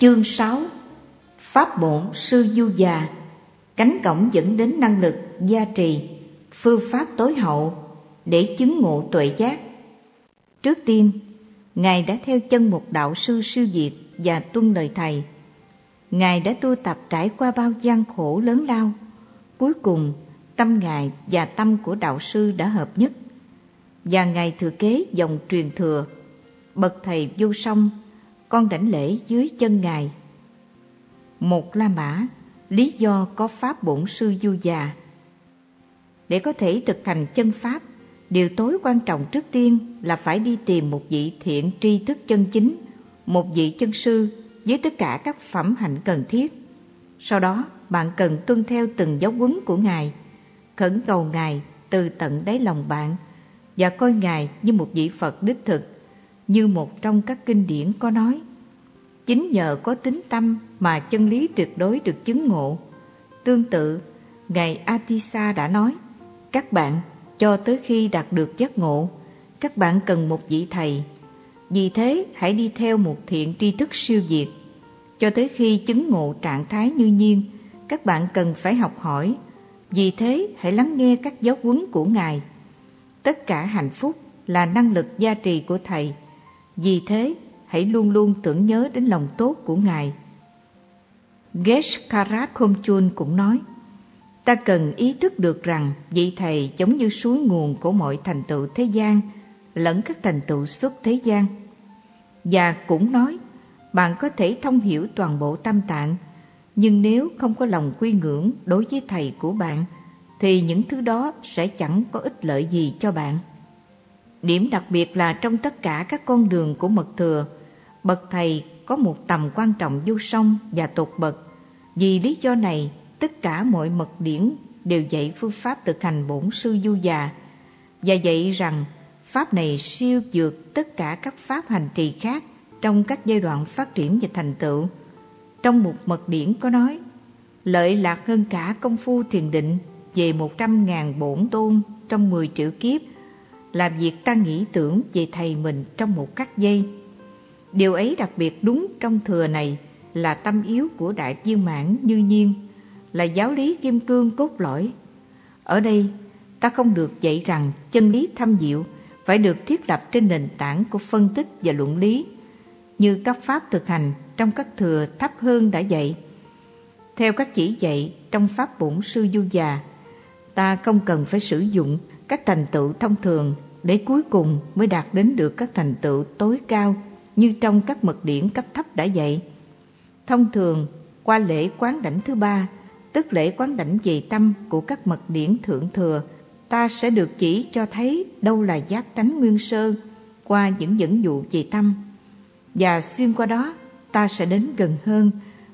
Chương 6 Pháp bổn sư du già. Cánh cổng dẫn đến năng lực, gia trì Phương pháp tối hậu Để chứng ngộ tuệ giác. Trước tiên Ngài đã theo chân một đạo sư siêu diệt Và tuân lời Thầy. Ngài đã tu tập trải qua bao gian khổ lớn lao. Cuối cùng Tâm Ngài và tâm của đạo sư đã hợp nhất. Và Ngài thừa kế dòng truyền thừa. Bậc Thầy vô song con đảnh lễ dưới chân Ngài một La Mã, lý do có Pháp Bổn Sư Du Già. Để có thể thực hành chân Pháp, điều tối quan trọng trước tiên là phải đi tìm một vị thiện tri thức chân chính, một vị chân sư với tất cả các phẩm hạnh cần thiết. Sau đó, bạn cần tuân theo từng giáo huấn của Ngài, khẩn cầu Ngài từ tận đáy lòng bạn và coi Ngài như một vị Phật đích thực, như một trong các kinh điển có nói. Chính nhờ có tính tâm mà chân lý tuyệt đối được chứng ngộ. Tương tự, Ngài Atisa đã nói, các bạn cho tới khi đạt được giác ngộ, các bạn cần một vị thầy. Vì thế, hãy đi theo một thiện tri thức siêu việt. Cho tới khi chứng ngộ trạng thái như nhiên, các bạn cần phải học hỏi. Vì thế, hãy lắng nghe các giáo huấn của Ngài. Tất cả hạnh phúc là năng lực gia trì của Thầy. Vì thế, hãy luôn luôn tưởng nhớ đến lòng tốt của Ngài. Geshkarat Khomchun cũng nói, ta cần ý thức được rằng vị thầy giống như suối nguồn của mọi thành tựu thế gian lẫn các thành tựu xuất thế gian. Và cũng nói, bạn có thể thông hiểu toàn bộ tâm tạng, nhưng nếu không có lòng quy ngưỡng đối với thầy của bạn, thì những thứ đó sẽ chẳng có ích lợi gì cho bạn. Điểm đặc biệt là trong tất cả các con đường của mật thừa, bậc thầy có một tầm quan trọng vô song và tột bậc. Vì lý do này, tất cả mọi mật điển đều dạy phương pháp thực hành bổn sư du già và dạy rằng pháp này siêu vượt tất cả các pháp hành trì khác trong các giai đoạn phát triển và thành tựu. Trong một mật điển có nói, lợi lạc hơn cả công phu thiền định về một trăm ngàn bổn tôn trong mười triệu kiếp là việc ta nghĩ tưởng về thầy mình trong một các giây Điều ấy đặc biệt đúng trong thừa này là tâm yếu của đại viên mãn như nhiên, là giáo lý kim cương cốt lõi. Ở đây, ta không được dạy rằng chân lý thâm diệu phải được thiết lập trên nền tảng của phân tích và luận lý, như các pháp thực hành trong các thừa thấp hơn đã dạy. Theo các chỉ dạy trong pháp bổn sư du già, ta không cần phải sử dụng các thành tựu thông thường để cuối cùng mới đạt đến được các thành tựu tối cao như trong các mật điển cấp thấp đã dạy. Thông thường, qua lễ quán đảnh thứ ba, tức lễ quán đảnh về tâm của các mật điển thượng thừa, ta sẽ được chỉ cho thấy đâu là giác tánh nguyên sơ qua những dẫn dụ về tâm. Và xuyên qua đó, ta sẽ đến gần hơn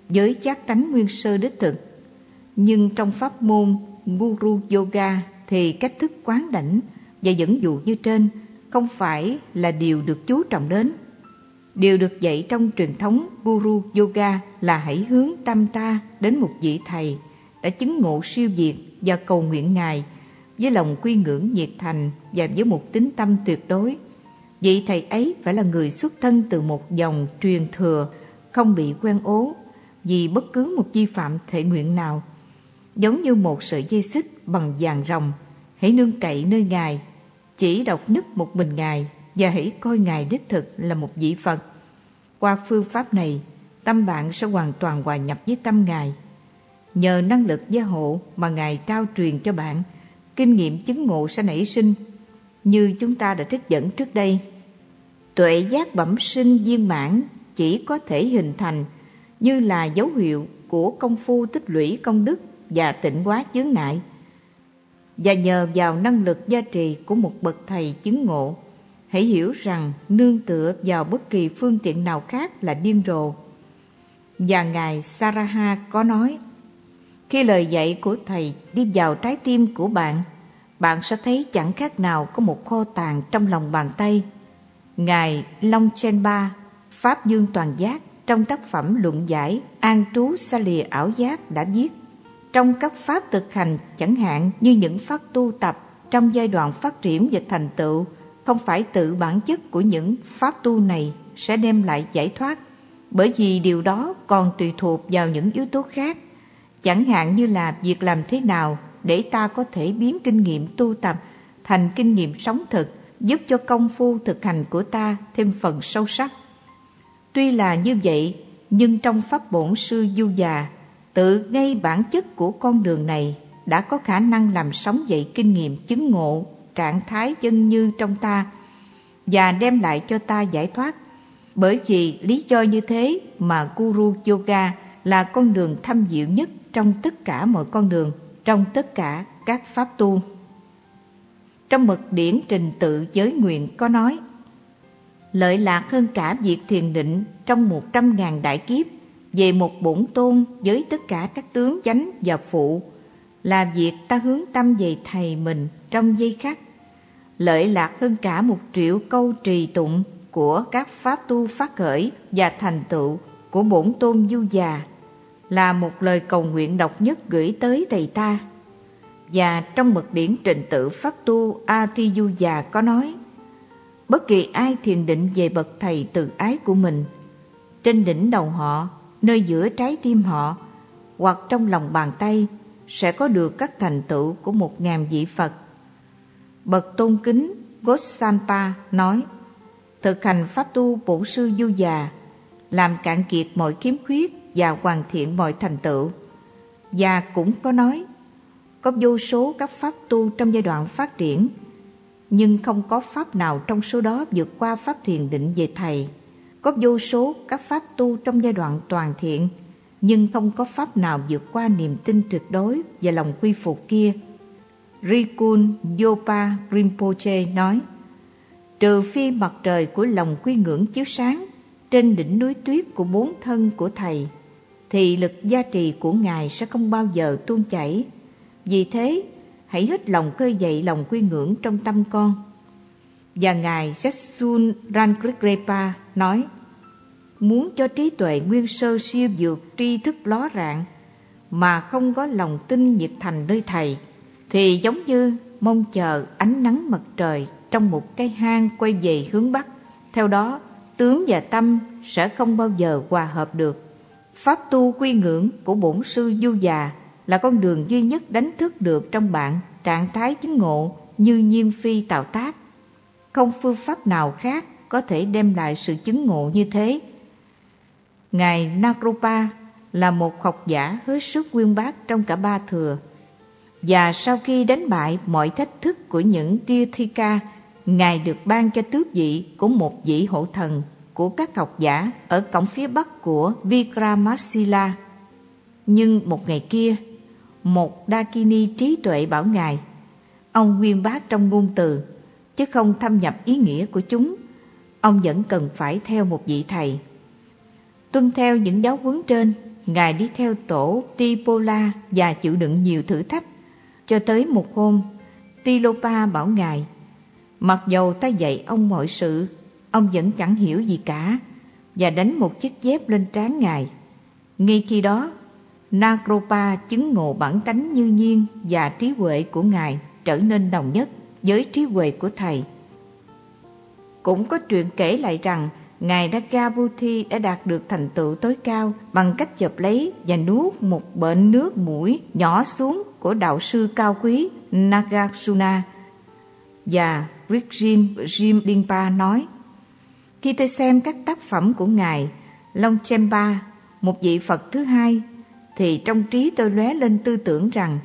với giác tánh nguyên sơ đích thực. Nhưng trong pháp môn Guru Yoga thì cách thức quán đảnh và dẫn dụ như trên không phải là điều được chú trọng đến Điều được dạy trong truyền thống Guru Yoga là hãy hướng tâm ta đến một vị thầy đã chứng ngộ siêu diệt và cầu nguyện Ngài với lòng quy ngưỡng nhiệt thành và với một tính tâm tuyệt đối. Vị thầy ấy phải là người xuất thân từ một dòng truyền thừa không bị quen ố vì bất cứ một vi phạm thể nguyện nào. Giống như một sợi dây xích bằng vàng rồng, hãy nương cậy nơi Ngài, chỉ độc nhất một mình Ngài và hãy coi Ngài đích thực là một vị Phật. Qua phương pháp này, tâm bạn sẽ hoàn toàn hòa nhập với tâm Ngài. Nhờ năng lực gia hộ mà Ngài trao truyền cho bạn, kinh nghiệm chứng ngộ sẽ nảy sinh, như chúng ta đã trích dẫn trước đây. Tuệ giác bẩm sinh viên mãn chỉ có thể hình thành như là dấu hiệu của công phu tích lũy công đức và tịnh hóa chướng ngại. Và nhờ vào năng lực gia trì của một bậc thầy chứng ngộ hãy hiểu rằng nương tựa vào bất kỳ phương tiện nào khác là điên rồ. Và Ngài Saraha có nói, khi lời dạy của Thầy đi vào trái tim của bạn, bạn sẽ thấy chẳng khác nào có một kho tàng trong lòng bàn tay. Ngài Long Chen Ba, Pháp Dương Toàn Giác, trong tác phẩm luận giải An Trú Sa Lìa Ảo Giác đã viết, trong các pháp thực hành chẳng hạn như những pháp tu tập trong giai đoạn phát triển và thành tựu không phải tự bản chất của những pháp tu này sẽ đem lại giải thoát bởi vì điều đó còn tùy thuộc vào những yếu tố khác, chẳng hạn như là việc làm thế nào để ta có thể biến kinh nghiệm tu tập thành kinh nghiệm sống thực, giúp cho công phu thực hành của ta thêm phần sâu sắc. Tuy là như vậy, nhưng trong pháp bổn sư du già, tự ngay bản chất của con đường này đã có khả năng làm sống dậy kinh nghiệm chứng ngộ, trạng thái chân như trong ta và đem lại cho ta giải thoát. Bởi vì lý do như thế mà Guru Yoga là con đường thâm diệu nhất trong tất cả mọi con đường, trong tất cả các pháp tu. Trong mật điển trình tự giới nguyện có nói Lợi lạc hơn cả việc thiền định trong một trăm ngàn đại kiếp về một bổn tôn với tất cả các tướng chánh và phụ là việc ta hướng tâm về thầy mình trong giây khắc. Lợi lạc hơn cả một triệu câu trì tụng của các pháp tu phát khởi và thành tựu của bổn tôn du già là một lời cầu nguyện độc nhất gửi tới thầy ta. Và trong mật điển trình tự pháp tu A Thi Du già có nói Bất kỳ ai thiền định về bậc thầy tự ái của mình Trên đỉnh đầu họ, nơi giữa trái tim họ, Hoặc trong lòng bàn tay, Sẽ có được các thành tựu của một ngàn vị Phật. Bậc tôn kính Gosanpa nói, Thực hành pháp tu bổn sư du già, Làm cạn kiệt mọi khiếm khuyết Và hoàn thiện mọi thành tựu. Và cũng có nói, Có vô số các pháp tu trong giai đoạn phát triển, Nhưng không có pháp nào trong số đó vượt qua pháp thiền định về Thầy. Có vô số các pháp tu trong giai đoạn toàn thiện Nhưng không có pháp nào vượt qua niềm tin tuyệt đối và lòng quy phục kia Rikun Yopa Rinpoche nói Trừ phi mặt trời của lòng quy ngưỡng chiếu sáng trên đỉnh núi tuyết của bốn thân của Thầy thì lực gia trì của Ngài sẽ không bao giờ tuôn chảy. Vì thế, hãy hết lòng khơi dậy lòng quy ngưỡng trong tâm con. Và Ngài Setsun Rangkrikrepa nói Muốn cho trí tuệ nguyên sơ siêu dược tri thức ló rạng mà không có lòng tin nhiệt thành nơi Thầy thì giống như mong chờ ánh nắng mặt trời trong một cái hang quay về hướng Bắc. Theo đó, tướng và tâm sẽ không bao giờ hòa hợp được. Pháp tu quy ngưỡng của bổn sư Du già là con đường duy nhất đánh thức được trong bạn trạng thái chứng ngộ như nhiên phi tạo tác. Không phương pháp nào khác có thể đem lại sự chứng ngộ như thế. Ngài Narupa là một học giả hết sức nguyên bác trong cả ba thừa và sau khi đánh bại mọi thách thức của những tia thi ca, Ngài được ban cho tước vị của một vị hộ thần của các học giả ở cổng phía bắc của Vikramasila. Nhưng một ngày kia, một Dakini trí tuệ bảo Ngài, ông nguyên bác trong ngôn từ, chứ không thâm nhập ý nghĩa của chúng, ông vẫn cần phải theo một vị thầy. Tuân theo những giáo huấn trên, Ngài đi theo tổ Tipola và chịu đựng nhiều thử thách cho tới một hôm, Tilopa bảo Ngài, mặc dầu ta dạy ông mọi sự, ông vẫn chẳng hiểu gì cả, và đánh một chiếc dép lên trán Ngài. Ngay khi đó, Nagropa chứng ngộ bản tánh như nhiên và trí huệ của Ngài trở nên đồng nhất với trí huệ của Thầy. Cũng có chuyện kể lại rằng Ngài Nagabuthi đã đạt được thành tựu tối cao bằng cách chụp lấy và nuốt một bệnh nước mũi nhỏ xuống của đạo sư cao quý Nagasuna. Và Rikjin Jimdingpa nói, Khi tôi xem các tác phẩm của Ngài Long Chemba, một vị Phật thứ hai, thì trong trí tôi lóe lên tư tưởng rằng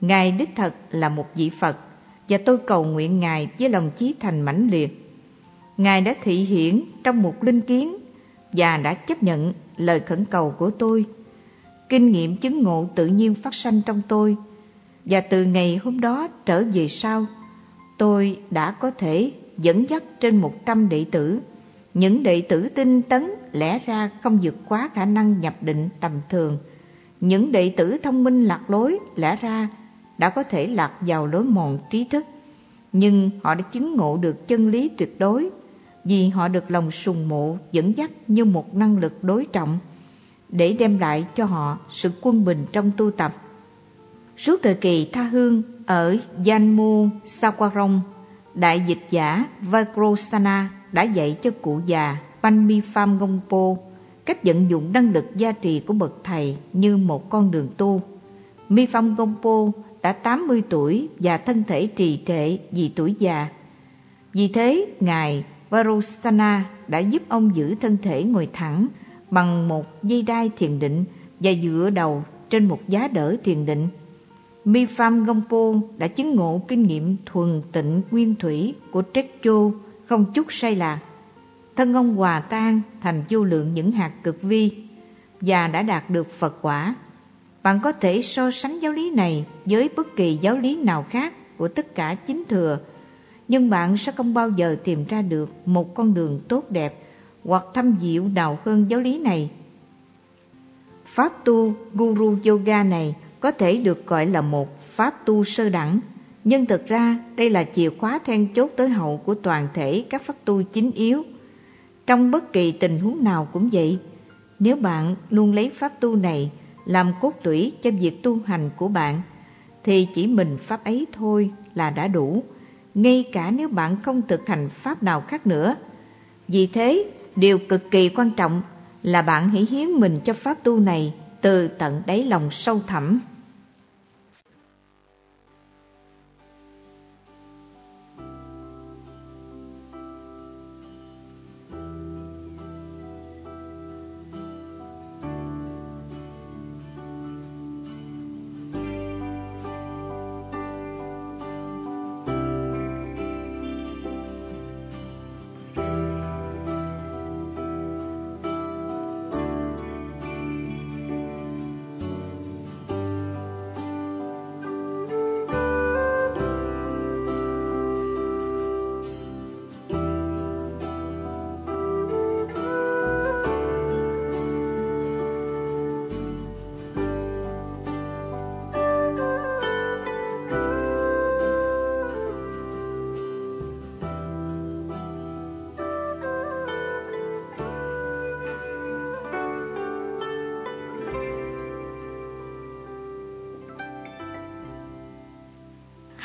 Ngài đích thật là một vị Phật và tôi cầu nguyện Ngài với lòng chí thành mãnh liệt Ngài đã thị hiển trong một linh kiến và đã chấp nhận lời khẩn cầu của tôi. Kinh nghiệm chứng ngộ tự nhiên phát sanh trong tôi và từ ngày hôm đó trở về sau, tôi đã có thể dẫn dắt trên một trăm đệ tử. Những đệ tử tinh tấn lẽ ra không vượt quá khả năng nhập định tầm thường. Những đệ tử thông minh lạc lối lẽ ra đã có thể lạc vào lối mòn trí thức. Nhưng họ đã chứng ngộ được chân lý tuyệt đối, vì họ được lòng sùng mộ dẫn dắt như một năng lực đối trọng, để đem lại cho họ sự quân bình trong tu tập. Suốt thời kỳ tha hương ở Yanmu Sawarong đại dịch giả Vagrosana đã dạy cho cụ già Panmi Pham Ngông cách vận dụng năng lực gia trì của bậc thầy như một con đường tu. Mi Phong Gompo đã 80 tuổi và thân thể trì trệ vì tuổi già. Vì thế, Ngài Varusana đã giúp ông giữ thân thể ngồi thẳng bằng một dây đai thiền định và dựa đầu trên một giá đỡ thiền định. Mi Pham Gompo đã chứng ngộ kinh nghiệm thuần tịnh nguyên thủy của Trekcho không chút sai lạc. Thân ông hòa tan thành vô lượng những hạt cực vi và đã đạt được Phật quả. Bạn có thể so sánh giáo lý này với bất kỳ giáo lý nào khác của tất cả chính thừa, nhưng bạn sẽ không bao giờ tìm ra được một con đường tốt đẹp hoặc thâm diệu nào hơn giáo lý này. Pháp tu Guru Yoga này có thể được gọi là một pháp tu sơ đẳng, nhưng thực ra đây là chìa khóa then chốt tới hậu của toàn thể các pháp tu chính yếu. Trong bất kỳ tình huống nào cũng vậy, nếu bạn luôn lấy pháp tu này làm cốt tủy cho việc tu hành của bạn, thì chỉ mình pháp ấy thôi là đã đủ, ngay cả nếu bạn không thực hành pháp nào khác nữa. Vì thế, điều cực kỳ quan trọng là bạn hãy hiến mình cho pháp tu này từ tận đáy lòng sâu thẳm.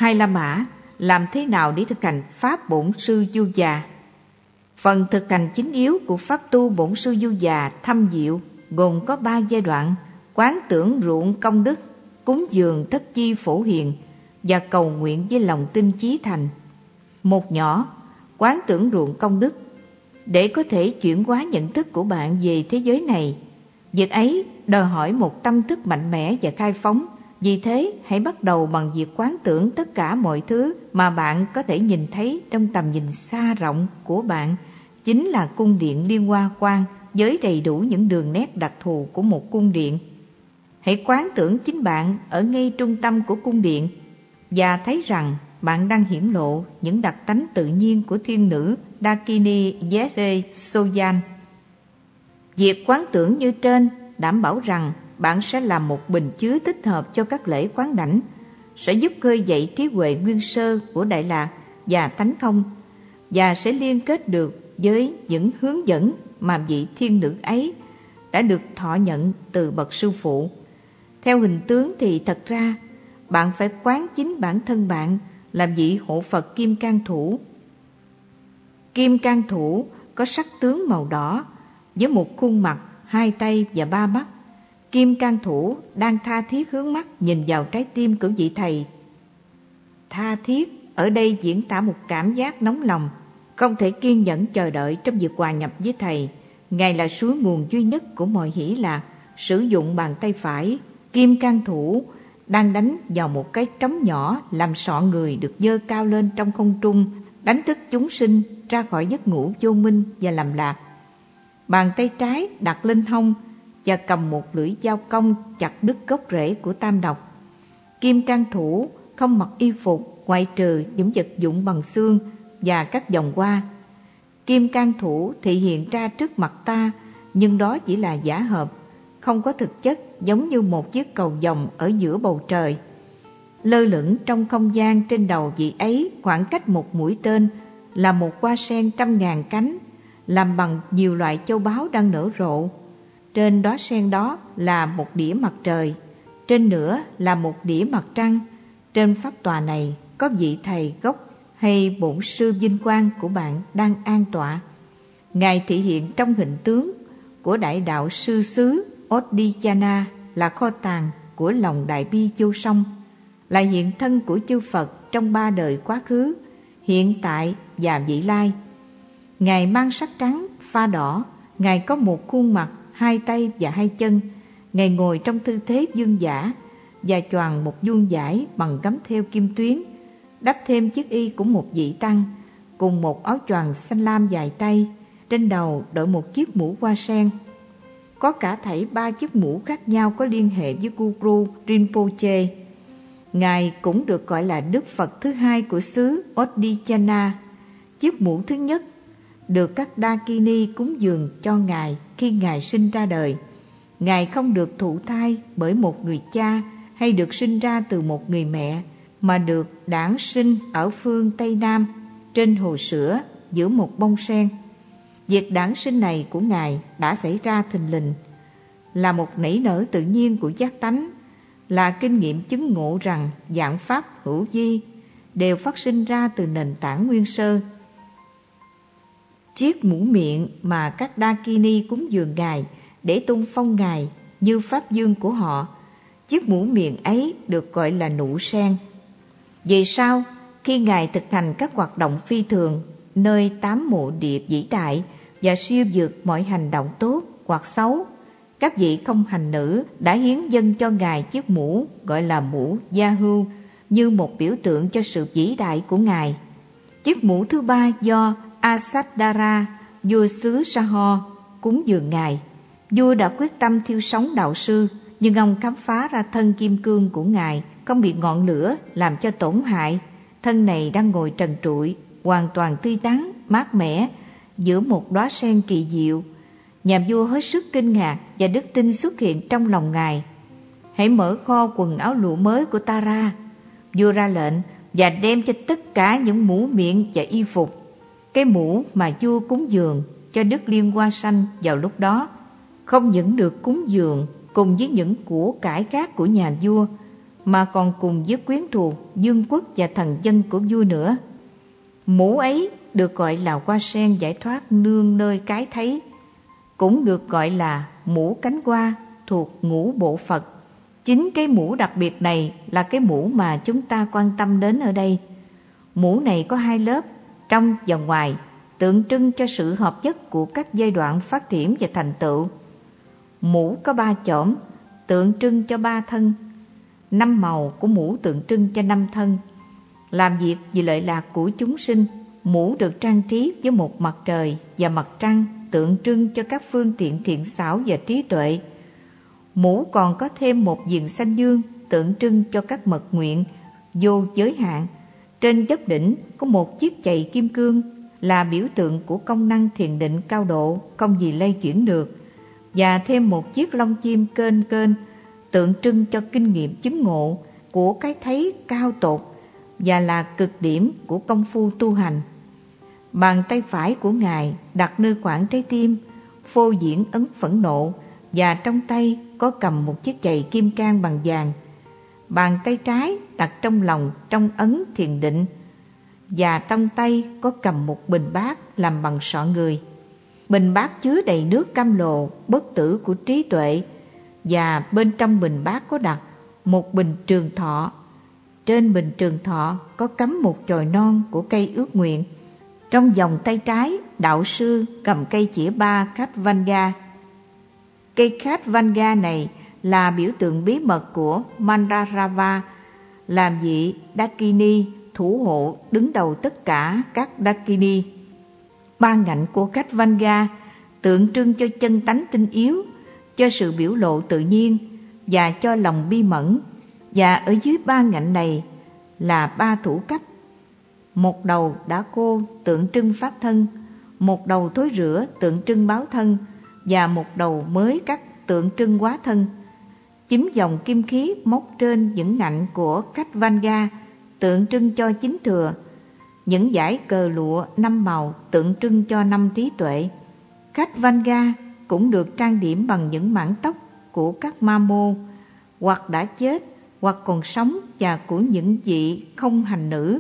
Hai La Mã làm thế nào để thực hành Pháp Bổn Sư Du Già? Phần thực hành chính yếu của Pháp tu Bổn Sư Du Già thâm diệu gồm có ba giai đoạn quán tưởng ruộng công đức, cúng dường thất chi phổ hiền và cầu nguyện với lòng tin chí thành. Một nhỏ, quán tưởng ruộng công đức. Để có thể chuyển hóa nhận thức của bạn về thế giới này, việc ấy đòi hỏi một tâm thức mạnh mẽ và khai phóng vì thế, hãy bắt đầu bằng việc quán tưởng tất cả mọi thứ mà bạn có thể nhìn thấy trong tầm nhìn xa rộng của bạn chính là cung điện liên hoa quan với đầy đủ những đường nét đặc thù của một cung điện. Hãy quán tưởng chính bạn ở ngay trung tâm của cung điện và thấy rằng bạn đang hiển lộ những đặc tánh tự nhiên của thiên nữ Dakini Yese Soyan. Việc quán tưởng như trên đảm bảo rằng bạn sẽ làm một bình chứa thích hợp cho các lễ quán đảnh, sẽ giúp khơi dậy trí huệ nguyên sơ của Đại Lạc và Thánh Không, và sẽ liên kết được với những hướng dẫn mà vị thiên nữ ấy đã được thọ nhận từ bậc sư phụ. Theo hình tướng thì thật ra, bạn phải quán chính bản thân bạn làm vị hộ Phật Kim Cang Thủ. Kim Cang Thủ có sắc tướng màu đỏ với một khuôn mặt, hai tay và ba mắt Kim can thủ đang tha thiết hướng mắt nhìn vào trái tim của vị thầy. Tha thiết ở đây diễn tả một cảm giác nóng lòng, không thể kiên nhẫn chờ đợi trong việc hòa nhập với thầy. Ngài là suối nguồn duy nhất của mọi hỷ lạc, sử dụng bàn tay phải, kim can thủ đang đánh vào một cái trống nhỏ làm sọ người được dơ cao lên trong không trung, đánh thức chúng sinh ra khỏi giấc ngủ vô minh và làm lạc. Bàn tay trái đặt lên hông và cầm một lưỡi dao cong chặt đứt gốc rễ của tam độc. Kim can thủ không mặc y phục ngoại trừ những vật dụng bằng xương và các vòng hoa. Kim can thủ thể hiện ra trước mặt ta nhưng đó chỉ là giả hợp, không có thực chất giống như một chiếc cầu vòng ở giữa bầu trời. Lơ lửng trong không gian trên đầu vị ấy khoảng cách một mũi tên là một hoa sen trăm ngàn cánh làm bằng nhiều loại châu báu đang nở rộ trên đó sen đó là một đĩa mặt trời, trên nữa là một đĩa mặt trăng. Trên pháp tòa này có vị thầy gốc hay bổn sư vinh quang của bạn đang an tọa. Ngài thể hiện trong hình tướng của đại đạo sư xứ Odijana là kho tàng của lòng đại bi vô song, là hiện thân của chư Phật trong ba đời quá khứ, hiện tại và vị lai. Ngài mang sắc trắng, pha đỏ, Ngài có một khuôn mặt, hai tay và hai chân. Ngài ngồi trong tư thế dương giả và choàng một vuông vải bằng gấm theo kim tuyến, đắp thêm chiếc y của một vị tăng, cùng một áo choàng xanh lam dài tay, trên đầu đội một chiếc mũ hoa sen. Có cả thảy ba chiếc mũ khác nhau có liên hệ với Guru Rinpoche. Ngài cũng được gọi là Đức Phật thứ hai của xứ Oddichana. Chiếc mũ thứ nhất được các Dakini cúng dường cho Ngài khi Ngài sinh ra đời. Ngài không được thụ thai bởi một người cha hay được sinh ra từ một người mẹ, mà được đản sinh ở phương Tây Nam trên hồ sữa giữa một bông sen. Việc đản sinh này của Ngài đã xảy ra thình lình, là một nảy nở tự nhiên của giác tánh, là kinh nghiệm chứng ngộ rằng dạng pháp hữu di đều phát sinh ra từ nền tảng nguyên sơ. Chiếc mũ miệng mà các Dakini cúng dường Ngài để tung phong Ngài như pháp dương của họ, chiếc mũ miệng ấy được gọi là nụ sen. Vì sao khi Ngài thực hành các hoạt động phi thường nơi tám mộ địa vĩ đại và siêu vượt mọi hành động tốt hoặc xấu, các vị không hành nữ đã hiến dâng cho Ngài chiếc mũ gọi là mũ gia hưu như một biểu tượng cho sự vĩ đại của Ngài. Chiếc mũ thứ ba do Asadara, vua xứ Saho, cúng dường Ngài. Vua đã quyết tâm thiêu sống đạo sư, nhưng ông khám phá ra thân kim cương của Ngài không bị ngọn lửa làm cho tổn hại. Thân này đang ngồi trần trụi, hoàn toàn tươi tắn, mát mẻ, giữa một đóa sen kỳ diệu. Nhà vua hết sức kinh ngạc và đức tin xuất hiện trong lòng Ngài. Hãy mở kho quần áo lụa mới của ta ra. Vua ra lệnh và đem cho tất cả những mũ miệng và y phục cái mũ mà vua cúng dường cho Đức Liên Hoa Sanh vào lúc đó không những được cúng dường cùng với những của cải khác của nhà vua mà còn cùng với quyến thuộc, dương quốc và thần dân của vua nữa. Mũ ấy được gọi là hoa sen giải thoát nương nơi cái thấy, cũng được gọi là mũ cánh hoa thuộc ngũ bộ Phật. Chính cái mũ đặc biệt này là cái mũ mà chúng ta quan tâm đến ở đây. Mũ này có hai lớp trong và ngoài tượng trưng cho sự hợp nhất của các giai đoạn phát triển và thành tựu. Mũ có ba chỏm, tượng trưng cho ba thân. Năm màu của mũ tượng trưng cho năm thân. Làm việc vì lợi lạc của chúng sinh, mũ được trang trí với một mặt trời và mặt trăng tượng trưng cho các phương tiện thiện xảo và trí tuệ. Mũ còn có thêm một diện xanh dương tượng trưng cho các mật nguyện vô giới hạn trên dốc đỉnh có một chiếc chày kim cương là biểu tượng của công năng thiền định cao độ không gì lay chuyển được và thêm một chiếc lông chim kênh kênh tượng trưng cho kinh nghiệm chứng ngộ của cái thấy cao tột và là cực điểm của công phu tu hành. Bàn tay phải của Ngài đặt nơi khoảng trái tim, phô diễn ấn phẫn nộ và trong tay có cầm một chiếc chày kim cang bằng vàng bàn tay trái đặt trong lòng trong ấn thiền định và trong tay có cầm một bình bát làm bằng sọ người. Bình bát chứa đầy nước cam lồ bất tử của trí tuệ và bên trong bình bát có đặt một bình trường thọ. Trên bình trường thọ có cắm một chồi non của cây ước nguyện. Trong vòng tay trái, đạo sư cầm cây chĩa ba khát vanga. Cây khát vanga này là biểu tượng bí mật của Mandarava, làm vị Dakini thủ hộ đứng đầu tất cả các Dakini. Ba ngạnh của cách Vanga tượng trưng cho chân tánh tinh yếu, cho sự biểu lộ tự nhiên và cho lòng bi mẫn. Và ở dưới ba ngạnh này là ba thủ cấp. Một đầu đã cô tượng trưng pháp thân, một đầu thối rửa tượng trưng báo thân và một đầu mới cắt tượng trưng quá thân. Chính dòng kim khí móc trên những ngạnh của cách vanga tượng trưng cho chính thừa. Những dải cờ lụa năm màu tượng trưng cho năm trí tuệ. Cách vanga cũng được trang điểm bằng những mảng tóc của các ma mô, hoặc đã chết, hoặc còn sống và của những vị không hành nữ,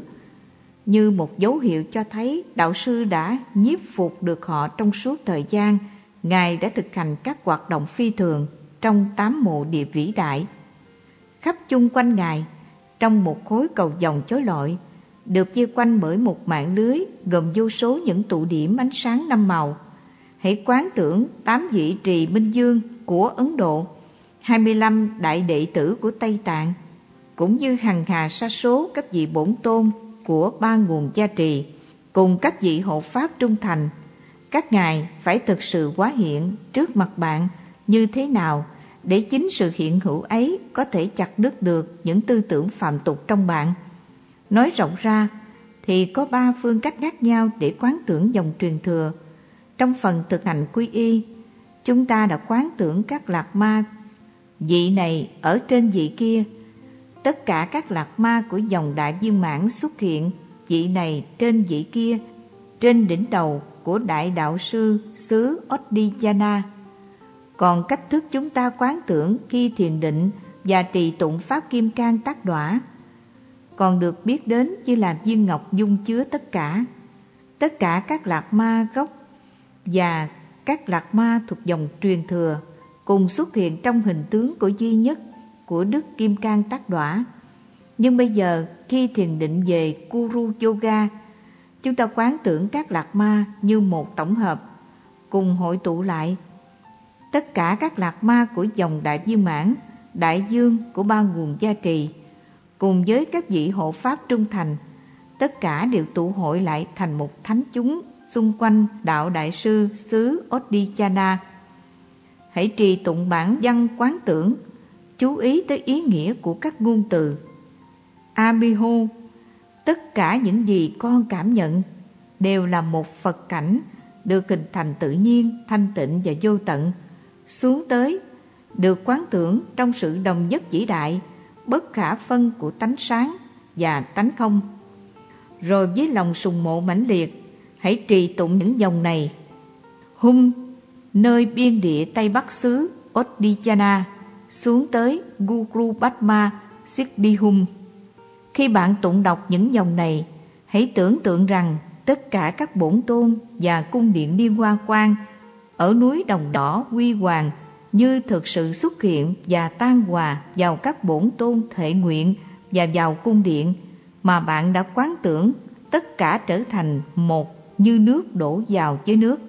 như một dấu hiệu cho thấy đạo sư đã nhiếp phục được họ trong suốt thời gian Ngài đã thực hành các hoạt động phi thường trong tám mộ địa vĩ đại. Khắp chung quanh Ngài, trong một khối cầu vòng chói lọi, được chia quanh bởi một mạng lưới gồm vô số những tụ điểm ánh sáng năm màu. Hãy quán tưởng tám vị trì minh dương của Ấn Độ, 25 đại đệ tử của Tây Tạng, cũng như hằng hà sa số các vị bổn tôn của ba nguồn gia trì, cùng các vị hộ pháp trung thành. Các ngài phải thực sự quá hiện trước mặt bạn như thế nào để chính sự hiện hữu ấy có thể chặt đứt được những tư tưởng phạm tục trong bạn. Nói rộng ra thì có ba phương cách khác nhau để quán tưởng dòng truyền thừa. Trong phần thực hành quy y, chúng ta đã quán tưởng các lạc ma vị này ở trên vị kia. Tất cả các lạc ma của dòng đại viên mãn xuất hiện vị này trên vị kia, trên đỉnh đầu của đại đạo sư xứ Odijana. Còn cách thức chúng ta quán tưởng khi thiền định và trì tụng pháp kim cang tác đỏa còn được biết đến như là viên ngọc dung chứa tất cả. Tất cả các lạc ma gốc và các lạc ma thuộc dòng truyền thừa cùng xuất hiện trong hình tướng của duy nhất của Đức Kim Cang Tác Đỏa. Nhưng bây giờ khi thiền định về Kuru Yoga, chúng ta quán tưởng các lạc ma như một tổng hợp, cùng hội tụ lại. Tất cả các lạc ma của dòng đại viên mãn, đại dương của ba nguồn gia trì, cùng với các vị hộ pháp trung thành, tất cả đều tụ hội lại thành một thánh chúng xung quanh đạo đại sư xứ Oddichana. Hãy trì tụng bản văn quán tưởng, chú ý tới ý nghĩa của các ngôn từ. Abihu, tất cả những gì con cảm nhận đều là một Phật cảnh được hình thành tự nhiên, thanh tịnh và vô tận, xuống tới, được quán tưởng trong sự đồng nhất vĩ đại bất khả phân của tánh sáng và tánh không. Rồi với lòng sùng mộ mãnh liệt, hãy trì tụng những dòng này. Hung, nơi biên địa Tây Bắc xứ Oddichana, xuống tới Guru Padma Siddhihum. Khi bạn tụng đọc những dòng này, hãy tưởng tượng rằng tất cả các bổn tôn và cung điện liên hoa quan ở núi Đồng Đỏ huy Hoàng như thực sự xuất hiện và tan hòa vào các bổn tôn thể nguyện và vào cung điện mà bạn đã quán tưởng, tất cả trở thành một như nước đổ vào với nước.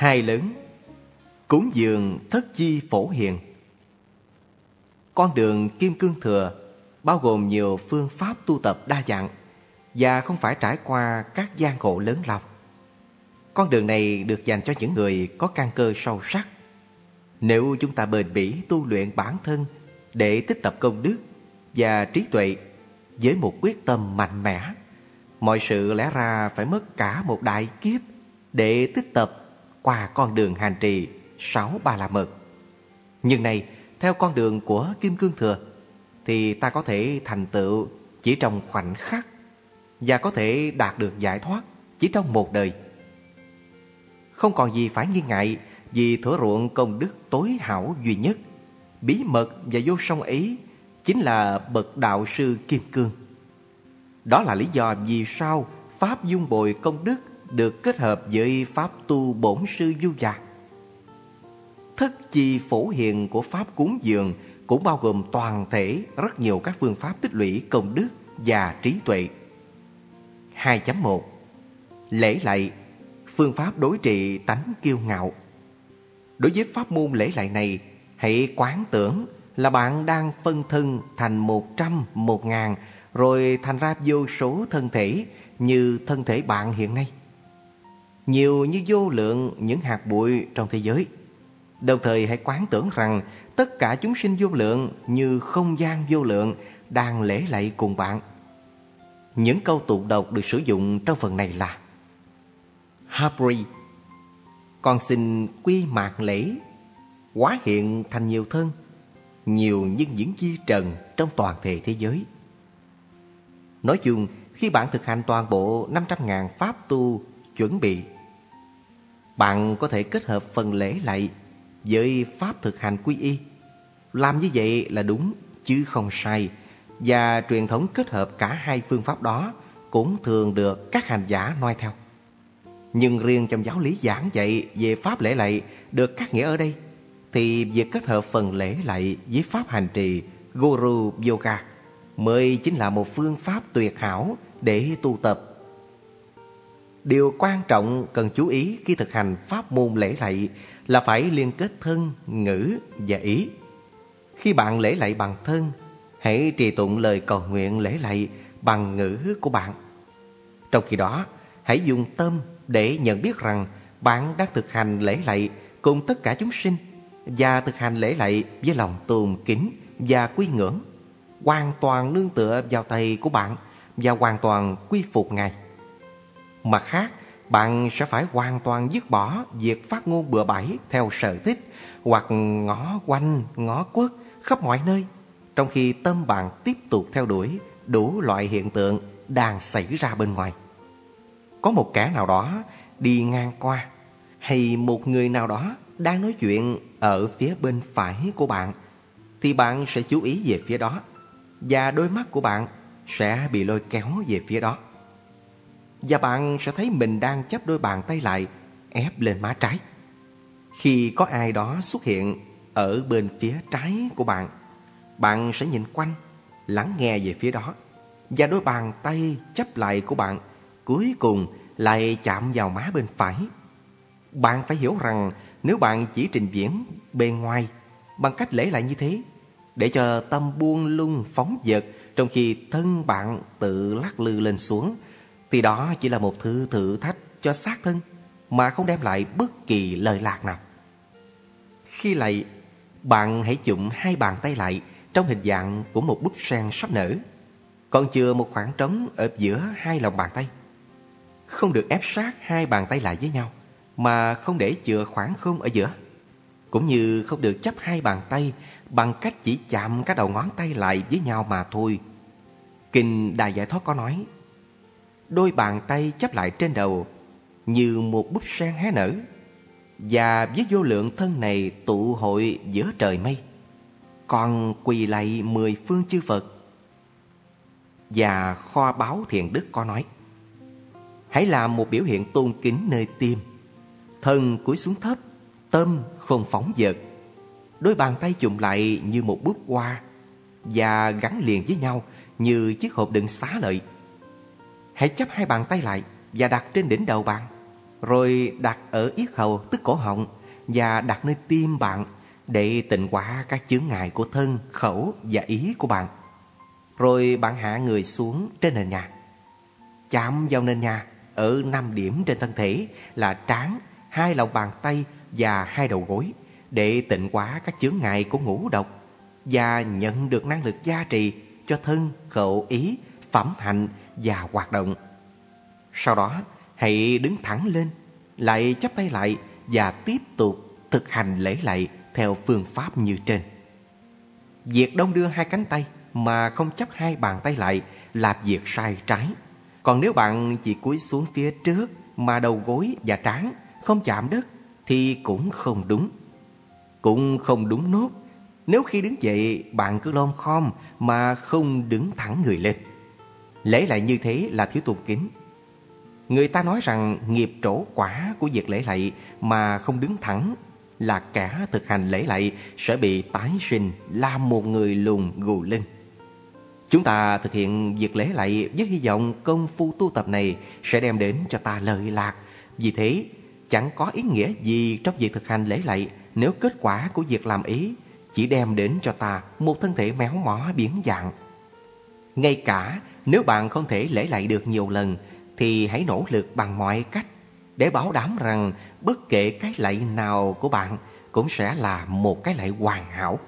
Hai lớn Cúng dường thất chi phổ hiền Con đường Kim Cương Thừa bao gồm nhiều phương pháp tu tập đa dạng và không phải trải qua các gian khổ lớn lao. Con đường này được dành cho những người có căn cơ sâu sắc. Nếu chúng ta bền bỉ tu luyện bản thân để tích tập công đức và trí tuệ với một quyết tâm mạnh mẽ, mọi sự lẽ ra phải mất cả một đại kiếp để tích tập qua con đường hành trì sáu ba la mật. Nhưng này, theo con đường của Kim Cương Thừa, thì ta có thể thành tựu chỉ trong khoảnh khắc và có thể đạt được giải thoát chỉ trong một đời. Không còn gì phải nghi ngại vì thửa ruộng công đức tối hảo duy nhất, bí mật và vô song ấy chính là bậc đạo sư Kim Cương. Đó là lý do vì sao Pháp dung bồi công đức được kết hợp với pháp tu bổn sư du già. Thất chi phổ hiền của pháp cúng dường cũng bao gồm toàn thể rất nhiều các phương pháp tích lũy công đức và trí tuệ. 2.1 Lễ lạy phương pháp đối trị tánh kiêu ngạo. Đối với pháp môn lễ lại này, hãy quán tưởng là bạn đang phân thân thành một trăm, một ngàn, rồi thành ra vô số thân thể như thân thể bạn hiện nay. Nhiều như vô lượng những hạt bụi trong thế giới. Đồng thời hãy quán tưởng rằng tất cả chúng sinh vô lượng như không gian vô lượng đang lễ lạy cùng bạn. Những câu tụng đọc được sử dụng trong phần này là Hapri, Con xin quy mạc lễ Hóa hiện thành nhiều thân Nhiều như những di trần trong toàn thể thế giới Nói chung, khi bạn thực hành toàn bộ 500.000 pháp tu chuẩn bị bạn có thể kết hợp phần lễ lại với pháp thực hành quy y Làm như vậy là đúng, chứ không sai Và truyền thống kết hợp cả hai phương pháp đó Cũng thường được các hành giả noi theo nhưng riêng trong giáo lý giảng dạy về pháp lễ lạy được các nghĩa ở đây, thì việc kết hợp phần lễ lạy với pháp hành trì, Guru, Yoga mới chính là một phương pháp tuyệt hảo để tu tập. Điều quan trọng cần chú ý khi thực hành pháp môn lễ lạy là phải liên kết thân, ngữ và ý. Khi bạn lễ lạy bằng thân, hãy trì tụng lời cầu nguyện lễ lạy bằng ngữ của bạn. Trong khi đó, hãy dùng tâm để nhận biết rằng bạn đang thực hành lễ lạy cùng tất cả chúng sinh và thực hành lễ lạy với lòng tôn kính và quy ngưỡng, hoàn toàn nương tựa vào tay của bạn và hoàn toàn quy phục Ngài. Mặt khác, bạn sẽ phải hoàn toàn dứt bỏ việc phát ngôn bừa bãi theo sở thích hoặc ngó quanh, ngó quất khắp mọi nơi, trong khi tâm bạn tiếp tục theo đuổi đủ loại hiện tượng đang xảy ra bên ngoài có một kẻ nào đó đi ngang qua hay một người nào đó đang nói chuyện ở phía bên phải của bạn thì bạn sẽ chú ý về phía đó và đôi mắt của bạn sẽ bị lôi kéo về phía đó. Và bạn sẽ thấy mình đang chấp đôi bàn tay lại ép lên má trái. Khi có ai đó xuất hiện ở bên phía trái của bạn, bạn sẽ nhìn quanh, lắng nghe về phía đó và đôi bàn tay chấp lại của bạn cuối cùng lại chạm vào má bên phải. Bạn phải hiểu rằng nếu bạn chỉ trình diễn bề ngoài bằng cách lễ lại như thế, để cho tâm buông lung phóng dật trong khi thân bạn tự lắc lư lên xuống, thì đó chỉ là một thứ thử thách cho xác thân mà không đem lại bất kỳ lời lạc nào. Khi lạy, bạn hãy chụm hai bàn tay lại trong hình dạng của một búp sen sắp nở, còn chừa một khoảng trống ở giữa hai lòng bàn tay. Không được ép sát hai bàn tay lại với nhau Mà không để chừa khoảng không ở giữa Cũng như không được chấp hai bàn tay Bằng cách chỉ chạm các đầu ngón tay lại với nhau mà thôi Kinh Đại Giải Thoát có nói Đôi bàn tay chấp lại trên đầu, Như một búp sen hé nở, Và với vô lượng thân này tụ hội giữa trời mây, Còn quỳ lạy mười phương chư Phật. Và kho báo thiền đức có nói, Hãy làm một biểu hiện tôn kính nơi tim, Thân cúi xuống thấp, Tâm không phóng dật Đôi bàn tay chụm lại như một búp hoa, Và gắn liền với nhau Như chiếc hộp đựng xá lợi. Hãy chấp hai bàn tay lại Và đặt trên đỉnh đầu bạn Rồi đặt ở yết hầu tức cổ họng Và đặt nơi tim bạn Để tịnh hóa các chướng ngại của thân, khẩu và ý của bạn. Rồi bạn hạ người xuống trên nền nhà. Chạm vào nền nhà ở năm điểm trên thân thể là trán, hai lòng bàn tay và hai đầu gối để tịnh hóa các chướng ngại của ngũ độc và nhận được năng lực gia trì cho thân, khẩu ý, phẩm hạnh và hoạt động. Sau đó, hãy đứng thẳng lên, lại chắp tay lại và tiếp tục thực hành lễ lạy theo phương pháp như trên. Việc đông đưa hai cánh tay mà không chấp hai bàn tay lại là việc sai trái. Còn nếu bạn chỉ cúi xuống phía trước mà đầu gối và trán không chạm đất thì cũng không đúng. Cũng không đúng nốt nếu khi đứng dậy bạn cứ lom khom mà không đứng thẳng người lên. Lễ lại như thế là thiếu tôn kính. Người ta nói rằng nghiệp trổ quả của việc lễ lạy mà không đứng thẳng là cả thực hành lễ lạy sẽ bị tái sinh làm một người lùn gù lưng. Chúng ta thực hiện việc lễ lạy với hy vọng công phu tu tập này sẽ đem đến cho ta lợi lạc Vì thế, chẳng có ý nghĩa gì trong việc thực hành lễ lạy nếu kết quả của việc làm ý chỉ đem đến cho ta một thân thể méo mó biến dạng. Ngay cả nếu bạn không thể lễ lại được nhiều lần thì hãy nỗ lực bằng mọi cách để bảo đảm rằng bất kể cái lạy nào của bạn cũng sẽ là một cái lạy hoàn hảo.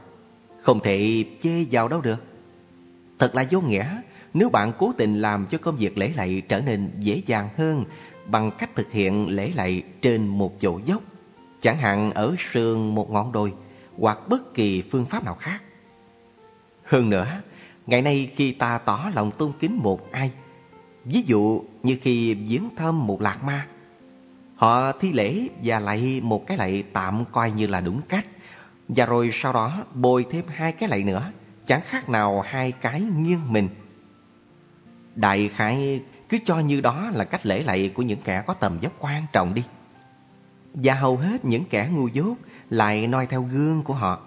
Không thể chê vào đâu được. Thật là vô nghĩa nếu bạn cố tình làm cho công việc lễ lạy trở nên dễ dàng hơn bằng cách thực hiện lễ lạy trên một chỗ dốc, chẳng hạn ở sườn một ngọn đồi hoặc bất kỳ phương pháp nào khác. Hơn nữa, ngày nay khi ta tỏ lòng tôn kính một ai, ví dụ như khi viếng thăm một lạc ma, họ thi lễ và lại một cái lạy tạm coi như là đúng cách, và rồi sau đó bồi thêm hai cái lạy nữa, chẳng khác nào hai cái nghiêng mình. Đại khái cứ cho như đó là cách lễ lạy của những kẻ có tầm dốc quan trọng đi. Và hầu hết những kẻ ngu dốt lại noi theo gương của họ.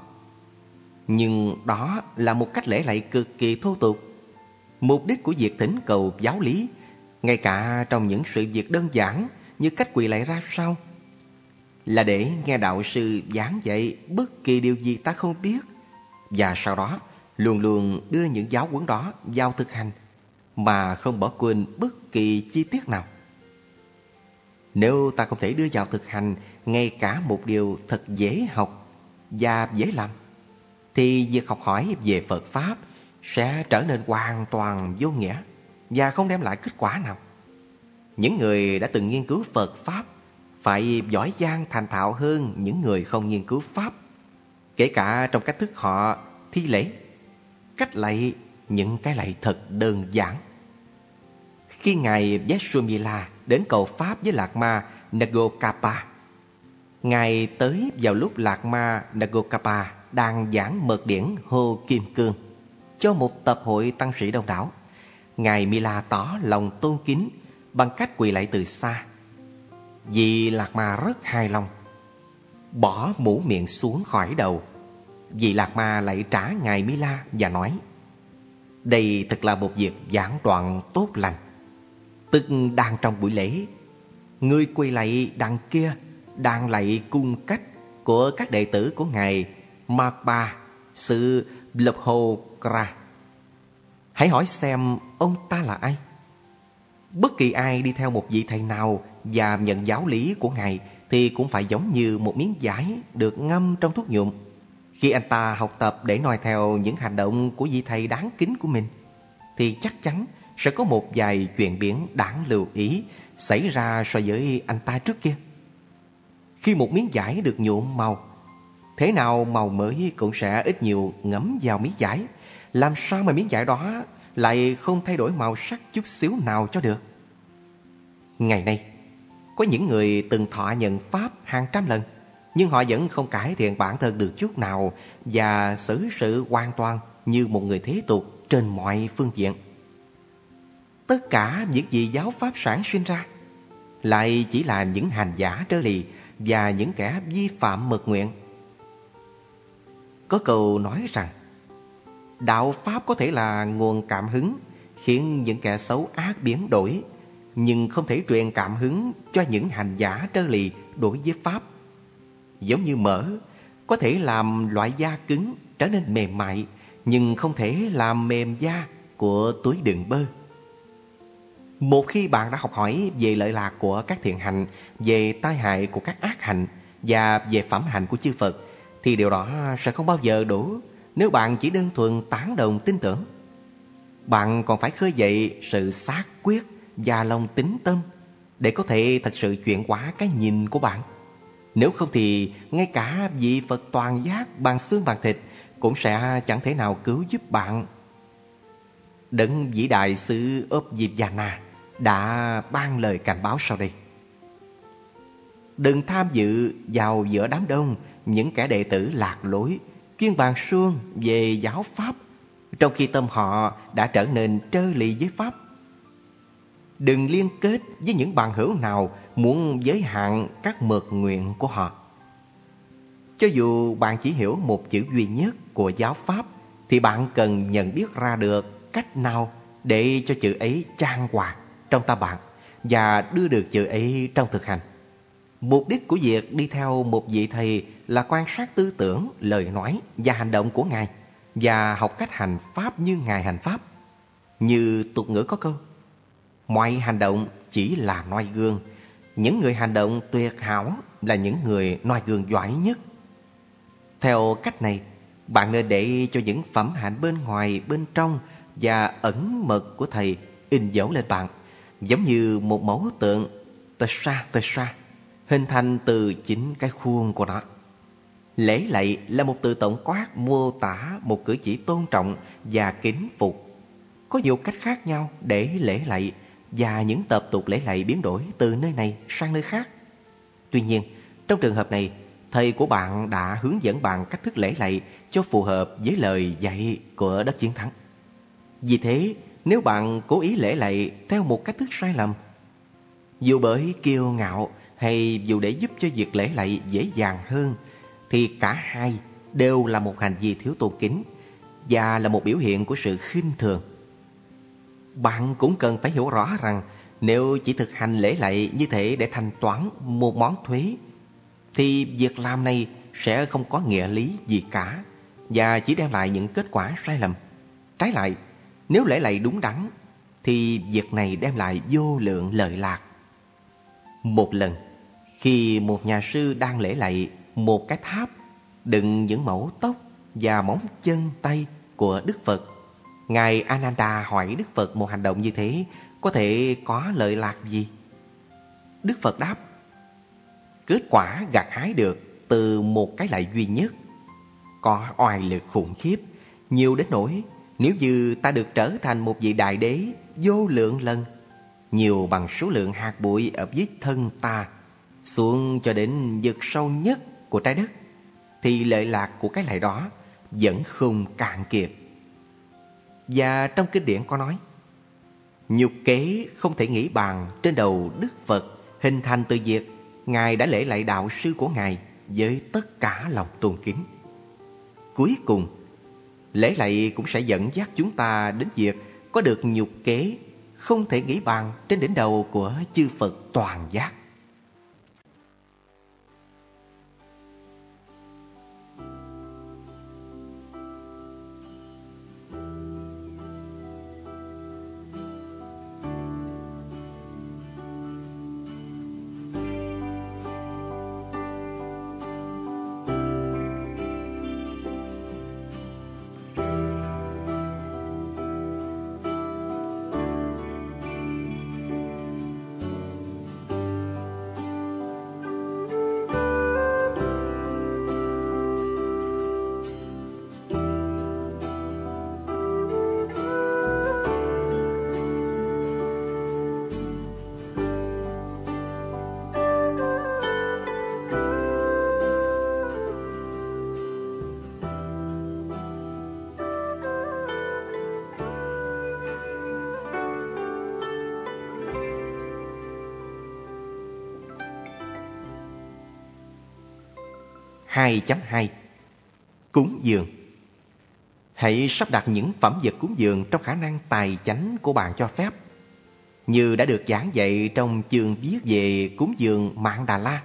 Nhưng đó là một cách lễ lạy cực kỳ thô tục. Mục đích của việc thỉnh cầu giáo lý, ngay cả trong những sự việc đơn giản như cách quỳ lạy ra sao, là để nghe đạo sư giảng dạy bất kỳ điều gì ta không biết. Và sau đó, luôn luôn đưa những giáo huấn đó vào thực hành mà không bỏ quên bất kỳ chi tiết nào. Nếu ta không thể đưa vào thực hành ngay cả một điều thật dễ học và dễ làm, thì việc học hỏi về Phật Pháp sẽ trở nên hoàn toàn vô nghĩa và không đem lại kết quả nào. Những người đã từng nghiên cứu Phật Pháp phải giỏi giang thành thạo hơn những người không nghiên cứu Pháp, kể cả trong cách thức họ thi lễ, cách lạy những cái lạy thật đơn giản. Khi Ngài Yeshumila đến cầu Pháp với Lạc Ma Nagokapa, Ngài tới vào lúc Lạc Ma Nagokapa đang giảng mật điển hồ Kim Cương cho một tập hội tăng sĩ đông đảo. Ngài Mila tỏ lòng tôn kính bằng cách quỳ lại từ xa. Vì Lạc Ma rất hài lòng, bỏ mũ miệng xuống khỏi đầu. Vì Lạc Ma lại trả Ngài Mila và nói Đây thật là một việc giảng đoạn tốt lành Tức đang trong buổi lễ Người quỳ lạy đằng kia Đang lạy cung cách Của các đệ tử của Ngài Marpa Sự Lập Hồ Kra Hãy hỏi xem ông ta là ai. Bất kỳ ai đi theo một vị thầy nào Và nhận giáo lý của Ngài Thì cũng phải giống như một miếng vải Được ngâm trong thuốc nhuộm. Khi anh ta học tập để noi theo những hành động của vị thầy đáng kính của mình Thì chắc chắn sẽ có một vài chuyện biến đáng lưu ý xảy ra so với anh ta trước kia. Khi một miếng vải được nhuộm màu, thế nào màu mới cũng sẽ ít nhiều ngấm vào miếng vải. Làm sao mà miếng vải đó lại không thay đổi màu sắc chút xíu nào cho được? Ngày nay, có những người từng thọ nhận Pháp hàng trăm lần, nhưng họ vẫn không cải thiện bản thân được chút nào và xử sự hoàn toàn như một người thế tục trên mọi phương diện. Tất cả những gì giáo pháp sản sinh ra lại chỉ là những hành giả trơ lì và những kẻ vi phạm mật nguyện. Có câu nói rằng đạo pháp có thể là nguồn cảm hứng khiến những kẻ xấu ác biến đổi nhưng không thể truyền cảm hứng cho những hành giả trơ lì đối với pháp. Giống như mỡ có thể làm loại da cứng trở nên mềm mại nhưng không thể làm mềm da của túi đường bơ. Một khi bạn đã học hỏi về lợi lạc của các thiện hạnh, về tai hại của các ác hạnh và về phẩm hạnh của chư Phật, thì điều đó sẽ không bao giờ đủ nếu bạn chỉ đơn thuần tán đồng tin tưởng. Bạn còn phải khơi dậy sự xác quyết và lòng tính tâm để có thể thật sự chuyển hóa cái nhìn của bạn. Nếu không thì ngay cả vị Phật toàn giác bằng xương bằng thịt cũng sẽ chẳng thể nào cứu giúp bạn. Đấng vĩ đại sư ốp Diệp già na đã ban lời cảnh báo sau đây. Đừng tham dự vào giữa đám đông những kẻ đệ tử lạc lối, chuyên bàn suông về giáo pháp, trong khi tâm họ đã trở nên trơ lì với pháp. Đừng liên kết với những bạn hữu nào muốn giới hạn các mật nguyện của họ. Cho dù bạn chỉ hiểu một chữ duy nhất của giáo pháp, thì bạn cần nhận biết ra được cách nào để cho chữ ấy trang hòa trong ta bạn và đưa được chữ ấy trong thực hành. Mục đích của việc đi theo một vị thầy là quan sát tư tưởng, lời nói và hành động của Ngài và học cách hành Pháp như Ngài hành Pháp. Như tục ngữ có câu, mọi hành động chỉ là noi gương. Những người hành động tuyệt hảo là những người noi gương giỏi nhất. Theo cách này, bạn nên để cho những phẩm hạnh bên ngoài, bên trong và ẩn mật của Thầy in dấu lên bạn, giống như một mẫu tượng tờ sa tờ sa, hình thành từ chính cái khuôn của nó. Lễ lạy là một từ tổng quát mô tả một cử chỉ tôn trọng và kính phục. Có nhiều cách khác nhau để lễ lạy và những tập tục lễ lạy biến đổi từ nơi này sang nơi khác. Tuy nhiên, trong trường hợp này, thầy của bạn đã hướng dẫn bạn cách thức lễ lạy cho phù hợp với lời dạy của đất chiến thắng. Vì thế, nếu bạn cố ý lễ lạy theo một cách thức sai lầm, dù bởi kiêu ngạo hay dù để giúp cho việc lễ lạy dễ dàng hơn, thì cả hai đều là một hành vi thiếu tôn kính và là một biểu hiện của sự khinh thường. Bạn cũng cần phải hiểu rõ rằng nếu chỉ thực hành lễ lạy như thế để thanh toán một món thuế, thì việc làm này sẽ không có nghĩa lý gì cả và chỉ đem lại những kết quả sai lầm. Trái lại, nếu lễ lạy đúng đắn, thì việc này đem lại vô lượng lợi lạc. Một lần, khi một nhà sư đang lễ lạy một cái tháp đựng những mẫu tóc và móng chân tay của Đức Phật, Ngài Ananda hỏi Đức Phật một hành động như thế có thể có lợi lạc gì? Đức Phật đáp, kết quả gặt hái được từ một cái lại duy nhất, có oai lực khủng khiếp, nhiều đến nỗi nếu như ta được trở thành một vị đại đế vô lượng lần, nhiều bằng số lượng hạt bụi ở dưới thân ta, xuống cho đến vực sâu nhất của trái đất, thì lợi lạc của cái lại đó vẫn không cạn kiệt. Và trong kinh điển có nói, nhục kế không thể nghĩ bàn trên đầu Đức Phật hình thành từ việc Ngài đã lễ lại đạo sư của Ngài với tất cả lòng tôn kính. Cuối cùng, Lễ lạy cũng sẽ dẫn dắt chúng ta đến việc có được nhục kế không thể nghĩ bàn trên đỉnh đầu của chư Phật toàn giác. Hai chấm hai Cúng dường Hãy sắp đặt những phẩm vật cúng dường trong khả năng tài chánh của bạn cho phép. Như đã được giảng dạy trong chương viết về cúng dường Mạng Đà La.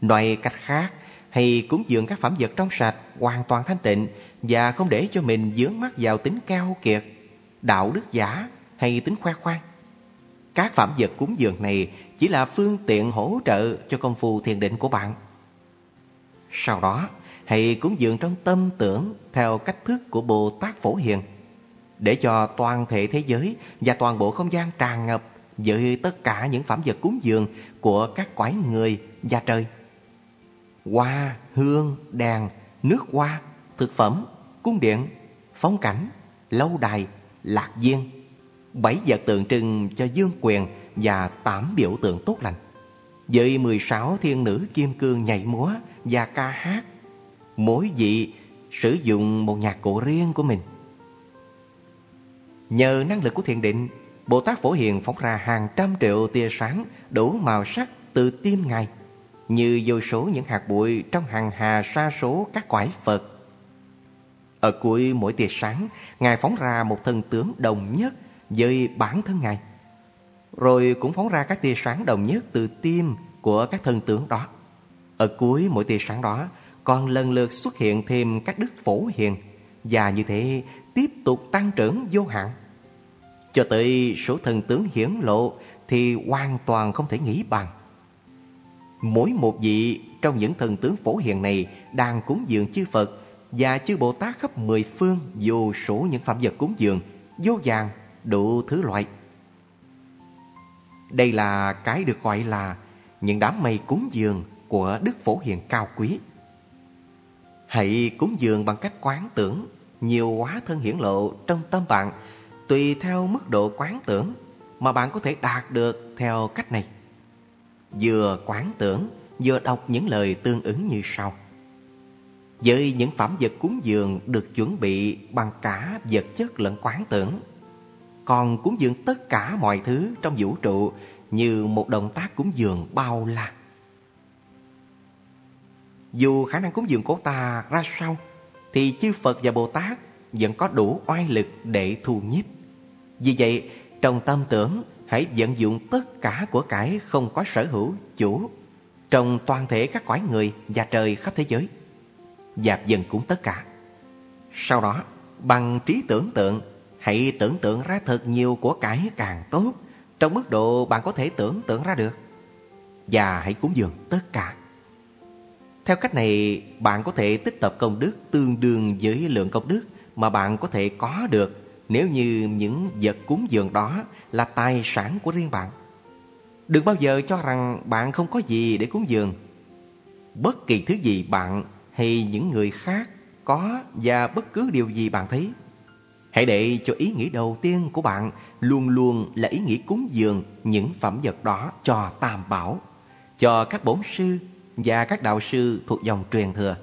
Nói cách khác, hay cúng dường các phẩm vật trong sạch, hoàn toàn thanh tịnh và không để cho mình dướng mắt vào tính cao kiệt, đạo đức giả hay tính khoe khoang. Các phẩm vật cúng dường này chỉ là phương tiện hỗ trợ cho công phu thiền định của bạn. Sau đó, hãy cúng dường trong tâm tưởng theo cách thức của Bồ Tát Phổ Hiền để cho toàn thể thế giới và toàn bộ không gian tràn ngập với tất cả những phẩm vật cúng dường của các quái người và trời. Hoa, hương, đèn, nước hoa, thực phẩm, cung điện, phong cảnh, lâu đài, lạc viên, bảy vật tượng trưng cho dương quyền và tám biểu tượng tốt lành. Với 16 thiên nữ kim cương nhảy múa và ca hát, mỗi vị sử dụng một nhạc cụ riêng của mình. Nhờ năng lực của thiền định, Bồ Tát Phổ Hiền phóng ra hàng trăm triệu tia sáng đủ màu sắc từ tim Ngài, như vô số những hạt bụi trong hàng hà sa số các quải Phật. Ở cuối mỗi tia sáng, Ngài phóng ra một thân tướng đồng nhất với bản thân Ngài. Rồi cũng phóng ra các tia sáng đồng nhất từ tim của các thần tướng đó. Ở cuối mỗi tia sáng đó còn lần lượt xuất hiện thêm các đức phổ hiền và như thế tiếp tục tăng trưởng vô hạn. Cho tới số thần tướng hiển lộ thì hoàn toàn không thể nghĩ bằng. Mỗi một vị trong những thần tướng phổ hiền này đang cúng dường chư Phật và chư Bồ Tát khắp mười phương vô số những phạm vật cúng dường, vô vàng, đủ thứ loại. Đây là cái được gọi là những đám mây cúng dường của Đức Phổ Hiền cao quý. Hãy cúng dường bằng cách quán tưởng nhiều hóa thân hiển lộ trong tâm bạn tùy theo mức độ quán tưởng mà bạn có thể đạt được theo cách này. Vừa quán tưởng, vừa đọc những lời tương ứng như sau. Với những phẩm vật cúng dường được chuẩn bị bằng cả vật chất lẫn quán tưởng. Còn cúng dường tất cả mọi thứ trong vũ trụ như một động tác cúng dường bao la. Dù khả năng cúng dường của ta ra sao, thì chư Phật và Bồ Tát vẫn có đủ oai lực để thu nhiếp. Vì vậy, trong tâm tưởng, hãy vận dụng tất cả của cải không có sở hữu chủ trong toàn thể các cõi người và trời khắp thế giới và dần cúng tất cả. Sau đó, bằng trí tưởng tượng, hãy tưởng tượng ra thật nhiều của cải càng tốt trong mức độ bạn có thể tưởng tượng ra được. Và hãy cúng dường tất cả. Theo cách này, bạn có thể tích tập công đức tương đương với lượng công đức mà bạn có thể có được nếu như những vật cúng dường đó là tài sản của riêng bạn. Đừng bao giờ cho rằng bạn không có gì để cúng dường. Bất kỳ thứ gì bạn hay những người khác có và bất cứ điều gì bạn thấy. Hãy để cho ý nghĩ đầu tiên của bạn luôn luôn là ý nghĩ cúng dường những phẩm vật đó cho Tam Bảo, cho các bổn sư và các đạo sư thuộc dòng truyền thừa.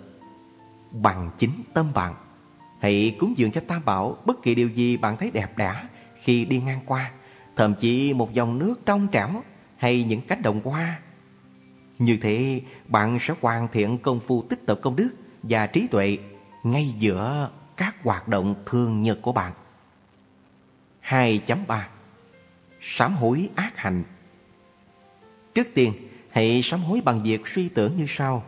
Bằng chính tâm bạn, hãy cúng dường cho Tam Bảo bất kỳ điều gì bạn thấy đẹp đẽ khi đi ngang qua, thậm chí một dòng nước trong trẻo hay những cánh đồng hoa như thế, bạn sẽ hoàn thiện công phu tích tập công đức và trí tuệ ngay giữa các hoạt động thường nhật của bạn. 2.3 Sám hối ác hành. Trước tiên, hãy sám hối bằng việc suy tưởng như sau.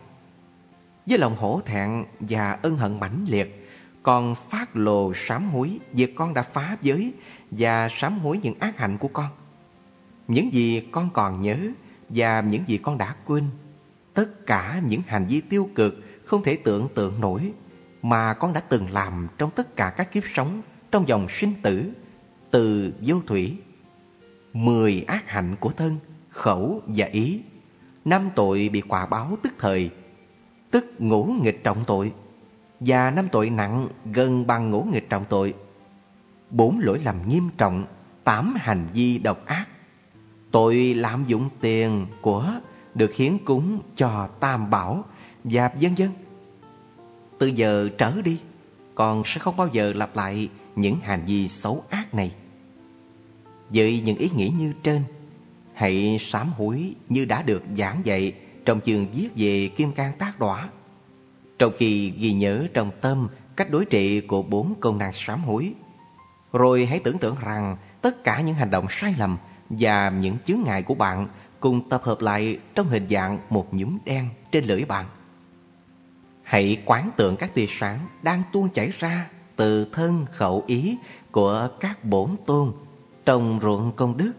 Với lòng hổ thẹn và ân hận mãnh liệt, con phát lồ sám hối việc con đã phá giới và sám hối những ác hạnh của con. Những gì con còn nhớ và những gì con đã quên. Tất cả những hành vi tiêu cực không thể tưởng tượng nổi mà con đã từng làm trong tất cả các kiếp sống trong dòng sinh tử từ vô thủy. Mười ác hạnh của thân, khẩu và ý. Năm tội bị quả báo tức thời, tức ngũ nghịch trọng tội. Và năm tội nặng gần bằng ngũ nghịch trọng tội. Bốn lỗi lầm nghiêm trọng, tám hành vi độc ác Tội lạm dụng tiền của được hiến cúng cho tam bảo và vân dân. Từ giờ trở đi, con sẽ không bao giờ lặp lại những hành vi xấu ác này. Với những ý nghĩ như trên, hãy sám hối như đã được giảng dạy trong chương viết về kim cang tác Đỏa Trong khi ghi nhớ trong tâm cách đối trị của bốn công năng sám hối, rồi hãy tưởng tượng rằng tất cả những hành động sai lầm và những chướng ngại của bạn cùng tập hợp lại trong hình dạng một nhúm đen trên lưỡi bạn. Hãy quán tượng các tia sáng đang tuôn chảy ra từ thân khẩu ý của các bổn tôn trong ruộng công đức,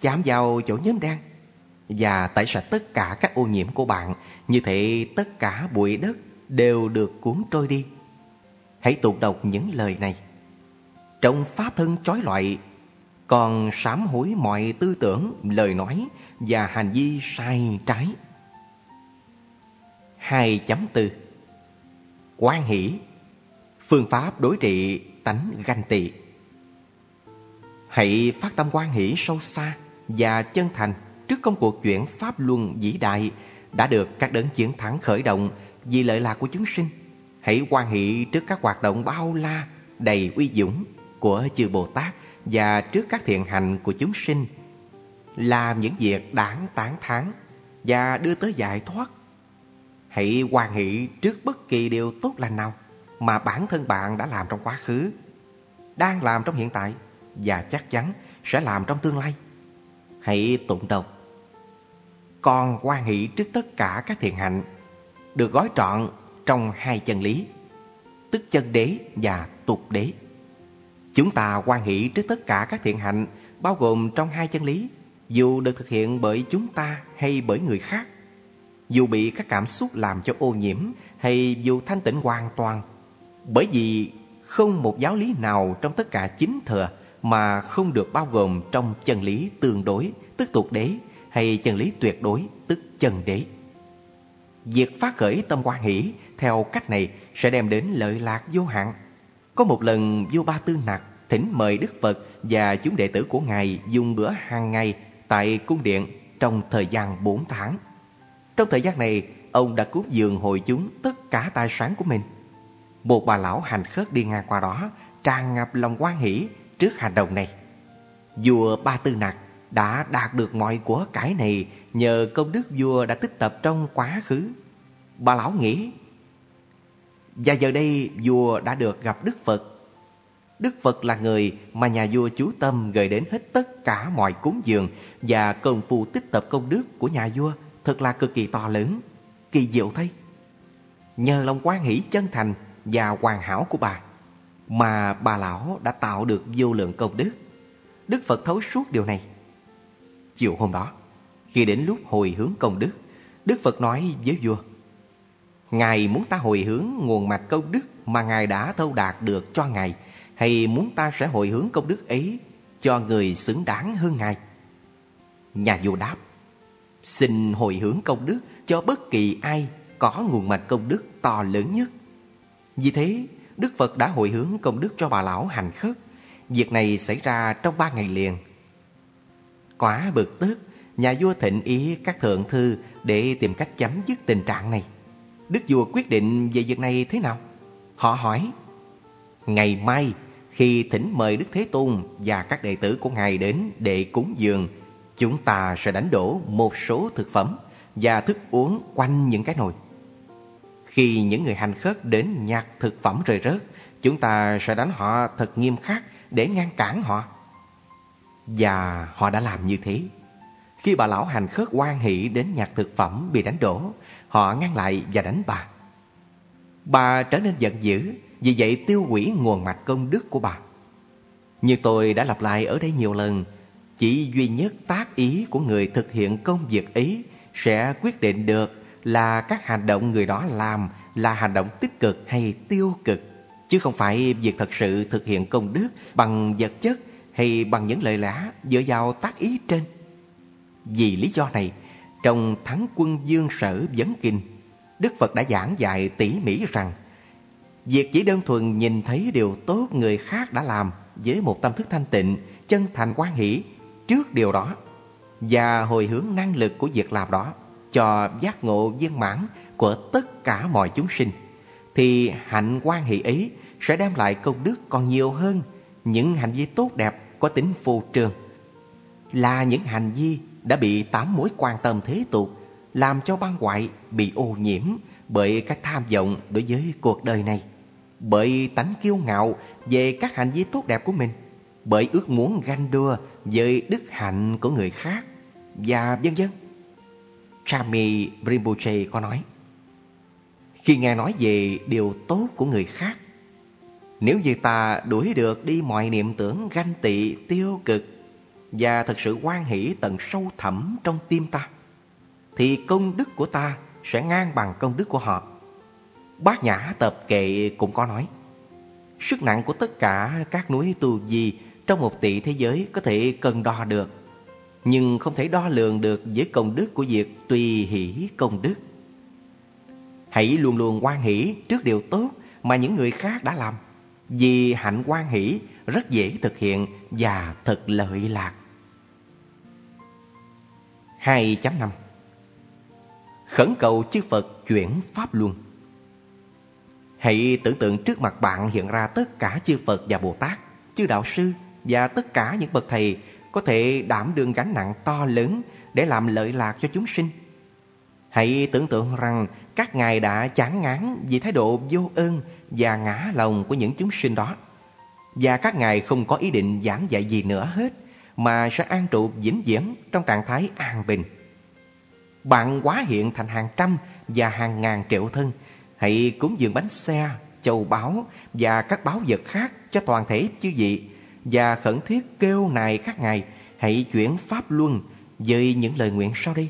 chạm vào chỗ nhóm đen và tẩy sạch tất cả các ô nhiễm của bạn, như thế tất cả bụi đất đều được cuốn trôi đi. Hãy tụng đọc những lời này. Trong pháp thân trói loại còn sám hối mọi tư tưởng, lời nói và hành vi sai trái. 2.4 Quan hỷ Phương pháp đối trị tánh ganh tị Hãy phát tâm quan hỷ sâu xa và chân thành trước công cuộc chuyển pháp luân vĩ đại đã được các đấng chiến thắng khởi động vì lợi lạc của chúng sinh. Hãy quan hỷ trước các hoạt động bao la, đầy uy dũng của chư Bồ Tát và trước các thiện hành của chúng sinh làm những việc đáng tán thán và đưa tới giải thoát. Hãy hoan hỷ trước bất kỳ điều tốt lành nào mà bản thân bạn đã làm trong quá khứ, đang làm trong hiện tại và chắc chắn sẽ làm trong tương lai. Hãy tụng đọc. Con hoan hỷ trước tất cả các thiện hạnh Được gói trọn trong hai chân lý Tức chân đế và tục đế Chúng ta hoan hỷ trước tất cả các thiện hạnh Bao gồm trong hai chân lý Dù được thực hiện bởi chúng ta hay bởi người khác dù bị các cảm xúc làm cho ô nhiễm Hay dù thanh tịnh hoàn toàn, Bởi vì không một giáo lý nào trong tất cả chính thừa Mà không được bao gồm trong chân lý tương đối, Tức tục đế, Hay chân lý tuyệt đối, Tức chân đế Việc phát khởi tâm quan hỷ Theo cách này sẽ đem đến lợi lạc vô hạn có một lần vua Ba Tư Nặc thỉnh mời Đức Phật và chúng đệ tử của Ngài dùng bữa hàng ngày tại cung điện trong thời gian 4 tháng. Trong thời gian này, ông đã cúng dường hội chúng tất cả tài sản của mình. Một bà lão hành khất đi ngang qua đó, tràn ngập lòng quan hỷ trước hành động này. Vua Ba Tư Nặc đã đạt được mọi của cải này nhờ công đức vua đã tích tập trong quá khứ. Bà lão nghĩ và giờ đây vua đã được gặp Đức Phật. Đức Phật là người mà nhà vua chú tâm gửi đến hết tất cả mọi cúng dường và công phu tích tập công đức của nhà vua thật là cực kỳ to lớn, kỳ diệu thay. Nhờ lòng quan hỷ chân thành và hoàn hảo của bà mà bà lão đã tạo được vô lượng công đức. Đức Phật thấu suốt điều này. Chiều hôm đó, khi đến lúc hồi hướng công đức, Đức Phật nói với vua Ngài muốn ta hồi hướng nguồn mạch công đức mà Ngài đã thâu đạt được cho Ngài hay muốn ta sẽ hồi hướng công đức ấy cho người xứng đáng hơn Ngài? Nhà vua đáp, xin hồi hướng công đức cho bất kỳ ai có nguồn mạch công đức to lớn nhất. Vì thế, Đức Phật đã hồi hướng công đức cho bà lão hành khất. Việc này xảy ra trong ba ngày liền. Quá bực tức, nhà vua thịnh ý các thượng thư để tìm cách chấm dứt tình trạng này. Đức vua quyết định về việc này thế nào? Họ hỏi Ngày mai khi thỉnh mời Đức Thế Tôn và các đệ tử của Ngài đến để cúng dường Chúng ta sẽ đánh đổ một số thực phẩm và thức uống quanh những cái nồi. Khi những người hành khất đến nhặt thực phẩm rơi rớt, Chúng ta sẽ đánh họ thật nghiêm khắc để ngăn cản họ. Và họ đã làm như thế. Khi bà lão hành khất quan hỷ đến nhặt thực phẩm bị đánh đổ, Họ ngăn lại và đánh bà. Bà trở nên giận dữ, Vì vậy tiêu hủy nguồn mạch công đức của bà. Như tôi đã lặp lại ở đây nhiều lần chỉ duy nhất tác ý của người thực hiện công việc ấy Sẽ quyết định được là các hành động người đó làm Là hành động tích cực hay tiêu cực Chứ không phải việc thật sự thực hiện công đức Bằng vật chất hay bằng những lời lẽ dựa vào tác ý trên. Vì lý do này trong Thắng Quân Dương Sở Vấn Kinh, Đức Phật đã giảng dạy tỉ mỉ rằng Việc chỉ đơn thuần nhìn thấy điều tốt người khác đã làm với một tâm thức thanh tịnh, chân thành quan hỷ trước điều đó và hồi hướng năng lực của việc làm đó cho giác ngộ viên mãn của tất cả mọi chúng sinh thì hạnh quan hỷ ấy sẽ đem lại công đức còn nhiều hơn những hành vi tốt đẹp có tính phù trường là những hành vi đã bị tám mối quan tâm thế tục làm cho băng ngoại bị ô nhiễm bởi các tham vọng đối với cuộc đời này, bởi tánh kiêu ngạo về các hành vi tốt đẹp của mình, bởi ước muốn ganh đua với đức hạnh của người khác và vân vân. Swami Rinpoche có nói, Khi nghe nói về điều tốt của người khác, Nếu như ta đuổi được đi mọi niệm tưởng ganh tị tiêu cực và thật sự quan hỷ tận sâu thẳm trong tim ta, thì công đức của ta sẽ ngang bằng công đức của họ. Bát Nhã tập kệ cũng có nói, Sức nặng của tất cả các núi tu di trong một tỷ thế giới có thể cân đo được Nhưng không thể đo lường được với công đức của việc tùy hỷ công đức. Hãy luôn luôn quan hỷ trước điều tốt mà những người khác đã làm Vì hạnh quan hỷ rất dễ thực hiện và thật lợi lạc. 2.5 Khẩn cầu chư Phật chuyển Pháp Luân. Hãy tưởng tượng trước mặt bạn hiện ra tất cả chư Phật và Bồ Tát, chư Đạo Sư và tất cả những bậc thầy có thể đảm đương gánh nặng to lớn để làm lợi lạc cho chúng sinh. Hãy tưởng tượng rằng các ngài đã chán ngán vì thái độ vô ơn và ngã lòng của những chúng sinh đó. Và các ngài không có ý định giảng dạy gì nữa hết mà sẽ an trụ vĩnh viễn trong trạng thái an bình. Bạn quá hiện thành hàng trăm và hàng ngàn triệu thân. Hãy cúng dường bánh xe, châu báu và các báu vật khác cho toàn thể chư vị và khẩn thiết kêu nài các ngài hãy chuyển pháp luân với những lời nguyện sau đây.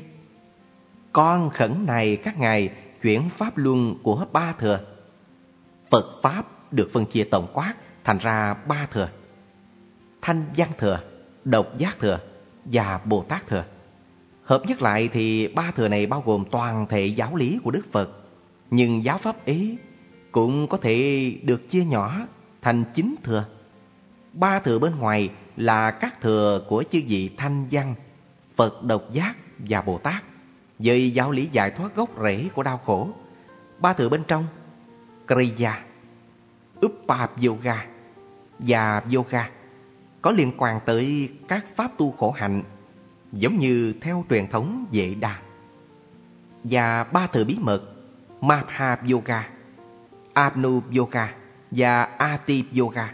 Con khẩn này các ngài chuyển pháp luân của ba thừa. Phật Pháp được phân chia tổng quát thành ra ba thừa. Thanh văn thừa, độc giác thừa và Bồ Tát thừa. Hợp nhất lại thì ba thừa này bao gồm toàn thể giáo lý của Đức Phật. Nhưng giáo pháp ý cũng có thể được chia nhỏ thành chín thừa. Ba thừa bên ngoài là các thừa của chư vị Thanh Văn, Phật Độc Giác và Bồ Tát với giáo lý giải thoát gốc rễ của đau khổ. Ba thừa bên trong Kriya, Uppab Yoga và Yoga có liên quan tới các pháp tu khổ hạnh giống như theo truyền thống Vệ Đà. Và ba thừa bí mật Mabha Yoga, Abnu Yoga và Ati Yoga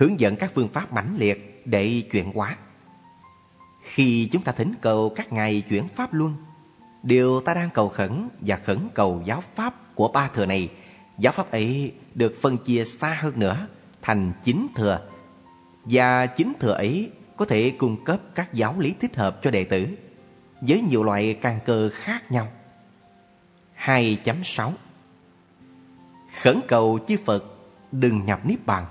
hướng dẫn các phương pháp mãnh liệt để chuyển hóa. Khi chúng ta thỉnh cầu các ngài chuyển pháp luân, điều ta đang cầu khẩn và khẩn cầu giáo pháp của ba thừa này, giáo pháp ấy được phân chia xa hơn nữa thành chín thừa. Và chín thừa ấy có thể cung cấp các giáo lý thích hợp cho đệ tử với nhiều loại căn cơ khác nhau. 2.6 Khẩn cầu chư Phật đừng nhập Niết Bàn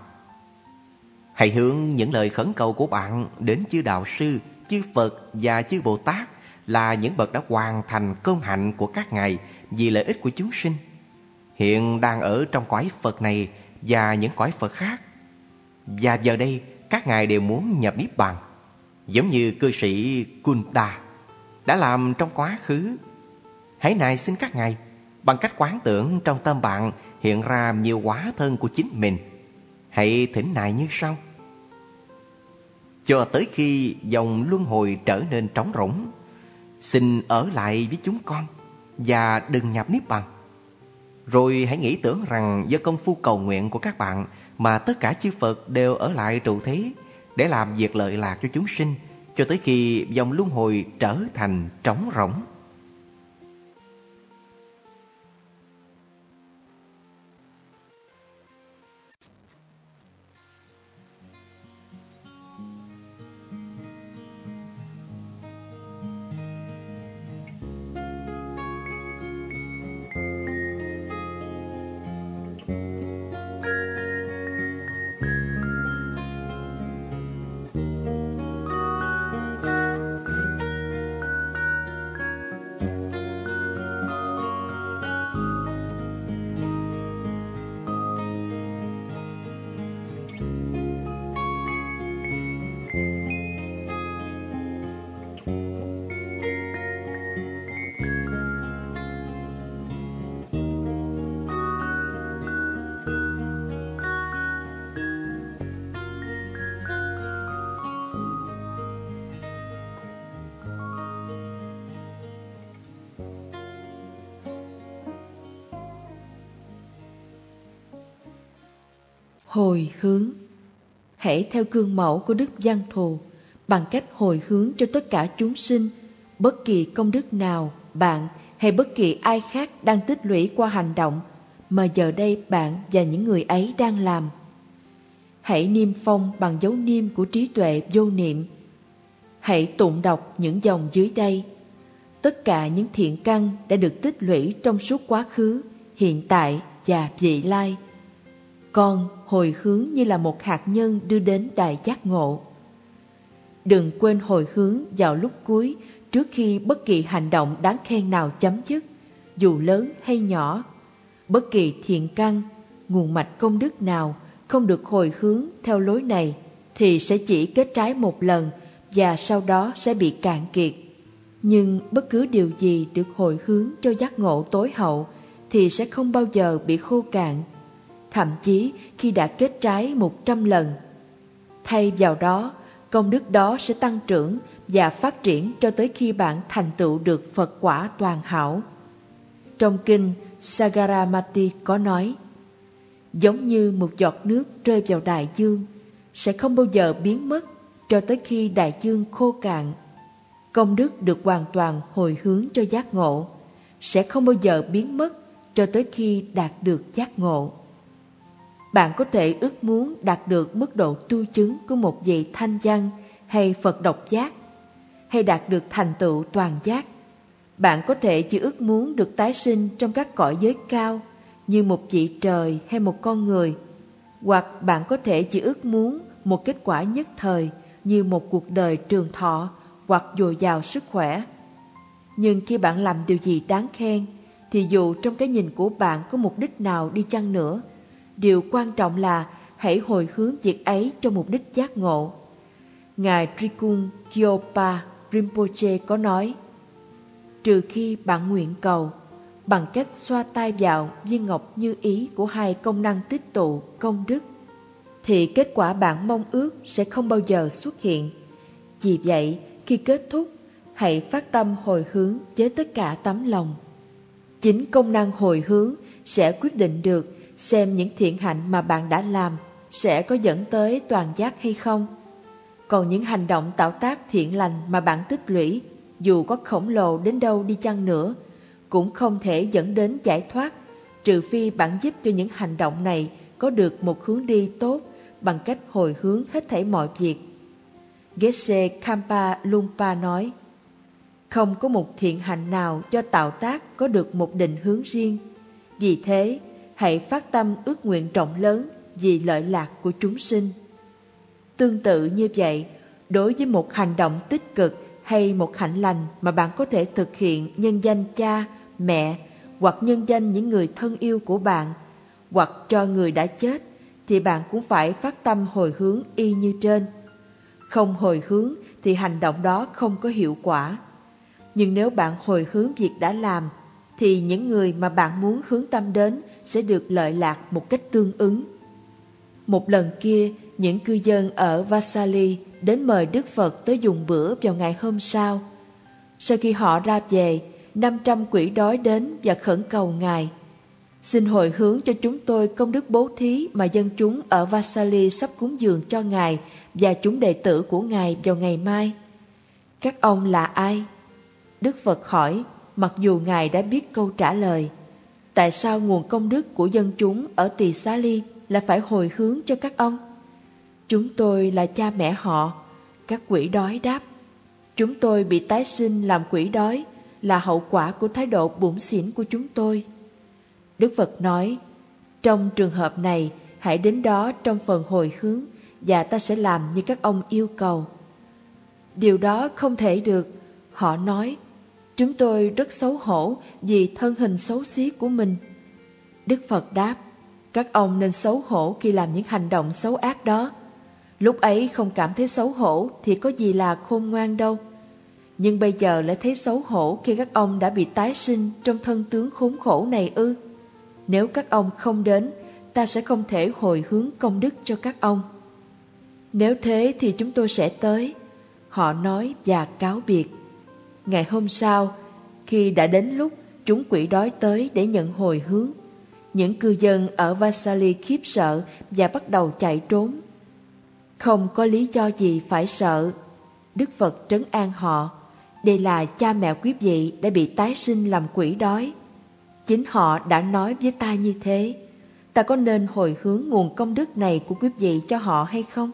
Hãy hướng những lời khẩn cầu của bạn đến chư Đạo Sư, chư Phật và chư Bồ Tát là những bậc đã hoàn thành công hạnh của các ngài vì lợi ích của chúng sinh. Hiện đang ở trong cõi Phật này và những cõi Phật khác. Và giờ đây các ngài đều muốn nhập Niết Bàn. Giống như cư sĩ Kunda đã làm trong quá khứ. Hãy này xin các ngài bằng cách quán tưởng trong tâm bạn hiện ra nhiều quá thân của chính mình. Hãy thỉnh nài như sau cho tới khi dòng luân hồi trở nên trống rỗng. Xin ở lại với chúng con và đừng nhập niết bàn. Rồi hãy nghĩ tưởng rằng do công phu cầu nguyện của các bạn mà tất cả chư Phật đều ở lại trụ thế để làm việc lợi lạc cho chúng sinh cho tới khi dòng luân hồi trở thành trống rỗng. Hồi hướng. Hãy theo gương mẫu của đức văn thù bằng cách hồi hướng cho tất cả chúng sinh, bất kỳ công đức nào bạn hay bất kỳ ai khác đang tích lũy qua hành động mà giờ đây bạn và những người ấy đang làm. Hãy niêm phong bằng dấu niêm của trí tuệ vô niệm. Hãy tụng đọc những dòng dưới đây. Tất cả những thiện căn đã được tích lũy trong suốt quá khứ, hiện tại và vị lai con hồi hướng như là một hạt nhân đưa đến đại giác ngộ. Đừng quên hồi hướng vào lúc cuối trước khi bất kỳ hành động đáng khen nào chấm dứt, dù lớn hay nhỏ. Bất kỳ thiện căn, nguồn mạch công đức nào không được hồi hướng theo lối này thì sẽ chỉ kết trái một lần và sau đó sẽ bị cạn kiệt. Nhưng bất cứ điều gì được hồi hướng cho giác ngộ tối hậu thì sẽ không bao giờ bị khô cạn thậm chí khi đã kết trái một trăm lần. Thay vào đó, công đức đó sẽ tăng trưởng và phát triển cho tới khi bạn thành tựu được Phật quả toàn hảo. Trong kinh Sagaramati có nói, giống như một giọt nước rơi vào đại dương, sẽ không bao giờ biến mất cho tới khi đại dương khô cạn. công đức được hoàn toàn hồi hướng cho giác ngộ, sẽ không bao giờ biến mất cho tới khi đạt được giác ngộ. Bạn có thể ước muốn đạt được mức độ tu chứng của một vị thanh văn hay Phật độc giác, hay đạt được thành tựu toàn giác. Bạn có thể chỉ ước muốn được tái sinh trong các cõi giới cao như một vị trời hay một con người, hoặc bạn có thể chỉ ước muốn một kết quả nhất thời như một cuộc đời trường thọ hoặc dồi dào sức khỏe. Nhưng khi bạn làm điều gì đáng khen, thì dù trong cái nhìn của bạn có mục đích nào đi chăng nữa, điều quan trọng là hãy hồi hướng việc ấy cho mục đích giác ngộ. Ngài Trikun Kyopa Rinpoche có nói, trừ khi bạn nguyện cầu, bằng cách xoa tay vào viên ngọc như ý của hai công năng tích tụ công đức, thì kết quả bạn mong ước sẽ không bao giờ xuất hiện. Vì vậy, khi kết thúc, hãy phát tâm hồi hướng với tất cả tấm lòng. Chính công năng hồi hướng sẽ quyết định được xem những thiện hạnh mà bạn đã làm sẽ có dẫn tới toàn giác hay không. Còn những hành động tạo tác thiện lành mà bạn tích lũy, dù có khổng lồ đến đâu đi chăng nữa, cũng không thể dẫn đến giải thoát, trừ phi bạn giúp cho những hành động này có được một hướng đi tốt bằng cách hồi hướng hết thảy mọi việc. Geshe Kampa Lumpa nói, không có một thiện hành nào cho tạo tác có được một định hướng riêng. Vì thế, hãy phát tâm ước nguyện trọng lớn vì lợi lạc của chúng sinh. Tương tự như vậy, đối với một hành động tích cực hay một hạnh lành mà bạn có thể thực hiện nhân danh cha, mẹ hoặc nhân danh những người thân yêu của bạn hoặc cho người đã chết thì bạn cũng phải phát tâm hồi hướng y như trên. Không hồi hướng thì hành động đó không có hiệu quả. Nhưng nếu bạn hồi hướng việc đã làm thì những người mà bạn muốn hướng tâm đến sẽ được lợi lạc một cách tương ứng. Một lần kia, những cư dân ở Vasali đến mời Đức Phật tới dùng bữa vào ngày hôm sau. Sau khi họ ra về, 500 quỷ đói đến và khẩn cầu Ngài. Xin hồi hướng cho chúng tôi công đức bố thí mà dân chúng ở Vasali sắp cúng dường cho Ngài và chúng đệ tử của Ngài vào ngày mai. Các ông là ai? Đức Phật hỏi, mặc dù Ngài đã biết câu trả lời. Tại sao nguồn công đức của dân chúng ở Tỳ Xá Ly là phải hồi hướng cho các ông? Chúng tôi là cha mẹ họ, các quỷ đói đáp. Chúng tôi bị tái sinh làm quỷ đói là hậu quả của thái độ bủn xỉn của chúng tôi. Đức Phật nói, trong trường hợp này, hãy đến đó trong phần hồi hướng và ta sẽ làm như các ông yêu cầu. Điều đó không thể được, họ nói, chúng tôi rất xấu hổ vì thân hình xấu xí của mình. Đức Phật đáp, các ông nên xấu hổ khi làm những hành động xấu ác đó. Lúc ấy không cảm thấy xấu hổ thì có gì là khôn ngoan đâu. Nhưng bây giờ lại thấy xấu hổ khi các ông đã bị tái sinh trong thân tướng khốn khổ này ư. Nếu các ông không đến, ta sẽ không thể hồi hướng công đức cho các ông. Nếu thế thì chúng tôi sẽ tới. Họ nói và cáo biệt. Ngày hôm sau, khi đã đến lúc chúng quỷ đói tới để nhận hồi hướng, những cư dân ở Vasali khiếp sợ và bắt đầu chạy trốn. Không có lý do gì phải sợ. Đức Phật trấn an họ đây là cha mẹ quý vị đã bị tái sinh làm quỷ đói. Chính họ đã nói với ta như thế. Ta có nên hồi hướng nguồn công đức này của quý vị cho họ hay không?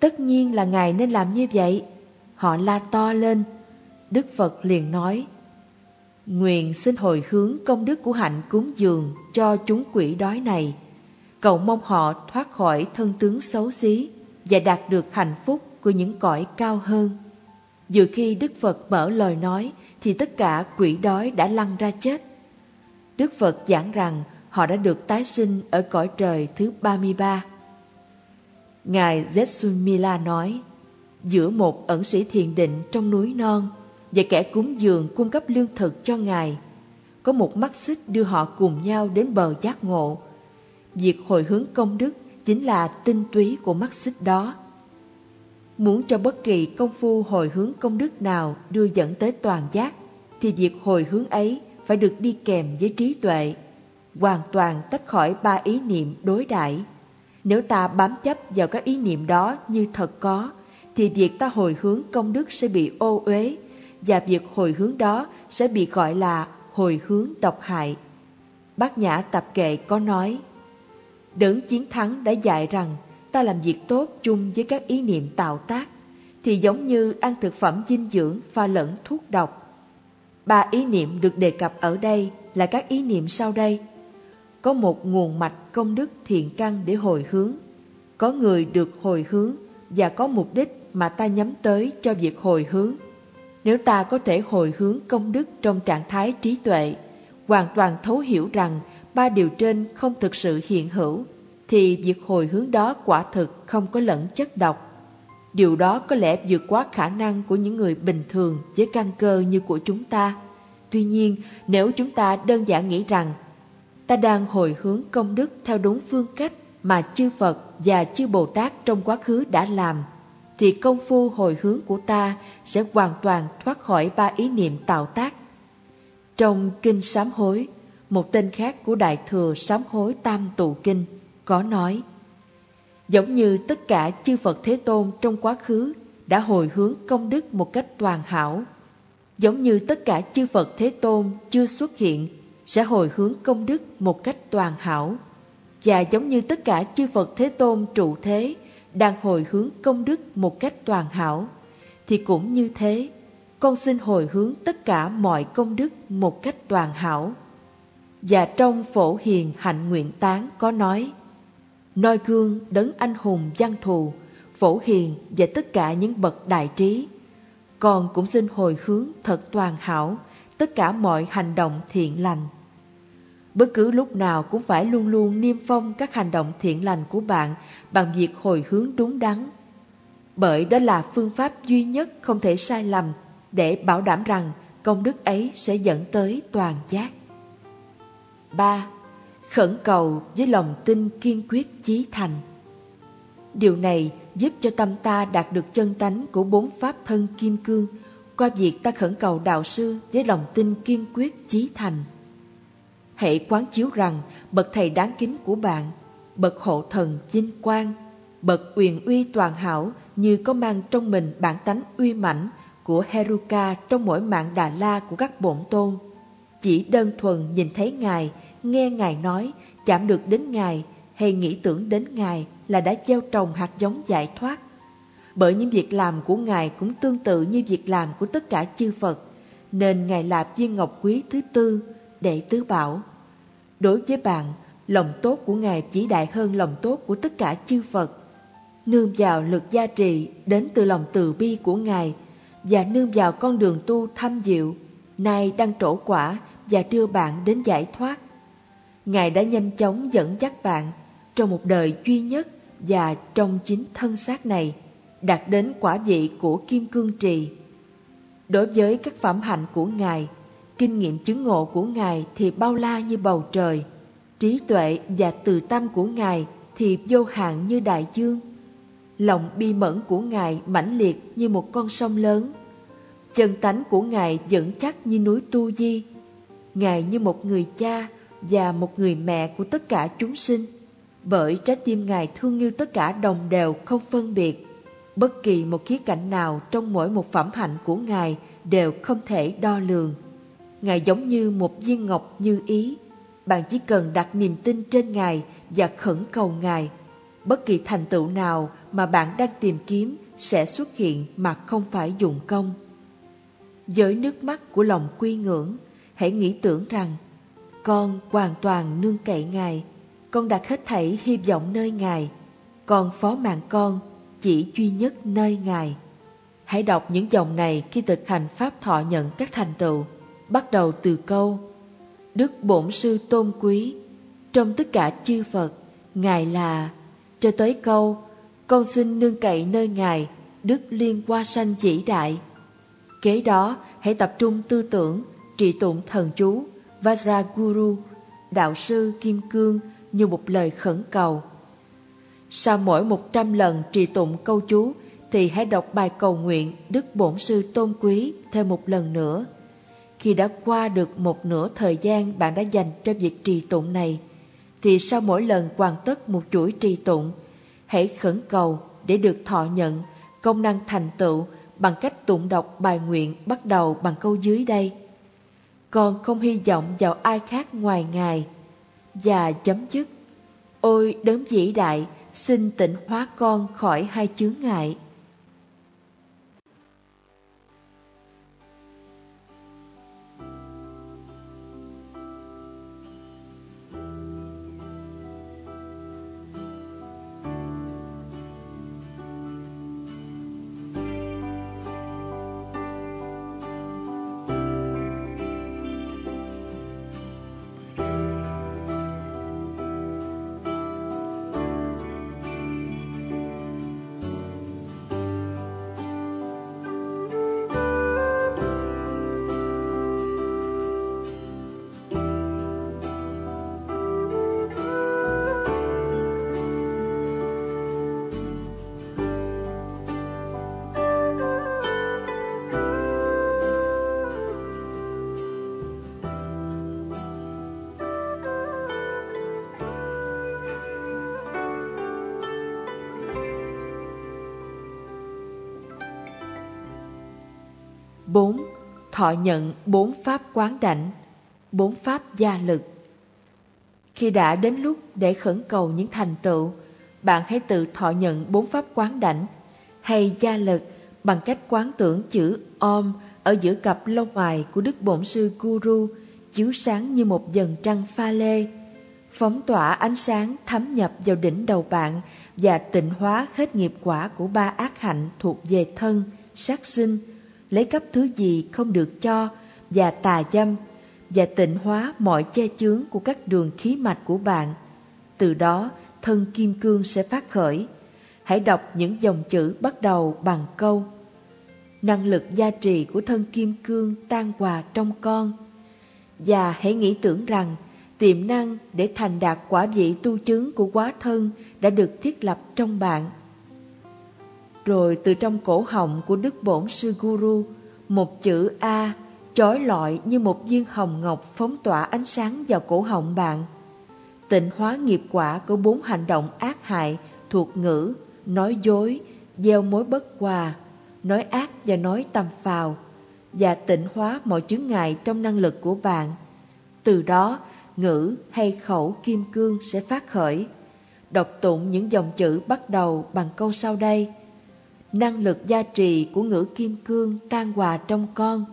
Tất nhiên là Ngài nên làm như vậy. Họ la to lên. Đức Phật liền nói, Nguyện xin hồi hướng công đức của hạnh cúng dường cho chúng quỷ đói này. Cầu mong họ thoát khỏi thân tướng xấu xí và đạt được hạnh phúc của những cõi cao hơn. Dự khi Đức Phật mở lời nói thì tất cả quỷ đói đã lăn ra chết. Đức Phật giảng rằng họ đã được tái sinh ở cõi trời thứ 33. Ngài Zetsumila nói, giữa một ẩn sĩ thiền định trong núi non và kẻ cúng dường cung cấp lương thực cho Ngài, có một mắt xích đưa họ cùng nhau đến bờ giác ngộ. Việc hồi hướng công đức chính là tinh túy của mắt xích đó. Muốn cho bất kỳ công phu hồi hướng công đức nào đưa dẫn tới toàn giác, thì việc hồi hướng ấy phải được đi kèm với trí tuệ, hoàn toàn tách khỏi ba ý niệm đối đãi. Nếu ta bám chấp vào các ý niệm đó như thật có, thì việc ta hồi hướng công đức sẽ bị ô uế và việc hồi hướng đó sẽ bị gọi là hồi hướng độc hại. Bác Nhã Tập Kệ có nói, Đấng chiến thắng đã dạy rằng ta làm việc tốt chung với các ý niệm tạo tác, thì giống như ăn thực phẩm dinh dưỡng pha lẫn thuốc độc. Ba ý niệm được đề cập ở đây là các ý niệm sau đây. Có một nguồn mạch công đức thiện căn để hồi hướng. Có người được hồi hướng và có mục đích mà ta nhắm tới cho việc hồi hướng. Nếu ta có thể hồi hướng công đức trong trạng thái trí tuệ, hoàn toàn thấu hiểu rằng ba điều trên không thực sự hiện hữu, thì việc hồi hướng đó quả thực không có lẫn chất độc. Điều đó có lẽ vượt quá khả năng của những người bình thường với căn cơ như của chúng ta. Tuy nhiên, nếu chúng ta đơn giản nghĩ rằng ta đang hồi hướng công đức theo đúng phương cách mà chư Phật và chư Bồ Tát trong quá khứ đã làm, thì công phu hồi hướng của ta sẽ hoàn toàn thoát khỏi ba ý niệm tạo tác. Trong Kinh Sám Hối, một tên khác của Đại Thừa Sám Hối Tam Tụ Kinh có nói Giống như tất cả chư Phật Thế Tôn trong quá khứ đã hồi hướng công đức một cách toàn hảo, giống như tất cả chư Phật Thế Tôn chưa xuất hiện sẽ hồi hướng công đức một cách toàn hảo, và giống như tất cả chư Phật Thế Tôn trụ thế đang hồi hướng công đức một cách toàn hảo, thì cũng như thế, con xin hồi hướng tất cả mọi công đức một cách toàn hảo. Và trong phổ hiền hạnh nguyện tán có nói, noi gương đấng anh hùng văn thù, phổ hiền và tất cả những bậc đại trí. Con cũng xin hồi hướng thật toàn hảo tất cả mọi hành động thiện lành. Bất cứ lúc nào cũng phải luôn luôn niêm phong các hành động thiện lành của bạn bằng việc hồi hướng đúng đắn. Bởi đó là phương pháp duy nhất không thể sai lầm để bảo đảm rằng công đức ấy sẽ dẫn tới toàn giác. 3. Khẩn cầu với lòng tin kiên quyết chí thành. Điều này giúp cho tâm ta đạt được chân tánh của bốn pháp thân kim cương qua việc ta khẩn cầu đạo sư với lòng tin kiên quyết chí thành. Hãy quán chiếu rằng bậc thầy đáng kính của bạn, bậc hộ thần chinh quang, bậc uyển uy toàn hảo như có mang trong mình bản tánh uy mãnh của Heruka trong mỗi mạng Đà La của các bổn tôn. Chỉ đơn thuần nhìn thấy Ngài, nghe Ngài nói, chạm được đến Ngài hay nghĩ tưởng đến Ngài là đã gieo trồng hạt giống giải thoát. Bởi những việc làm của Ngài cũng tương tự như việc làm của tất cả chư Phật, nên Ngài là viên ngọc quý thứ tư, đệ tứ bảo. Đối với bạn, lòng tốt của Ngài chỉ đại hơn lòng tốt của tất cả chư Phật. Nương vào lực gia trì đến từ lòng từ bi của Ngài và nương vào con đường tu thâm diệu, nay đang trổ quả và đưa bạn đến giải thoát. Ngài đã nhanh chóng dẫn dắt bạn trong một đời duy nhất và trong chính thân xác này đạt đến quả vị của Kim Cương Trì. Đối với các phẩm hạnh của Ngài, kinh nghiệm chứng ngộ của Ngài thì bao la như bầu trời, trí tuệ và từ tâm của Ngài thì vô hạn như đại dương. Lòng bi mẫn của Ngài mãnh liệt như một con sông lớn. Chân tánh của Ngài vững chắc như núi Tu Di. Ngài như một người cha và một người mẹ của tất cả chúng sinh. Bởi trái tim Ngài thương yêu tất cả đồng đều không phân biệt. Bất kỳ một khía cạnh nào trong mỗi một phẩm hạnh của Ngài đều không thể đo lường. Ngài giống như một viên ngọc như ý. Bạn chỉ cần đặt niềm tin trên Ngài và khẩn cầu Ngài. Bất kỳ thành tựu nào mà bạn đang tìm kiếm sẽ xuất hiện mà không phải dùng công. Với nước mắt của lòng quy ngưỡng, hãy nghĩ tưởng rằng con hoàn toàn nương cậy Ngài, con đặt hết thảy hy vọng nơi Ngài, con phó mạng con chỉ duy nhất nơi Ngài. Hãy đọc những dòng này khi thực hành pháp thọ nhận các thành tựu bắt đầu từ câu Đức Bổn Sư Tôn Quý trong tất cả chư Phật, Ngài là cho tới câu con xin nương cậy nơi Ngài Đức Liên Hoa Sanh chỉ đại. Kế đó, hãy tập trung tư tưởng, trị tụng thần chú Vajraguru, đạo sư Kim Cương như một lời khẩn cầu. Sau mỗi một trăm lần trì tụng câu chú thì hãy đọc bài cầu nguyện Đức Bổn Sư Tôn Quý thêm một lần nữa khi đã qua được một nửa thời gian bạn đã dành cho việc trì tụng này, thì sau mỗi lần hoàn tất một chuỗi trì tụng, hãy khẩn cầu để được thọ nhận công năng thành tựu bằng cách tụng đọc bài nguyện bắt đầu bằng câu dưới đây. Con không hy vọng vào ai khác ngoài Ngài. Và chấm dứt. Ôi đấng vĩ đại, xin tịnh hóa con khỏi hai chướng ngại. Thọ nhận bốn pháp quán đảnh, bốn pháp gia lực. Khi đã đến lúc để khẩn cầu những thành tựu, bạn hãy tự thọ nhận bốn pháp quán đảnh hay gia lực bằng cách quán tưởng chữ Om ở giữa cặp lông mày của Đức Bổn Sư Guru chiếu sáng như một dần trăng pha lê, phóng tỏa ánh sáng thấm nhập vào đỉnh đầu bạn và tịnh hóa hết nghiệp quả của ba ác hạnh thuộc về thân, sát sinh, lấy cấp thứ gì không được cho và tà dâm và tịnh hóa mọi che chướng của các đường khí mạch của bạn. Từ đó, thân kim cương sẽ phát khởi. Hãy đọc những dòng chữ bắt đầu bằng câu Năng lực gia trì của thân kim cương tan hòa trong con. Và hãy nghĩ tưởng rằng tiềm năng để thành đạt quả vị tu chứng của quá thân đã được thiết lập trong bạn rồi từ trong cổ họng của Đức Bổn Sư Guru, một chữ A chói lọi như một viên hồng ngọc phóng tỏa ánh sáng vào cổ họng bạn. Tịnh hóa nghiệp quả của bốn hành động ác hại thuộc ngữ, nói dối, gieo mối bất hòa, nói ác và nói tầm phào, và tịnh hóa mọi chướng ngại trong năng lực của bạn. Từ đó, ngữ hay khẩu kim cương sẽ phát khởi. Đọc tụng những dòng chữ bắt đầu bằng câu sau đây – năng lực gia trì của ngữ kim cương tan hòa trong con.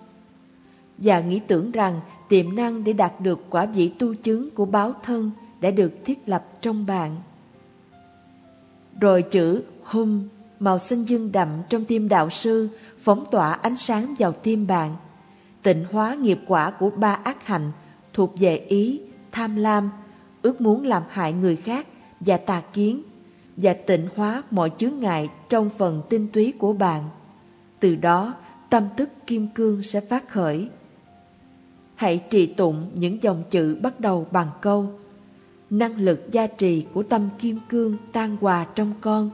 Và nghĩ tưởng rằng tiềm năng để đạt được quả vị tu chứng của báo thân đã được thiết lập trong bạn. Rồi chữ hum màu xanh dương đậm trong tim đạo sư phóng tỏa ánh sáng vào tim bạn, tịnh hóa nghiệp quả của ba ác hạnh thuộc về ý, tham lam, ước muốn làm hại người khác và tà kiến và tịnh hóa mọi chướng ngại trong phần tinh túy của bạn. Từ đó, tâm tức kim cương sẽ phát khởi. Hãy trì tụng những dòng chữ bắt đầu bằng câu Năng lực gia trì của tâm kim cương tan hòa trong con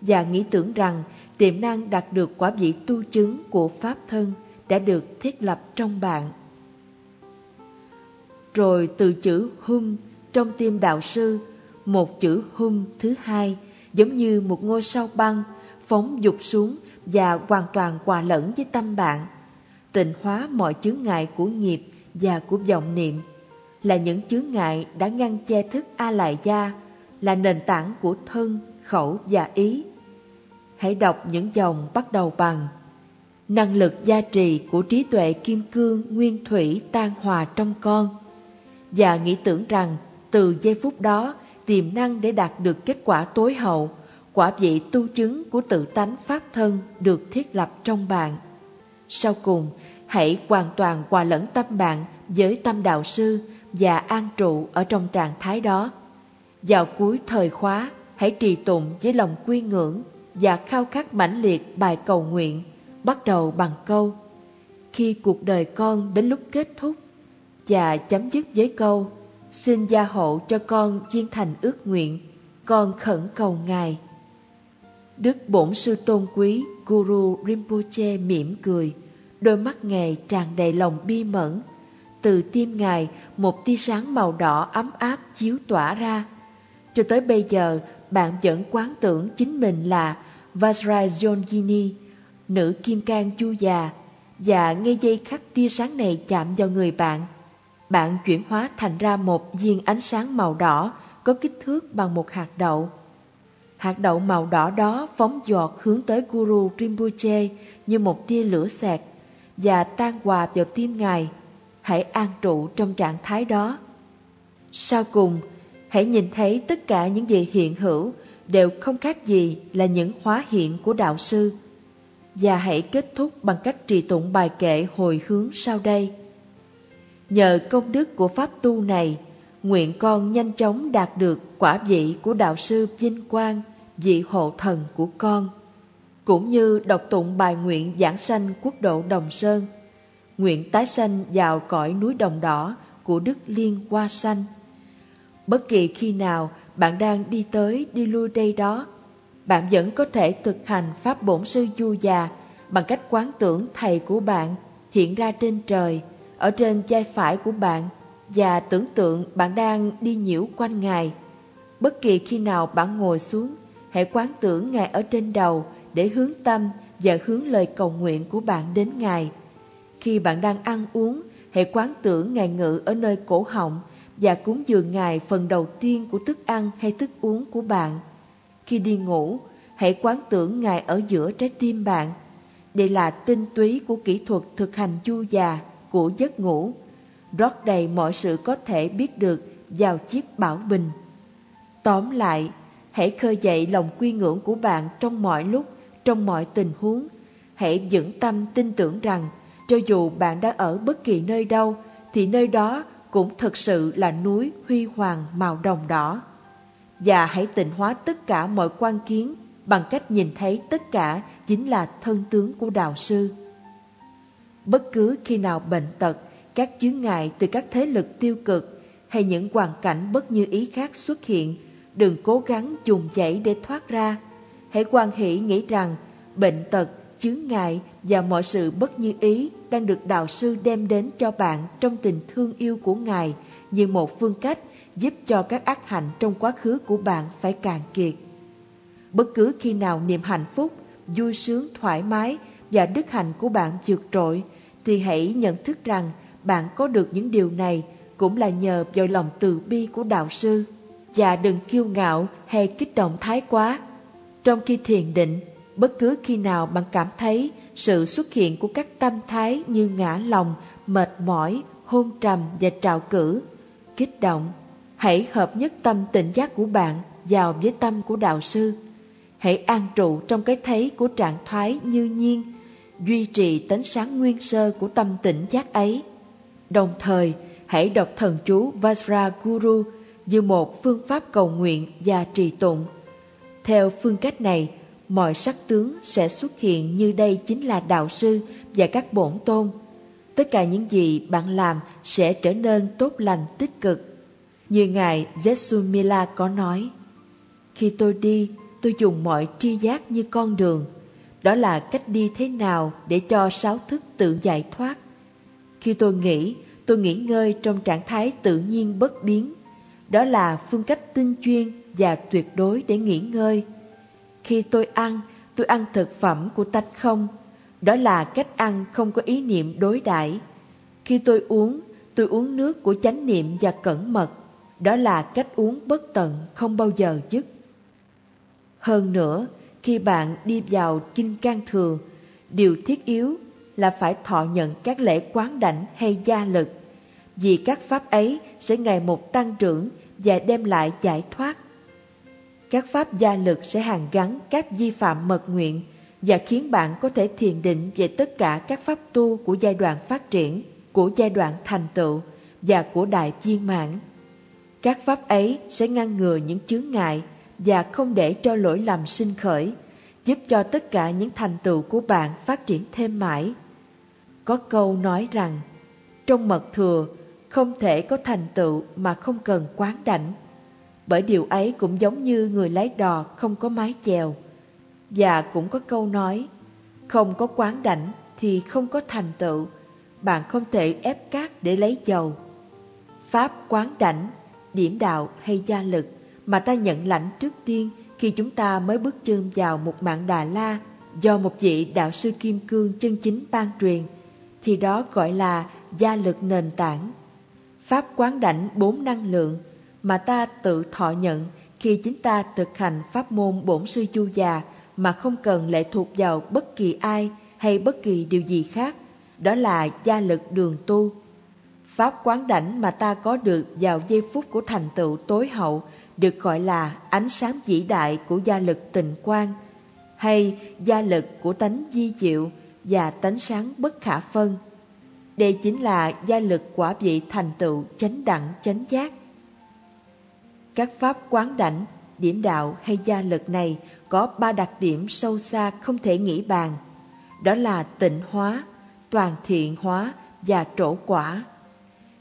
và nghĩ tưởng rằng tiềm năng đạt được quả vị tu chứng của Pháp thân đã được thiết lập trong bạn. Rồi từ chữ hung trong tim đạo sư một chữ hung thứ hai, giống như một ngôi sao băng, phóng dục xuống và hoàn toàn hòa lẫn với tâm bạn. Tịnh hóa mọi chướng ngại của nghiệp và của vọng niệm là những chướng ngại đã ngăn che thức a lại gia là nền tảng của thân, khẩu và ý. Hãy đọc những dòng bắt đầu bằng, năng lực gia trì của trí tuệ kim cương nguyên thủy tan hòa trong con. Và nghĩ tưởng rằng từ giây phút đó tiềm năng để đạt được kết quả tối hậu, quả vị tu chứng của tự tánh Pháp thân được thiết lập trong bạn. Sau cùng, hãy hoàn toàn hòa lẫn tâm bạn với tâm đạo sư và an trụ ở trong trạng thái đó. Vào cuối thời khóa, hãy trì tụng với lòng quy ngưỡng và khao khát mãnh liệt bài cầu nguyện, bắt đầu bằng câu Khi cuộc đời con đến lúc kết thúc và chấm dứt với câu Xin gia hộ cho con viên thành ước nguyện, con khẩn cầu Ngài. Đức Bổn Sư Tôn Quý Guru Rinpoche mỉm cười, đôi mắt Ngài tràn đầy lòng bi mẫn. Từ tim Ngài, một tia sáng màu đỏ ấm áp chiếu tỏa ra. Cho tới bây giờ, bạn vẫn quán tưởng chính mình là Vajrayogini, nữ kim cang chu già và ngay dây khắc tia sáng này chạm vào người bạn. Bạn chuyển hóa thành ra một viên ánh sáng màu đỏ có kích thước bằng một hạt đậu. Hạt đậu màu đỏ đó phóng giọt hướng tới Guru Rinpoche như một tia lửa xẹt và tan hòa vào tim Ngài. Hãy an trụ trong trạng thái đó. Sau cùng, hãy nhìn thấy tất cả những gì hiện hữu đều không khác gì là những hóa hiện của đạo sư. Và hãy kết thúc bằng cách trì tụng bài kệ hồi hướng sau đây. Nhờ công đức của pháp tu này, nguyện con nhanh chóng đạt được quả vị của đạo sư vinh quang, vị hộ thần của con. Cũng như đọc tụng bài nguyện giảng sanh quốc độ Đồng Sơn, nguyện tái sanh vào cõi núi Đồng Đỏ của Đức Liên Hoa Sanh. Bất kỳ khi nào bạn đang đi tới đi lui đây đó, bạn vẫn có thể thực hành Pháp Bổn Sư Du Già bằng cách quán tưởng Thầy của bạn hiện ra trên trời, ở trên vai phải của bạn và tưởng tượng bạn đang đi nhiễu quanh Ngài. Bất kỳ khi nào bạn ngồi xuống, hãy quán tưởng Ngài ở trên đầu để hướng tâm và hướng lời cầu nguyện của bạn đến Ngài. Khi bạn đang ăn uống, hãy quán tưởng Ngài ngự ở nơi cổ họng và cúng dường Ngài phần đầu tiên của thức ăn hay thức uống của bạn. Khi đi ngủ, hãy quán tưởng Ngài ở giữa trái tim bạn. Đây là tinh túy của kỹ thuật thực hành du già của giấc ngủ, rót đầy mọi sự có thể biết được vào chiếc bảo bình. Tóm lại, hãy khơi dậy lòng quy ngưỡng của bạn trong mọi lúc, trong mọi tình huống. Hãy vững tâm tin tưởng rằng, cho dù bạn đã ở bất kỳ nơi đâu, thì nơi đó cũng thực sự là núi huy hoàng màu đồng đỏ. Và hãy tịnh hóa tất cả mọi quan kiến bằng cách nhìn thấy tất cả chính là thân tướng của đạo sư. Bất cứ khi nào bệnh tật, các chướng ngại từ các thế lực tiêu cực hay những hoàn cảnh bất như ý khác xuất hiện, đừng cố gắng dùng chảy để thoát ra. Hãy quan hỷ nghĩ rằng bệnh tật, chướng ngại và mọi sự bất như ý đang được đạo sư đem đến cho bạn trong tình thương yêu của Ngài như một phương cách giúp cho các ác hạnh trong quá khứ của bạn phải cạn kiệt. Bất cứ khi nào niềm hạnh phúc, vui sướng, thoải mái và đức hạnh của bạn vượt trội, thì hãy nhận thức rằng bạn có được những điều này cũng là nhờ vào lòng từ bi của đạo sư. Và đừng kiêu ngạo hay kích động thái quá. Trong khi thiền định, bất cứ khi nào bạn cảm thấy sự xuất hiện của các tâm thái như ngã lòng, mệt mỏi, hôn trầm và trào cử, kích động, hãy hợp nhất tâm tỉnh giác của bạn vào với tâm của đạo sư. Hãy an trụ trong cái thấy của trạng thái như nhiên, duy trì tánh sáng nguyên sơ của tâm tỉnh giác ấy. Đồng thời, hãy đọc thần chú Vajra Guru như một phương pháp cầu nguyện và trì tụng. Theo phương cách này, mọi sắc tướng sẽ xuất hiện như đây chính là đạo sư và các bổn tôn. Tất cả những gì bạn làm sẽ trở nên tốt lành tích cực. Như Ngài Jesumila có nói, Khi tôi đi, tôi dùng mọi tri giác như con đường. Đó là cách đi thế nào để cho sáu thức tự giải thoát. Khi tôi nghĩ, tôi nghỉ ngơi trong trạng thái tự nhiên bất biến. Đó là phương cách tinh chuyên và tuyệt đối để nghỉ ngơi khi tôi ăn, tôi ăn thực phẩm của tánh không. Đó là cách ăn không có ý niệm đối đãi. Khi tôi uống, tôi uống nước của chánh niệm và cẩn mật. Đó là cách uống bất tận, không bao giờ dứt. Hơn nữa, khi bạn đi vào kinh can thừa, điều thiết yếu là phải thọ nhận các lễ quán đảnh hay gia lực, vì các pháp ấy sẽ ngày một tăng trưởng và đem lại giải thoát các pháp gia lực sẽ hàn gắn các vi phạm mật nguyện và khiến bạn có thể thiền định về tất cả các pháp tu của giai đoạn phát triển, của giai đoạn thành tựu và của đại viên mãn. Các pháp ấy sẽ ngăn ngừa những chướng ngại và không để cho lỗi lầm sinh khởi, giúp cho tất cả những thành tựu của bạn phát triển thêm mãi. Có câu nói rằng, trong mật thừa không thể có thành tựu mà không cần quán đảnh bởi điều ấy cũng giống như người lái đò không có mái chèo. Và cũng có câu nói, không có quán đảnh thì không có thành tựu, bạn không thể ép cát để lấy dầu. Pháp quán đảnh, điểm đạo hay gia lực mà ta nhận lãnh trước tiên khi chúng ta mới bước chân vào một mạng Đà La do một vị đạo sư kim cương chân chính ban truyền, thì đó gọi là gia lực nền tảng. Pháp quán đảnh bốn năng lượng mà ta tự thọ nhận khi chính ta thực hành pháp môn bổn sư chu già mà không cần lệ thuộc vào bất kỳ ai hay bất kỳ điều gì khác, đó là gia lực đường tu. Pháp quán đảnh mà ta có được vào giây phút của thành tựu tối hậu được gọi là ánh sáng vĩ đại của gia lực tình quang hay gia lực của tánh di diệu và tánh sáng bất khả phân. Đây chính là gia lực quả vị thành tựu chánh đẳng chánh giác. Các pháp quán đảnh, điểm đạo hay gia lực này có ba đặc điểm sâu xa không thể nghĩ bàn. Đó là tịnh hóa, toàn thiện hóa và trổ quả.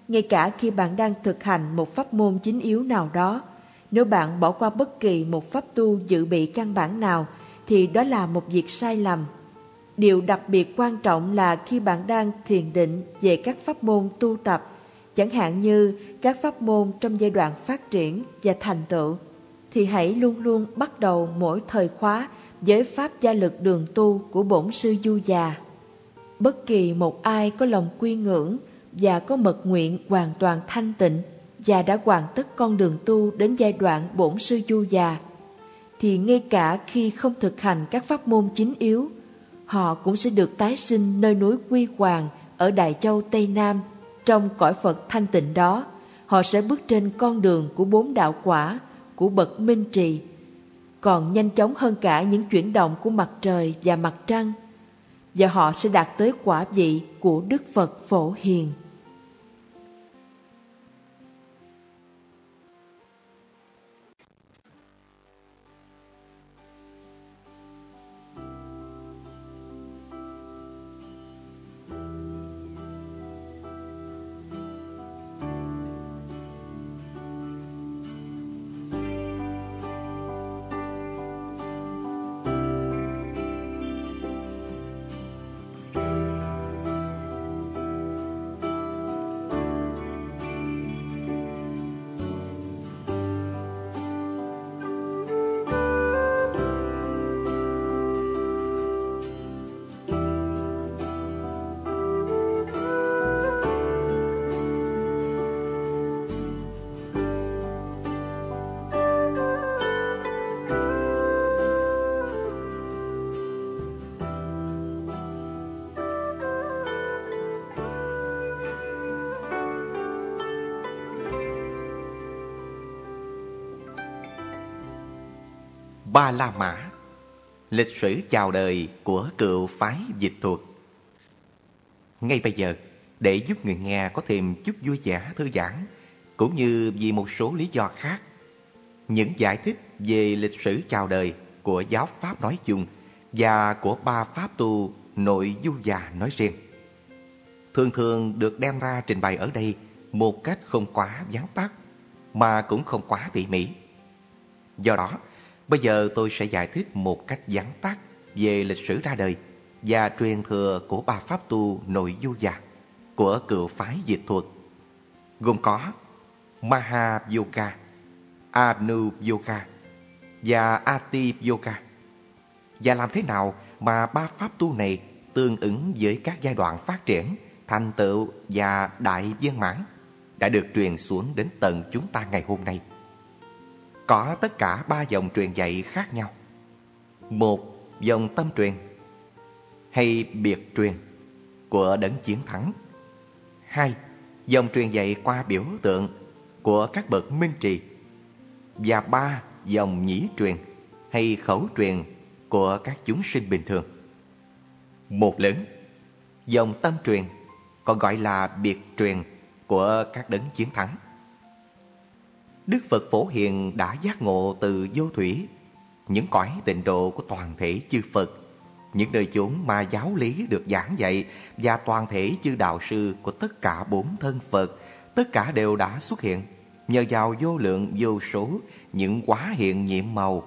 Ngay cả khi bạn đang thực hành một pháp môn chính yếu nào đó, nếu bạn bỏ qua bất kỳ một pháp tu dự bị căn bản nào thì đó là một việc sai lầm. Điều đặc biệt quan trọng là khi bạn đang thiền định về các pháp môn tu tập, chẳng hạn như các pháp môn trong giai đoạn phát triển và thành tựu, thì hãy luôn luôn bắt đầu mỗi thời khóa với pháp gia lực đường tu của bổn sư Du già. Bất kỳ một ai có lòng quy ngưỡng và có mật nguyện hoàn toàn thanh tịnh và đã hoàn tất con đường tu đến giai đoạn bổn sư Du già, thì ngay cả khi không thực hành các pháp môn chính yếu, họ cũng sẽ được tái sinh nơi núi Quy Hoàng ở Đại Châu Tây Nam. Trong cõi Phật thanh tịnh đó, họ sẽ bước trên con đường của bốn đạo quả, của bậc minh trì, còn nhanh chóng hơn cả những chuyển động của mặt trời và mặt trăng, và họ sẽ đạt tới quả vị của Đức Phật Phổ Hiền. Ba La Mã. Lịch sử chào đời của cựu phái dịch thuật. Ngay bây giờ, để giúp người nghe có thêm chút vui vẻ thư giãn Cũng như vì một số lý do khác Những giải thích về lịch sử chào đời của giáo Pháp nói chung Và của ba Pháp tu nội du già nói riêng Thường thường được đem ra trình bày ở đây một cách không quá gián tắt Mà cũng không quá tỉ mỉ. Do đó, Bây giờ tôi sẽ giải thích một cách giản tắt về lịch sử ra đời và truyền thừa của ba pháp tu nội du già của cựu phái dịch thuật gồm có Maha Yoga, Anu Yoga và Ati Yoga. Và làm thế nào mà ba pháp tu này tương ứng với các giai đoạn phát triển, thành tựu và đại viên mãn đã được truyền xuống đến tận chúng ta ngày hôm nay có tất cả ba dòng truyền dạy khác nhau. Một, dòng tâm truyền hay biệt truyền của đấng chiến thắng. Hai, dòng truyền dạy qua biểu tượng của các bậc minh trì. Và ba, dòng nhĩ truyền hay khẩu truyền của các chúng sinh bình thường. Một lớn, dòng tâm truyền còn gọi là biệt truyền của các đấng chiến thắng. Đức Phật Phổ Hiền đã giác ngộ từ vô thủy, những cõi tịnh độ của toàn thể chư Phật, những nơi chốn mà giáo lý được giảng dạy và toàn thể chư đạo sư của tất cả bốn thân Phật, tất cả đều đã xuất hiện nhờ vào vô lượng vô số những quá hiện nhiệm màu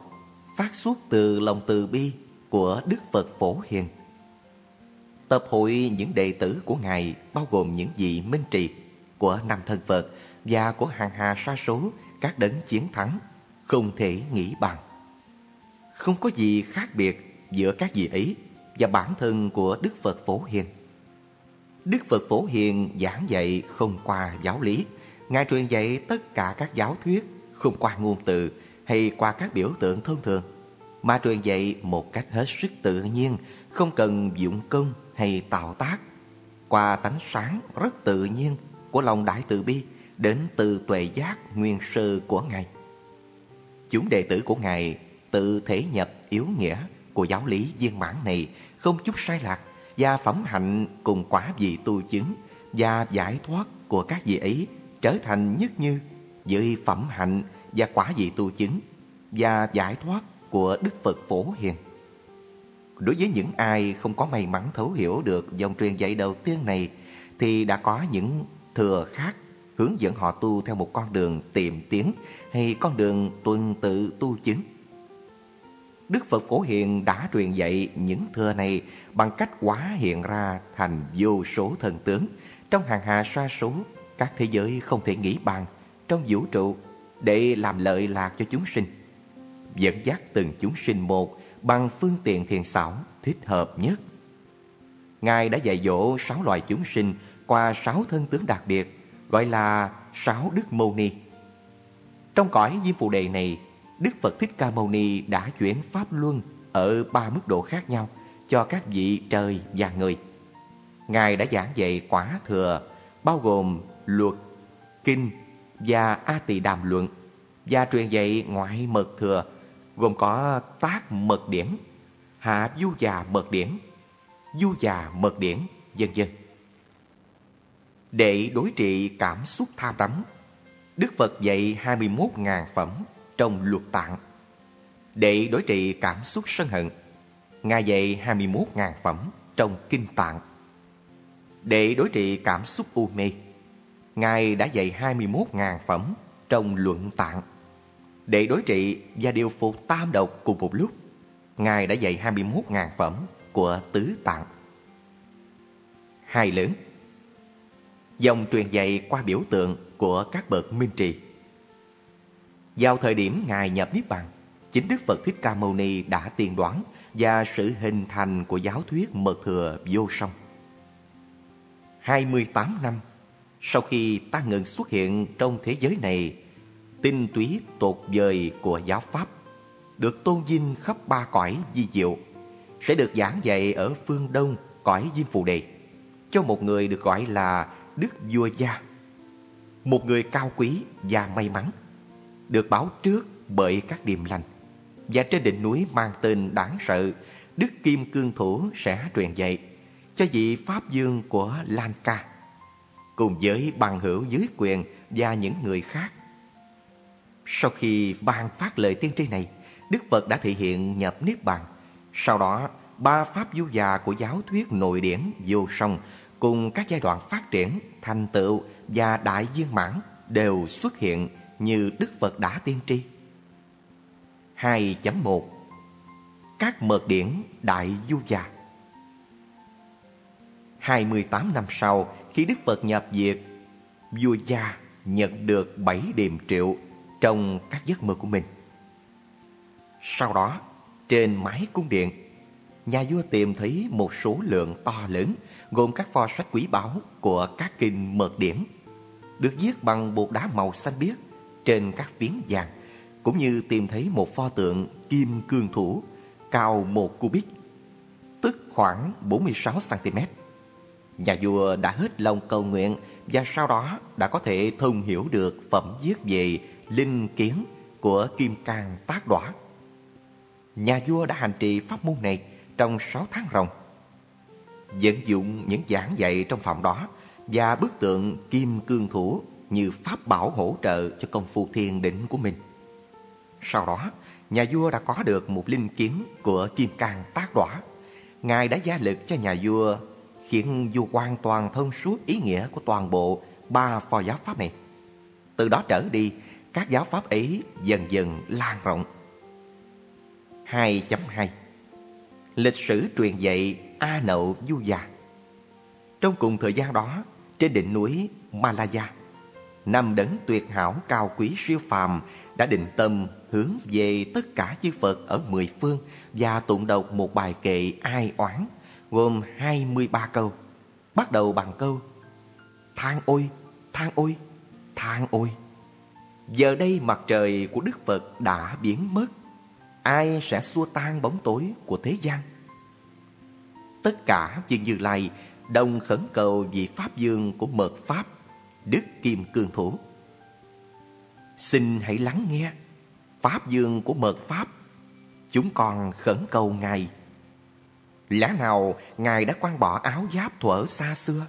phát xuất từ lòng từ bi của Đức Phật Phổ Hiền. Tập hội những đệ tử của Ngài bao gồm những vị minh trì của năm thân Phật và của hàng hà sa số các đấng chiến thắng không thể nghĩ bằng. Không có gì khác biệt giữa các vị ấy và bản thân của Đức Phật Phổ Hiền. Đức Phật Phổ Hiền giảng dạy không qua giáo lý, Ngài truyền dạy tất cả các giáo thuyết không qua ngôn từ hay qua các biểu tượng thông thường, mà truyền dạy một cách hết sức tự nhiên, không cần dụng công hay tạo tác, qua tánh sáng rất tự nhiên của lòng đại từ bi đến từ tuệ giác nguyên sơ của Ngài. Chúng đệ tử của Ngài tự thể nhập yếu nghĩa của giáo lý viên mãn này không chút sai lạc và phẩm hạnh cùng quả vị tu chứng và giải thoát của các vị ấy trở thành nhất như với phẩm hạnh và quả vị tu chứng và giải thoát của Đức Phật Phổ Hiền. Đối với những ai không có may mắn thấu hiểu được dòng truyền dạy đầu tiên này, thì đã có những thừa khác hướng dẫn họ tu theo một con đường tiềm tiến hay con đường tuần tự tu chứng. Đức Phật Phổ Hiền đã truyền dạy những thơ này bằng cách hóa hiện ra thành vô số thần tướng trong hàng hà sa số các thế giới không thể nghĩ bàn trong vũ trụ để làm lợi lạc cho chúng sinh. Dẫn dắt từng chúng sinh một bằng phương tiện thiền xảo thích hợp nhất. Ngài đã dạy dỗ sáu loài chúng sinh qua sáu thân tướng đặc biệt, gọi là sáu Đức Mâu Ni. Trong cõi Diêm Phù Đề này, Đức Phật Thích Ca Mâu Ni đã chuyển Pháp Luân ở ba mức độ khác nhau cho các vị trời và người. Ngài đã giảng dạy quả thừa, bao gồm luật, kinh và A Tỳ Đàm Luận, và truyền dạy ngoại mật thừa, gồm có tác mật điển, hạ du già mật điển, du già mật điển, vân vân. Để đối trị cảm xúc tham đắm, Đức Phật dạy 21.000 phẩm trong luật tạng. Để đối trị cảm xúc sân hận, Ngài dạy 21.000 phẩm trong kinh tạng. Để đối trị cảm xúc u mê, Ngài đã dạy 21.000 phẩm trong luận tạng. Để đối trị và điều phục tam độc cùng một lúc, Ngài đã dạy 21.000 phẩm của tứ tạng. Hai lớn Dòng truyền dạy qua biểu tượng của các bậc minh trì Vào thời điểm Ngài nhập Niết Bàn, chính Đức Phật Thích Ca Mâu Ni đã tiên đoán và sự hình thành của giáo thuyết mật thừa vô song. 28 năm sau khi ta ngừng xuất hiện trong thế giới này, tinh túy tột vời của giáo Pháp được tôn vinh khắp ba cõi di diệu sẽ được giảng dạy ở phương Đông cõi Diêm Phù Đề cho một người được gọi là Đức Vua Gia. Một người cao quý và may mắn, được báo trước bởi các điềm lành. Và trên đỉnh núi mang tên đáng sợ, Đức Kim Cương Thủ sẽ truyền dạy cho vị Pháp Dương của Lan Ca cùng với bằng hữu dưới quyền và những người khác. Sau khi ban phát lời tiên tri này, Đức Phật đã thể hiện nhập Niết Bàn. Sau đó, ba pháp du già của giáo thuyết nội điển vô song cùng các giai đoạn phát triển, thành tựu và đại viên mãn đều xuất hiện như Đức Phật đã tiên tri. 2.1 Các mật điển Đại Du Già 28 năm sau, khi Đức Phật nhập diệt, vua gia nhận được bảy điểm triệu trong các giấc mơ của mình. Sau đó, trên mái cung điện, nhà vua tìm thấy một số lượng to lớn gồm các pho sách quý báu của các kinh mật điển, được viết bằng bột đá màu xanh biếc trên các phiến vàng, cũng như tìm thấy một pho tượng kim cương thủ cao một cubit, tức khoảng 46 cm Nhà vua đã hết lòng cầu nguyện và sau đó đã có thể thông hiểu được phẩm viết về linh kiến của Kim Cang Tác Đỏa. Nhà vua đã hành trì pháp môn này trong 6 tháng ròng. Vận dụng những giảng dạy trong phòng đó và bức tượng Kim Cương Thủ như pháp bảo hỗ trợ cho công phu thiền định của mình. Sau đó, nhà vua đã có được một linh kiến của Kim Cang Tác Đỏa. Ngài đã gia lực cho nhà vua khiến vua hoàn toàn thông suốt ý nghĩa của toàn bộ ba phò giáo pháp này. Từ đó trở đi, các giáo pháp ấy dần dần lan rộng. 2.2 Lịch sử truyền dạy A Nậu Du Già Trong cùng thời gian đó, trên đỉnh núi Malaya, năm đấng tuyệt hảo cao quý siêu phàm đã định tâm hướng về tất cả chư Phật ở mười phương và tụng đọc một bài kệ ai oán gồm 23 câu. Bắt đầu bằng câu Than ôi, than ôi, than ôi. Giờ đây mặt trời của Đức Phật đã biến mất. Ai sẽ xua tan bóng tối của thế gian? Tất cả chư Như Lai đồng khẩn cầu vị Pháp Dương của mật Pháp, Đức Kim Cương Thủ. Xin hãy lắng nghe Pháp Dương của mật Pháp. Chúng con khẩn cầu Ngài. Lẽ nào Ngài đã quan bỏ áo giáp thuở xa xưa?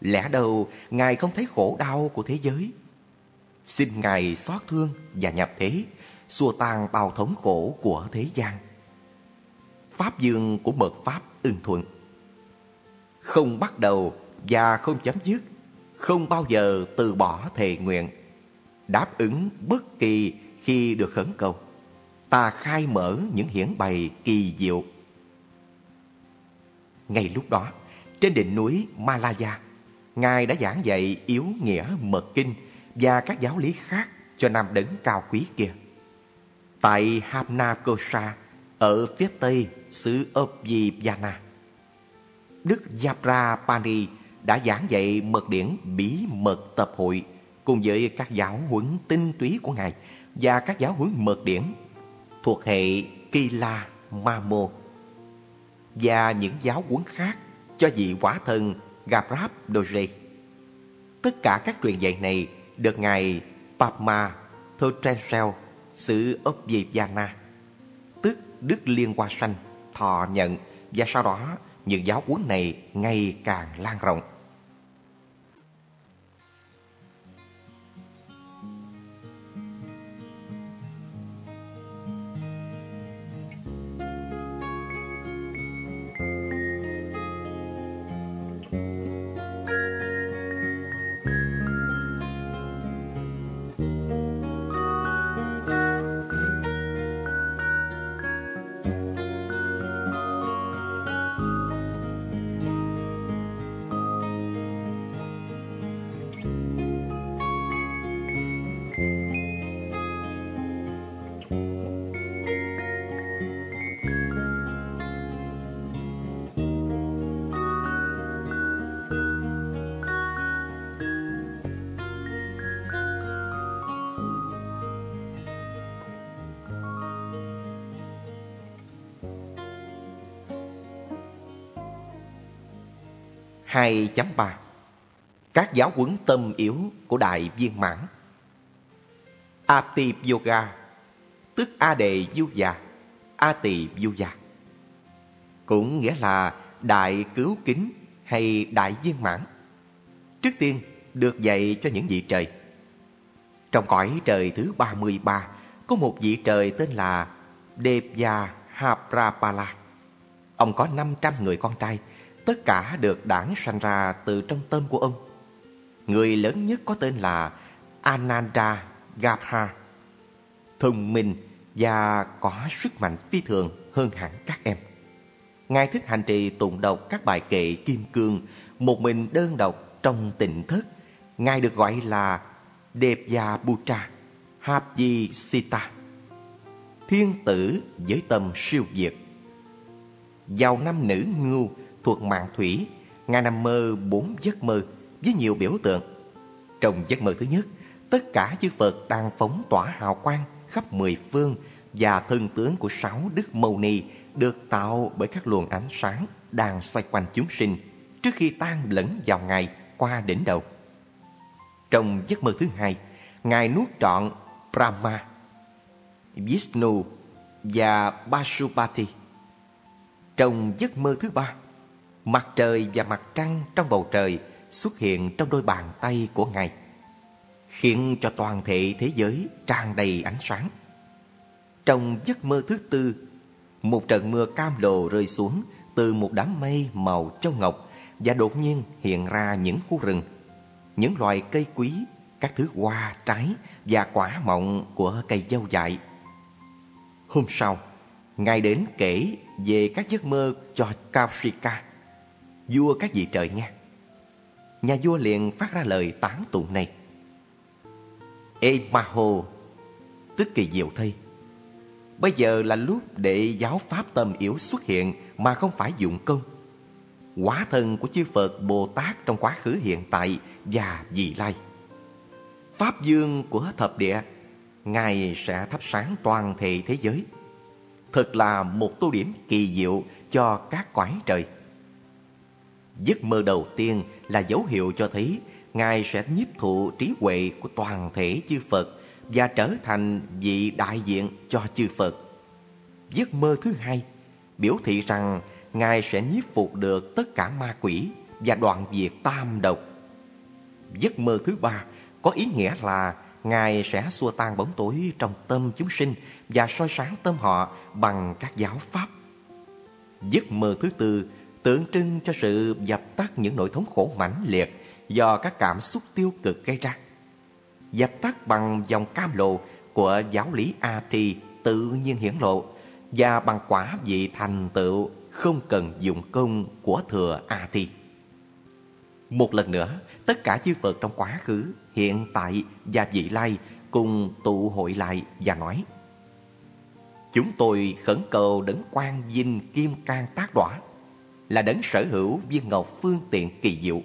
Lẽ đâu Ngài không thấy khổ đau của thế giới? Xin Ngài xót thương và nhập thế, xua tan bao thống khổ của thế gian. Pháp Dương của mật Pháp ưng thuận không bắt đầu và không chấm dứt, không bao giờ từ bỏ thề nguyện, đáp ứng bất kỳ khi được khẩn cầu. Ta khai mở những hiển bày kỳ diệu. Ngay lúc đó, trên đỉnh núi Malaya, Ngài đã giảng dạy yếu nghĩa mật kinh và các giáo lý khác cho nam đấng cao quý kia. Tại Hamnakosha, ở phía tây xứ Objivana, Đức Japra Pani đã giảng dạy mật điển bí mật tập hội cùng với các giáo huấn tinh túy của Ngài và các giáo huấn mật điển thuộc hệ Kila Mamo và những giáo huấn khác cho vị quả thần Gaprap Doje. Tất cả các truyền dạy này được Ngài Papma Thotrensel xứ Objivana, tức Đức Liên Hoa Sanh, thọ nhận và sau đó những giáo huấn này ngày càng lan rộng. Hai chấm ba. Các giáo huấn tâm yếu của Đại Viên Mãn. Ati Yoga, Tức A Đề Du Già A Tỳ Du Già Cũng nghĩa là Đại Cứu Kính hay Đại Viên Mãn. Trước tiên, được dạy cho những vị trời. Trong cõi trời thứ 33 Có một vị trời tên là Devya Haprapala. Ông có 500 người con trai Tất cả được đảng sanh ra từ trong tâm của ông. Người lớn nhất có tên là Ananda Gabha, thông minh và có sức mạnh phi thường hơn hẳn các em. Ngài thích hành trì tụng đọc các bài kệ kim cương, một mình đơn độc trong tịnh thất. Ngài được gọi là Devyaputra Hapji Sita, thiên tử với tâm siêu việt. Vào năm nữ ngưu thuộc mạng thủy, Ngài nằm mơ bốn giấc mơ với nhiều biểu tượng. Trong giấc mơ thứ nhất, tất cả chư Phật đang phóng tỏa hào quang khắp mười phương và thân tướng của sáu đức mâu ni được tạo bởi các luồng ánh sáng đang xoay quanh chúng sinh trước khi tan lẫn vào ngày qua đỉnh đầu. Trong giấc mơ thứ hai, Ngài nuốt trọn Brahma, Vishnu và Basupati Trong giấc mơ thứ ba, Mặt trời và mặt trăng trong bầu trời xuất hiện trong đôi bàn tay của Ngài, khiến cho toàn thể thế giới tràn đầy ánh sáng. Trong giấc mơ thứ tư, một trận mưa cam lồ rơi xuống từ một đám mây màu châu ngọc và đột nhiên hiện ra những khu rừng, những loài cây quý, các thứ hoa, trái và quả mọng của cây dâu dại. Hôm sau, Ngài đến kể về các giấc mơ cho Kaushika vua các vị trời nghe. Nhà vua liền phát ra lời tán tụng này. Ê Ma Hồ, tức kỳ diệu thây Bây giờ là lúc để giáo pháp tâm yếu xuất hiện mà không phải dụng công. Quả thân của chư Phật Bồ Tát trong quá khứ hiện tại và vị lai. Pháp dương của thập địa, Ngài sẽ thắp sáng toàn thể thế giới. Thật là một tô điểm kỳ diệu cho các quái trời. Giấc mơ đầu tiên là dấu hiệu cho thấy Ngài sẽ nhiếp thụ trí huệ của toàn thể chư Phật và trở thành vị đại diện cho chư Phật. Giấc mơ thứ hai, biểu thị rằng Ngài sẽ nhiếp phục được tất cả ma quỷ và đoạn diệt tam độc. Giấc mơ thứ ba có ý nghĩa là Ngài sẽ xua tan bóng tối trong tâm chúng sinh và soi sáng tâm họ bằng các giáo pháp. Giấc mơ thứ tư tượng trưng cho sự dập tắt những nỗi thống khổ mãnh liệt do các cảm xúc tiêu cực gây ra. Dập tắt bằng dòng cam lộ của giáo lý A Thi tự nhiên hiển lộ và bằng quả vị thành tựu không cần dụng công của thừa A Thi. Một lần nữa, tất cả chư Phật trong quá khứ, hiện tại và vị lai cùng tụ hội lại và nói Chúng tôi khẩn cầu đấng quan vinh kim Cang tác đỏa là đấng sở hữu viên ngọc phương tiện kỳ diệu.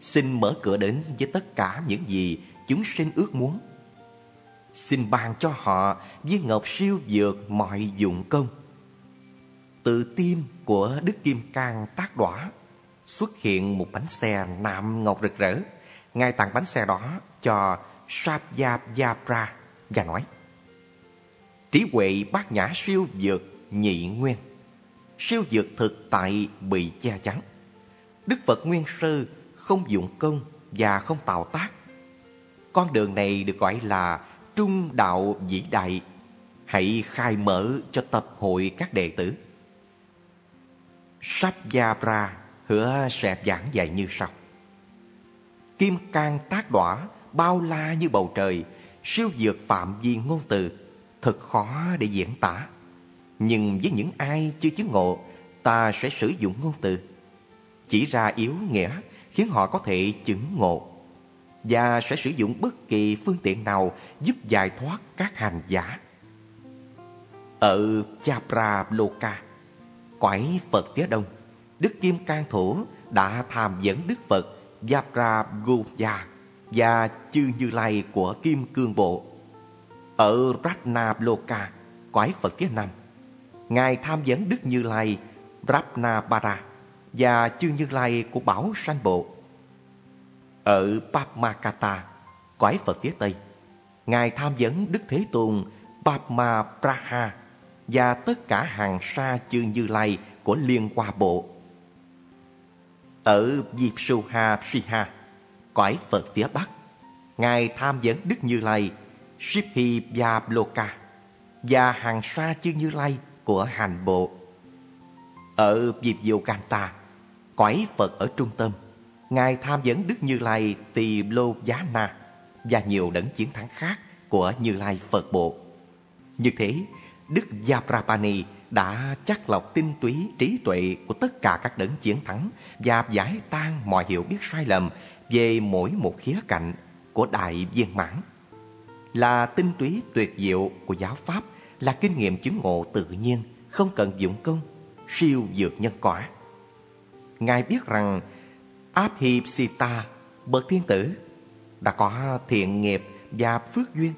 Xin mở cửa đến với tất cả những gì chúng sinh ước muốn. Xin ban cho họ viên ngọc siêu vượt mọi dụng công từ tim của Đức Kim Cang tác đỏa, xuất hiện một bánh xe nạm ngọc rực rỡ. Ngài tặng bánh xe đó cho Satyajapra và nói, Trí huệ bát nhã siêu dược nhị nguyên Siêu dược thực tại bị che chắn Đức Phật Nguyên Sư không dụng công và không tạo tác Con đường này được gọi là trung đạo vĩ đại Hãy khai mở cho tập hội các đệ tử Sapjapra hứa sẽ giảng dạy như sau. Kim can tác đỏa, bao la như bầu trời, siêu vượt phạm vi ngôn từ, thật khó để diễn tả. Nhưng với những ai chưa chứng ngộ, ta sẽ sử dụng ngôn từ. Chỉ ra yếu nghĩa khiến họ có thể chứng ngộ. Và sẽ sử dụng bất kỳ phương tiện nào giúp giải thoát các hành giả. Ở Chapra Loka, cõi Phật phía đông, Đức Kim Cang Thủ đã tham dẫn Đức Phật Yaprabhuya và chư Như Lai của Kim Cương Bộ. Ở Ratnabloka, quái Phật phía nam, Ngài tham vấn Đức Như Lai Rapnabara và chư Như Lai của Bảo Sanh Bộ. Ở Papmakata, cõi Phật phía Tây, Ngài tham vấn Đức Thế Tôn Papma Praha và tất cả hàng sa chư Như Lai của Liên Hoa Bộ. Ở Vipsuha Siha, cõi Phật phía Bắc, Ngài tham vấn Đức Như Lai Shiphi Vyabloka và hàng sa chư Như Lai của hành bộ. Ở dịp diệu canh ta cõi Phật ở trung tâm, Ngài tham vấn Đức Như Lai Tỳ Lô Giá Na và nhiều đấng chiến thắng khác của Như Lai Phật bộ. Như thế, Đức Yaprapani đã chắc lọc tinh túy trí tuệ của tất cả các đấng chiến thắng và giải tan mọi hiểu biết sai lầm về mỗi một khía cạnh của đại viên mãn. Là tinh túy tuyệt diệu của giáo pháp, là kinh nghiệm chứng ngộ tự nhiên, không cần dụng công, siêu dược nhân quả. Ngài biết rằng Abhipsita, bậc thiên tử, đã có thiện nghiệp và phước duyên.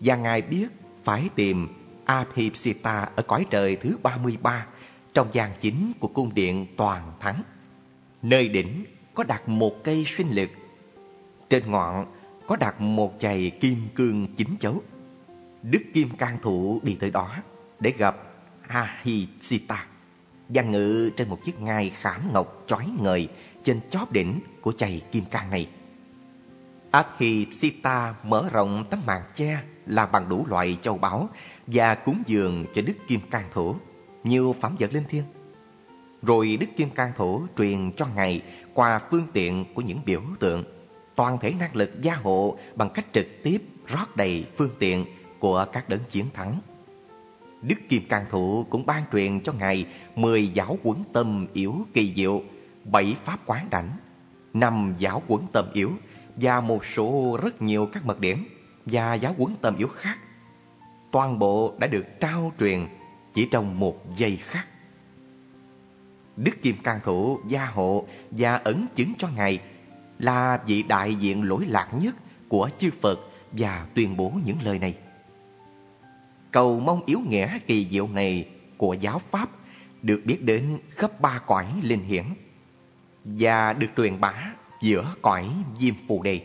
Và Ngài biết phải tìm Abhipsita ở cõi trời thứ 33 trong gian chính của cung điện toàn thắng. Nơi đỉnh có đặt một cây sinh lực. Trên ngọn có đặt một chày kim cương chính chấu. Đức Kim Cang Thủ đi tới đó để gặp ahisita đang ngự trên một chiếc ngai khảm ngọc chói ngời trên chóp đỉnh của chày kim cang này. ahisita mở rộng tấm màn che làm bằng đủ loại châu báu và cúng dường cho Đức Kim Cang Thủ nhiều phẩm vật linh thiêng. Rồi Đức Kim Cang Thủ truyền cho Ngài qua phương tiện của những biểu tượng, toàn thể năng lực gia hộ bằng cách trực tiếp rót đầy phương tiện của các đấng chiến thắng. Đức Kim Cang Thủ cũng ban truyền cho Ngài mười giáo quấn tâm yếu kỳ diệu, bảy pháp quán đảnh, năm giáo quấn tâm yếu và một số rất nhiều các mật điểm và giáo quấn tâm yếu khác toàn bộ đã được trao truyền chỉ trong một giây khắc. Đức Kim Cang Thủ gia hộ và ấn chứng cho Ngài là vị đại diện lỗi lạc nhất của chư Phật và tuyên bố những lời này. Cầu mong yếu nghĩa kỳ diệu này của giáo Pháp được biết đến khắp ba cõi linh hiển và được truyền bá giữa cõi Diêm Phù Đề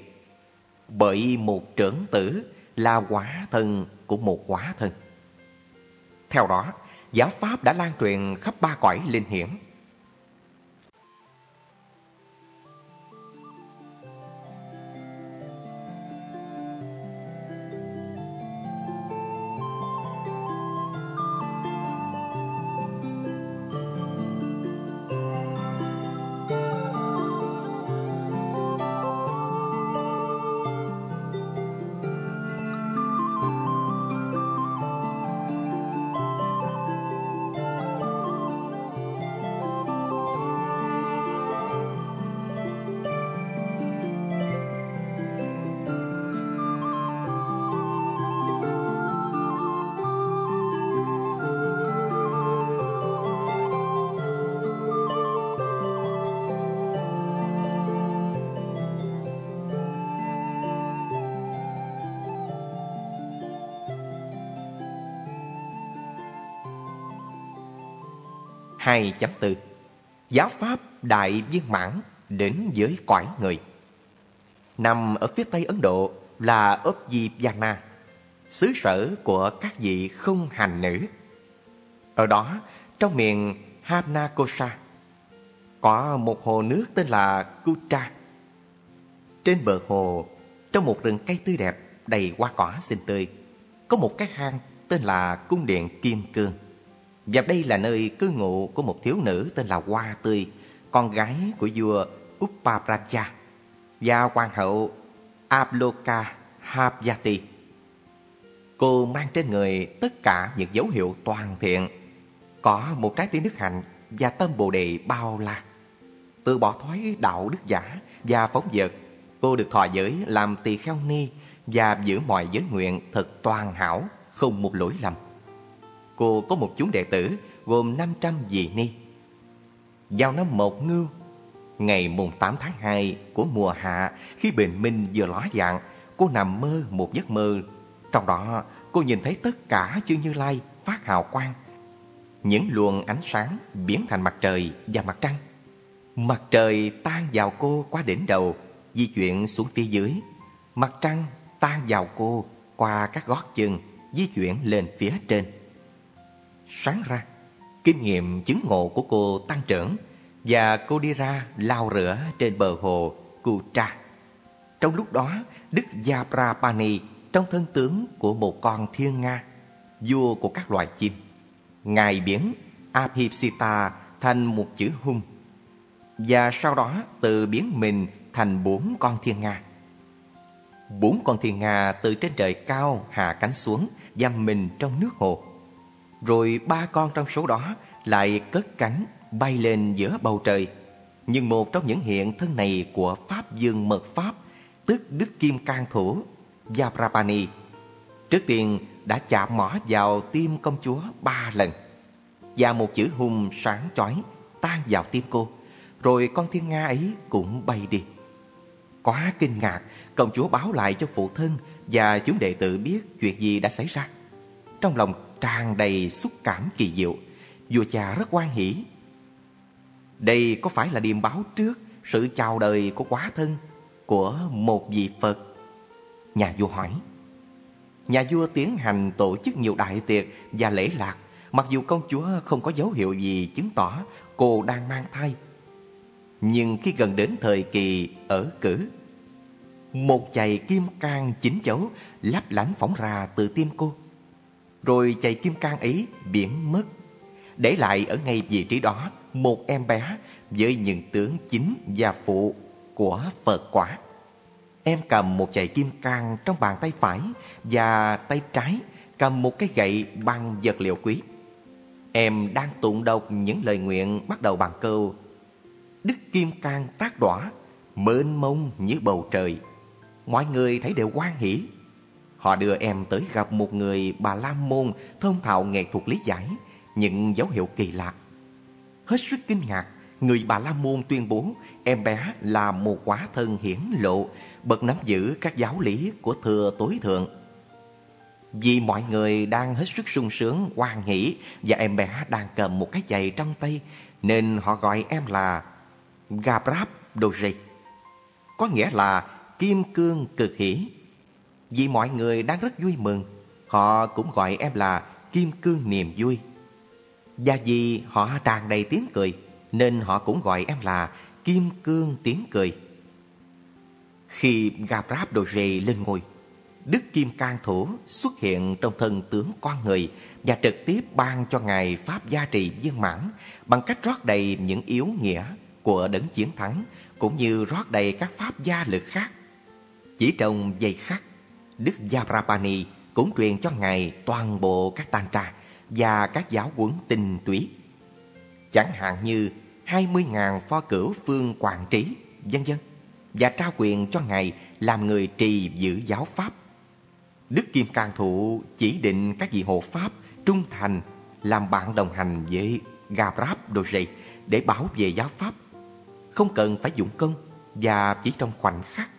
bởi một trưởng tử là quả thân của một quả thân. Theo đó, giáo Pháp đã lan truyền khắp ba cõi linh hiển hai chấm từ Giáo Pháp Đại Viên Mãn đến với cõi người. Nằm ở phía tây Ấn Độ là Upjivana Xứ sở của các vị không hành nữ. Ở đó, trong miền Hamnakosha Có một hồ nước tên là Kutra Trên bờ hồ, trong một rừng cây tươi đẹp đầy hoa cỏ xinh tươi Có một cái hang tên là Cung điện Kim Cương và đây là nơi cư ngụ của một thiếu nữ tên là Hoa Tươi, con gái của vua Upapracha và hoàng hậu Abloka Habjati. Cô mang trên người tất cả những dấu hiệu toàn thiện, có một trái tim đức hạnh và tâm bồ đề bao la. Từ bỏ thói đạo đức giả và phóng dật, cô được thọ giới làm tỳ kheo ni và giữ mọi giới nguyện thật toàn hảo, không một lỗi lầm cô có một chúng đệ tử gồm 500 vị ni. Vào năm một Ngưu, ngày mùng 8 tháng 2 của mùa hạ, khi bình minh vừa ló dạng, cô nằm mơ một giấc mơ. Trong đó, cô nhìn thấy tất cả chư Như Lai phát hào quang. Những luồng ánh sáng biến thành mặt trời và mặt trăng. Mặt trời tan vào cô qua đỉnh đầu, di chuyển xuống phía dưới. Mặt trăng tan vào cô qua các gót chân, di chuyển lên phía trên sáng ra. Kinh nghiệm chứng ngộ của cô tăng trưởng và cô đi ra lau rửa trên bờ hồ Kutra. Trong lúc đó, Đức Yaprapani trong thân tướng của một con thiên nga, vua của các loài chim. Ngài biến Abhipsita thành một chữ hung và sau đó tự biến mình thành bốn con thiên nga. Bốn con thiên nga từ trên trời cao hạ cánh xuống giam mình trong nước hồ. Rồi ba con trong số đó lại cất cánh bay lên giữa bầu trời. Nhưng một trong những hiện thân này của Pháp Dương Mật Pháp, tức Đức Kim Cang Thủ, Yabrapani, trước tiên đã chạm mỏ vào tim công chúa ba lần. Và một chữ hùng sáng chói tan vào tim cô, rồi con thiên nga ấy cũng bay đi. Quá kinh ngạc, công chúa báo lại cho phụ thân và chúng đệ tử biết chuyện gì đã xảy ra. Trong lòng tràn đầy xúc cảm kỳ diệu. Vua cha rất quan hỷ. Đây có phải là điềm báo trước sự chào đời của quá thân của một vị Phật? Nhà vua hỏi. Nhà vua tiến hành tổ chức nhiều đại tiệc và lễ lạc, mặc dù công chúa không có dấu hiệu gì chứng tỏ cô đang mang thai. Nhưng khi gần đến thời kỳ ở cử, một chày kim cang chín chấu lấp lánh phóng ra từ tim cô. Rồi chạy kim cang ấy, biến mất. Để lại ở ngay vị trí đó, Một em bé với những tướng chính và phụ của Phật quả. Em cầm một chạy kim cang trong bàn tay phải Và tay trái cầm một cái gậy bằng vật liệu quý. Em đang tụng đọc những lời nguyện bắt đầu bằng câu, Đức Kim Cang tác đỏa, Mênh mông như bầu trời. Mọi người thấy đều quan hỷ. Họ đưa em tới gặp một người bà La Môn thông thạo nghệ thuật lý giải những dấu hiệu kỳ lạ. Hết sức kinh ngạc, người bà La Môn tuyên bố em bé là một quả thân hiển lộ, bậc nắm giữ các giáo lý của thừa tối thượng. Vì mọi người đang hết sức sung sướng, hoan hỷ và em bé đang cầm một cái giày trong tay, nên họ gọi em là Gabrab Doji, có nghĩa là kim cương cực hiển vì mọi người đang rất vui mừng, họ cũng gọi em là kim cương niềm vui. Và vì họ tràn đầy tiếng cười, nên họ cũng gọi em là kim cương tiếng cười. Khi Gabrab Doji lên ngôi, Đức Kim Cang Thủ xuất hiện trong thân tướng con người và trực tiếp ban cho Ngài Pháp gia trì viên mãn bằng cách rót đầy những yếu nghĩa của đấng chiến thắng cũng như rót đầy các pháp gia lực khác. Chỉ trong giây khắc, Đức Yaprapani cũng truyền cho Ngài toàn bộ các tantra và các giáo huấn tinh túy. Chẳng hạn như 20.000 pho cửu phương quản trí, vân vân và trao quyền cho Ngài làm người trì giữ giáo pháp. Đức Kim Cang Thụ chỉ định các vị hộ pháp trung thành làm bạn đồng hành với Gabrab Doji để bảo vệ giáo pháp. Không cần phải dụng công và chỉ trong khoảnh khắc,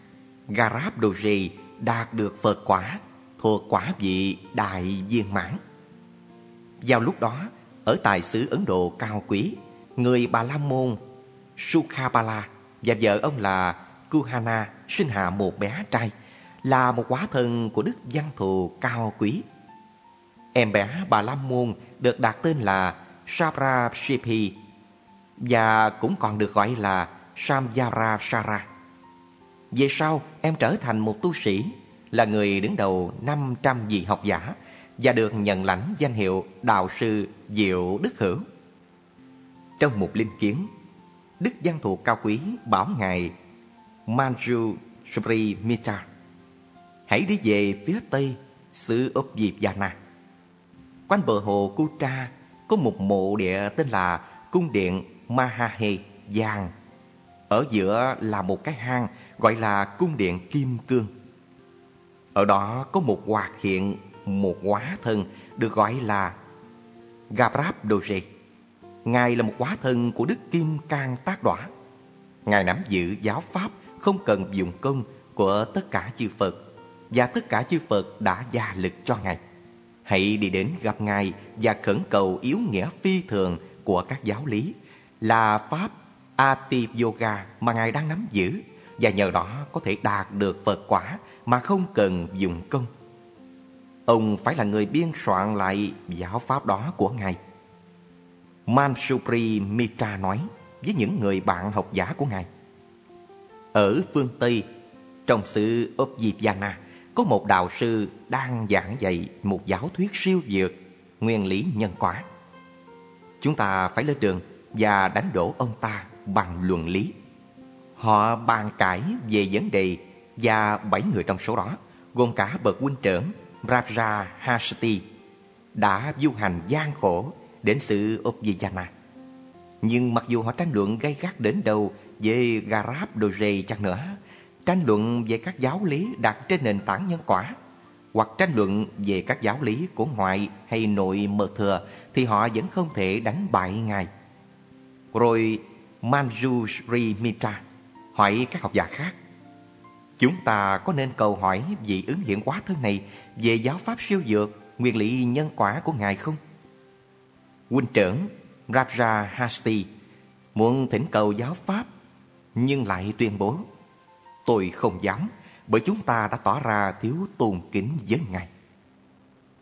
Garab Doji đạt được Phật quả thuộc quả vị đại viên mãn. Vào lúc đó, ở tại xứ Ấn Độ cao quý, người Bà La Môn Sukhabala và vợ ông là Kuhana sinh hạ một bé trai, là một quá thân của Đức Văn Thù cao quý. Em bé Bà La Môn được đặt tên là Saprapshipi và cũng còn được gọi là Samyara về sau, em trở thành một tu sĩ, là người đứng đầu 500 vị học giả và được nhận lãnh danh hiệu Đạo sư Diệu Đức Hữu. Trong một linh kiến, Đức Văn Thù cao quý bảo Ngài Manju Sri Mitra Hãy đi về phía tây xứ Upjivana. Quanh bờ hồ Kutra có một mộ địa tên là Cung điện Mahahe Giang. Ở giữa là một cái hang gọi là Cung điện Kim Cương. Ở đó có một hoạt hiện, một quá thân được gọi là Gabrab Doje. Ngài là một quá thân của Đức Kim Cang Tác Đoả. Ngài nắm giữ giáo pháp không cần dùng công của tất cả chư Phật và tất cả chư Phật đã gia lực cho Ngài. Hãy đi đến gặp Ngài và khẩn cầu yếu nghĩa phi thường của các giáo lý là pháp Ati Yoga mà Ngài đang nắm giữ và nhờ đó có thể đạt được Phật quả mà không cần dùng công. Ông phải là người biên soạn lại giáo pháp đó của Ngài. Mansupri Mitra nói với những người bạn học giả của Ngài. Ở phương Tây, trong xứ Upjivana, có một đạo sư đang giảng dạy một giáo thuyết siêu việt, nguyên lý nhân quả. Chúng ta phải lên đường và đánh đổ ông ta bằng luận lý. Họ bàn cãi về vấn đề và bảy người trong số đó, gồm cả bậc huynh trưởng Raja Hashti, đã du hành gian khổ đến sự Upjijana. Nhưng mặc dù họ tranh luận gay gắt đến đâu về Garab Doje chăng nữa, tranh luận về các giáo lý đặt trên nền tảng nhân quả, hoặc tranh luận về các giáo lý của ngoại hay nội mờ thừa thì họ vẫn không thể đánh bại Ngài. Rồi Manjushri Mitra hỏi các học giả khác Chúng ta có nên cầu hỏi vị ứng hiện quá thân này về giáo pháp siêu dược, nguyên lý nhân quả của Ngài không? Huynh trưởng Raja Hasti muốn thỉnh cầu giáo pháp nhưng lại tuyên bố Tôi không dám bởi chúng ta đã tỏ ra thiếu tôn kính với Ngài.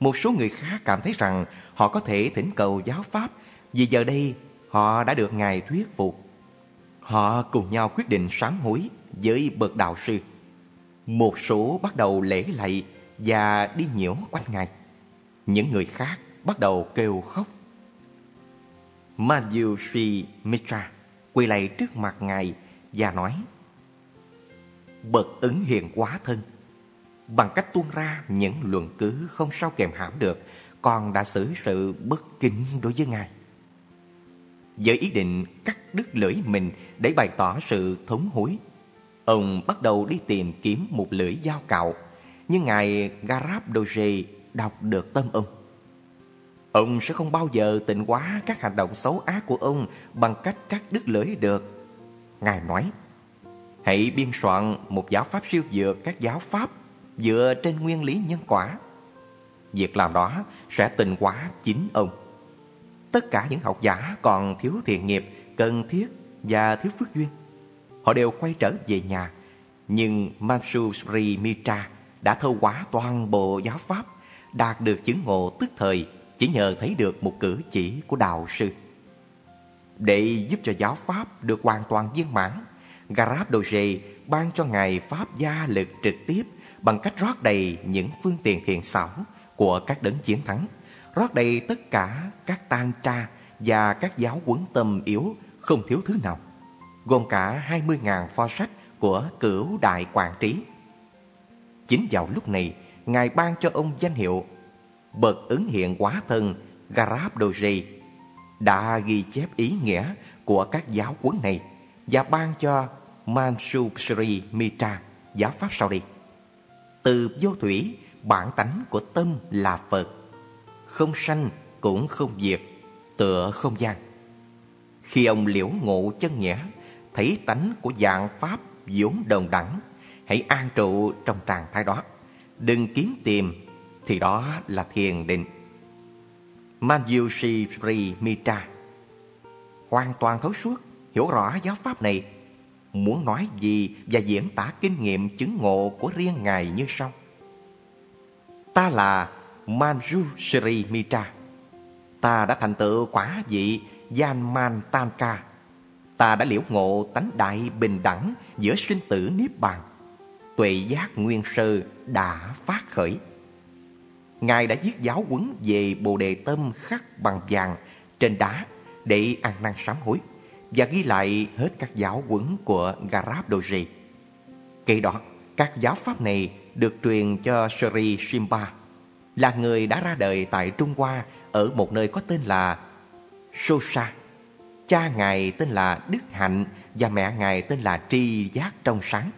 Một số người khác cảm thấy rằng họ có thể thỉnh cầu giáo pháp vì giờ đây họ đã được Ngài thuyết phục. Họ cùng nhau quyết định sám hối với bậc đạo sư. Một số bắt đầu lễ lạy và đi nhiễu quanh Ngài. Những người khác bắt đầu kêu khóc. Madhu Sri Mitra quỳ lạy trước mặt Ngài và nói, Bậc ứng hiện quá thân Bằng cách tuôn ra những luận cứ không sao kèm hãm được Còn đã xử sự bất kính đối với Ngài với ý định cắt đứt lưỡi mình để bày tỏ sự thống hối Ông bắt đầu đi tìm kiếm một lưỡi dao cạo Nhưng Ngài Garab Doge đọc được tâm ông. Ông sẽ không bao giờ tịnh hóa các hành động xấu ác của ông bằng cách cắt đứt lưỡi được. Ngài nói, hãy biên soạn một giáo pháp siêu dược các giáo pháp dựa trên nguyên lý nhân quả. Việc làm đó sẽ tịnh hóa chính ông. Tất cả những học giả còn thiếu thiện nghiệp, cần thiết và thiếu phước duyên. Họ đều quay trở về nhà. Nhưng Mansushri Mitra đã thâu hóa toàn bộ giáo pháp, đạt được chứng ngộ tức thời chỉ nhờ thấy được một cử chỉ của đạo sư. Để giúp cho giáo pháp được hoàn toàn viên mãn, Garab Doge ban cho ngài pháp gia lực trực tiếp bằng cách rót đầy những phương tiện thiền xảo của các đấng chiến thắng, rót đầy tất cả các tan tra và các giáo quấn tâm yếu không thiếu thứ nào, gồm cả 20.000 pho sách của cửu đại quản trí. Chính vào lúc này, Ngài ban cho ông danh hiệu bậc ứng hiện quá thân Garab Doji đã ghi chép ý nghĩa của các giáo quấn này và ban cho Manjushri Mitra giáo pháp sau đây. Từ vô thủy, bản tánh của tâm là Phật. Không sanh cũng không diệt, tựa không gian. Khi ông liễu ngộ chân nghĩa, thấy tánh của dạng pháp vốn đồng đẳng, hãy an trụ trong trạng thái đó. Đừng kiếm tìm thì đó là thiền định. Manjushri Sri Mitra hoàn toàn thấu suốt, hiểu rõ giáo pháp này, muốn nói gì và diễn tả kinh nghiệm chứng ngộ của riêng Ngài như sau. Ta là Manjushri Mitra. Ta đã thành tựu quả vị Yanman Tanka. Ta đã liễu ngộ tánh đại bình đẳng giữa sinh tử niết bàn. Tuệ giác nguyên sơ đã phát khởi. Ngài đã viết giáo huấn về Bồ Đề Tâm khắc bằng vàng trên đá để ăn năn sám hối và ghi lại hết các giáo huấn của Garab Doji. Kỳ đó, các giáo pháp này được truyền cho Sri Simba, là người đã ra đời tại Trung Hoa ở một nơi có tên là Sosa. Cha ngài tên là Đức Hạnh và mẹ ngài tên là Tri Giác Trong Sáng.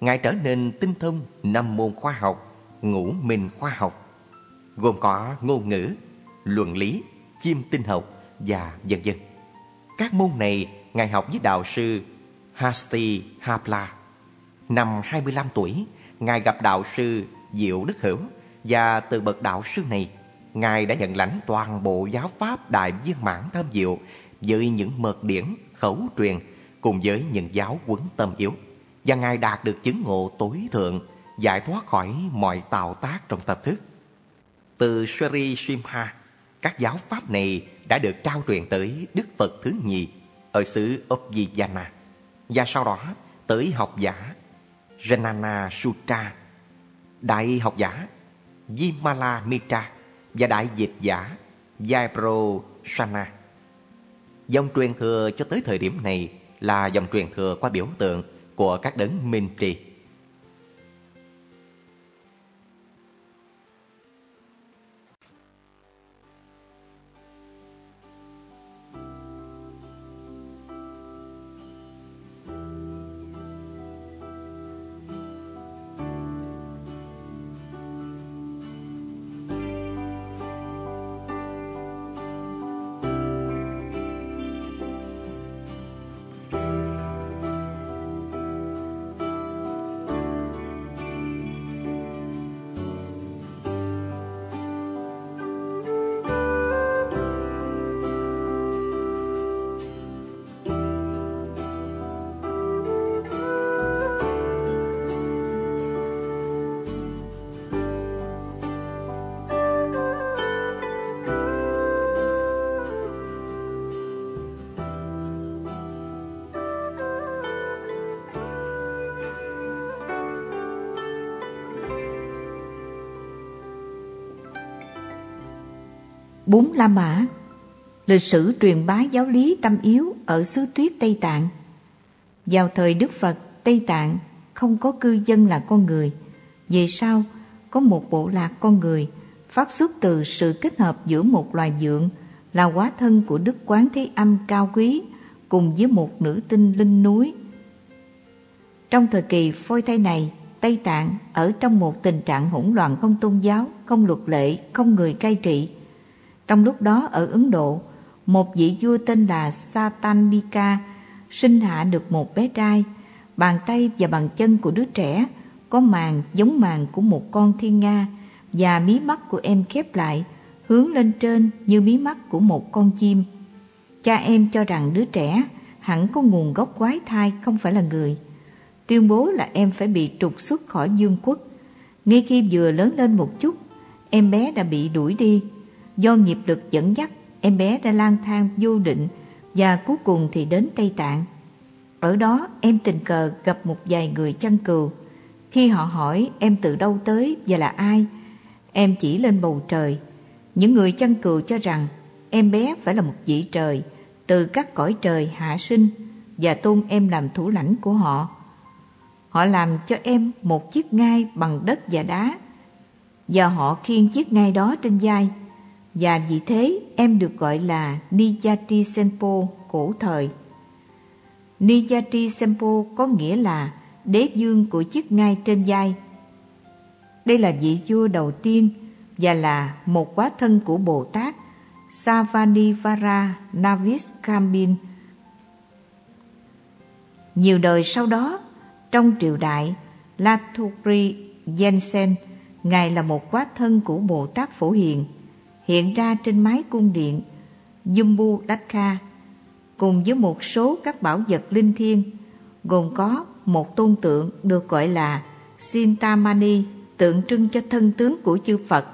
Ngài trở nên tinh thông năm môn khoa học, ngũ minh khoa học gồm có ngôn ngữ, luận lý, chiêm tinh học và vân vân. Các môn này Ngài học với đạo sư Hasti Hapla. Năm 25 tuổi, Ngài gặp đạo sư Diệu Đức Hữu và từ bậc đạo sư này, Ngài đã nhận lãnh toàn bộ giáo pháp đại viên mãn tham diệu với những mật điển, khẩu truyền cùng với những giáo quấn tâm yếu. Và Ngài đạt được chứng ngộ tối thượng, giải thoát khỏi mọi tạo tác trong tập thức. Từ Sri Simha, các giáo pháp này đã được trao truyền tới Đức Phật thứ nhì ở xứ Obvijana và sau đó tới học giả Janana Sutra, đại học giả Vimala Mitra và đại dịch giả Jaipro Sana. Dòng truyền thừa cho tới thời điểm này là dòng truyền thừa qua biểu tượng của các đấng minh trì. Bốn La Mã Lịch sử truyền bá giáo lý tâm yếu ở xứ tuyết Tây Tạng Vào thời Đức Phật, Tây Tạng không có cư dân là con người Về sau, có một bộ lạc con người phát xuất từ sự kết hợp giữa một loài dượng là quá thân của Đức Quán Thế Âm cao quý cùng với một nữ tinh linh núi. Trong thời kỳ phôi thai này, Tây Tạng ở trong một tình trạng hỗn loạn không tôn giáo, không luật lệ, không người cai trị. Trong lúc đó ở Ấn Độ, một vị vua tên là Satanika sinh hạ được một bé trai. Bàn tay và bàn chân của đứa trẻ có màng giống màng của một con thiên nga và mí mắt của em khép lại hướng lên trên như mí mắt của một con chim. Cha em cho rằng đứa trẻ hẳn có nguồn gốc quái thai không phải là người. Tuyên bố là em phải bị trục xuất khỏi dương quốc. Ngay khi vừa lớn lên một chút, em bé đã bị đuổi đi. Do nghiệp lực dẫn dắt, em bé đã lang thang vô định và cuối cùng thì đến Tây Tạng. Ở đó em tình cờ gặp một vài người chăn cừu. Khi họ hỏi em từ đâu tới và là ai, em chỉ lên bầu trời. Những người chăn cừu cho rằng em bé phải là một vị trời từ các cõi trời hạ sinh và tôn em làm thủ lãnh của họ. Họ làm cho em một chiếc ngai bằng đất và đá và họ khiêng chiếc ngai đó trên vai và vì thế em được gọi là Nijati Senpo cổ thời. Nijati Senpo có nghĩa là đế dương của chiếc ngai trên vai. Đây là vị vua đầu tiên và là một quá thân của Bồ Tát Savanivara Navis Kambin. Nhiều đời sau đó, trong triều đại Latukri Jensen, Ngài là một quá thân của Bồ Tát Phổ Hiền, hiện ra trên mái cung điện Jumbu Dakha, cùng với một số các bảo vật linh thiêng, gồm có một tôn tượng được gọi là Sintamani, tượng trưng cho thân tướng của chư Phật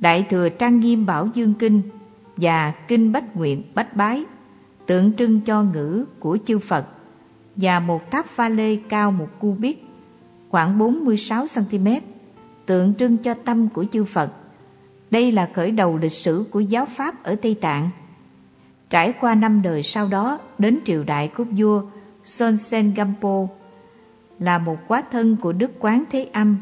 Đại thừa trang nghiêm bảo dương kinh và kinh bách nguyện bách bái tượng trưng cho ngữ của chư Phật và một tháp pha lê cao một cubit khoảng 46 cm tượng trưng cho tâm của chư Phật. Đây là khởi đầu lịch sử của giáo pháp ở Tây Tạng. Trải qua năm đời sau đó đến triều đại của vua Sonsen Gampo là một quá thân của Đức Quán Thế Âm.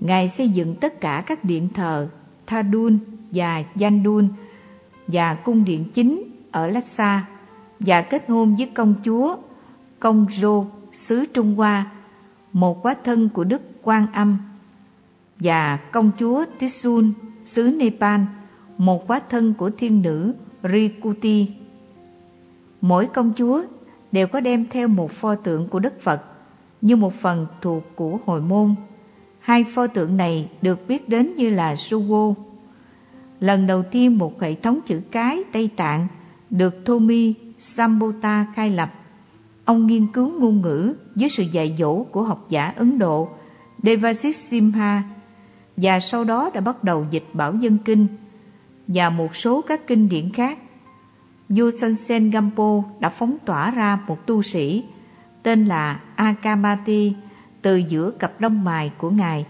Ngài xây dựng tất cả các điện thờ Thadun và Yandun và cung điện chính ở Lhasa và kết hôn với công chúa Công Rô xứ Trung Hoa, một quá thân của Đức Quan Âm và công chúa Tisun xứ Nepal, một quá thân của thiên nữ Rikuti. Mỗi công chúa đều có đem theo một pho tượng của Đức Phật như một phần thuộc của hồi môn Hai pho tượng này được biết đến như là Sugo. Lần đầu tiên một hệ thống chữ cái Tây Tạng được Thomi Sambota khai lập. Ông nghiên cứu ngôn ngữ dưới sự dạy dỗ của học giả Ấn Độ Devasit Simha và sau đó đã bắt đầu dịch Bảo Dân Kinh và một số các kinh điển khác. Vua Sansen Gampo đã phóng tỏa ra một tu sĩ tên là Akamati từ giữa cặp lông mày của Ngài.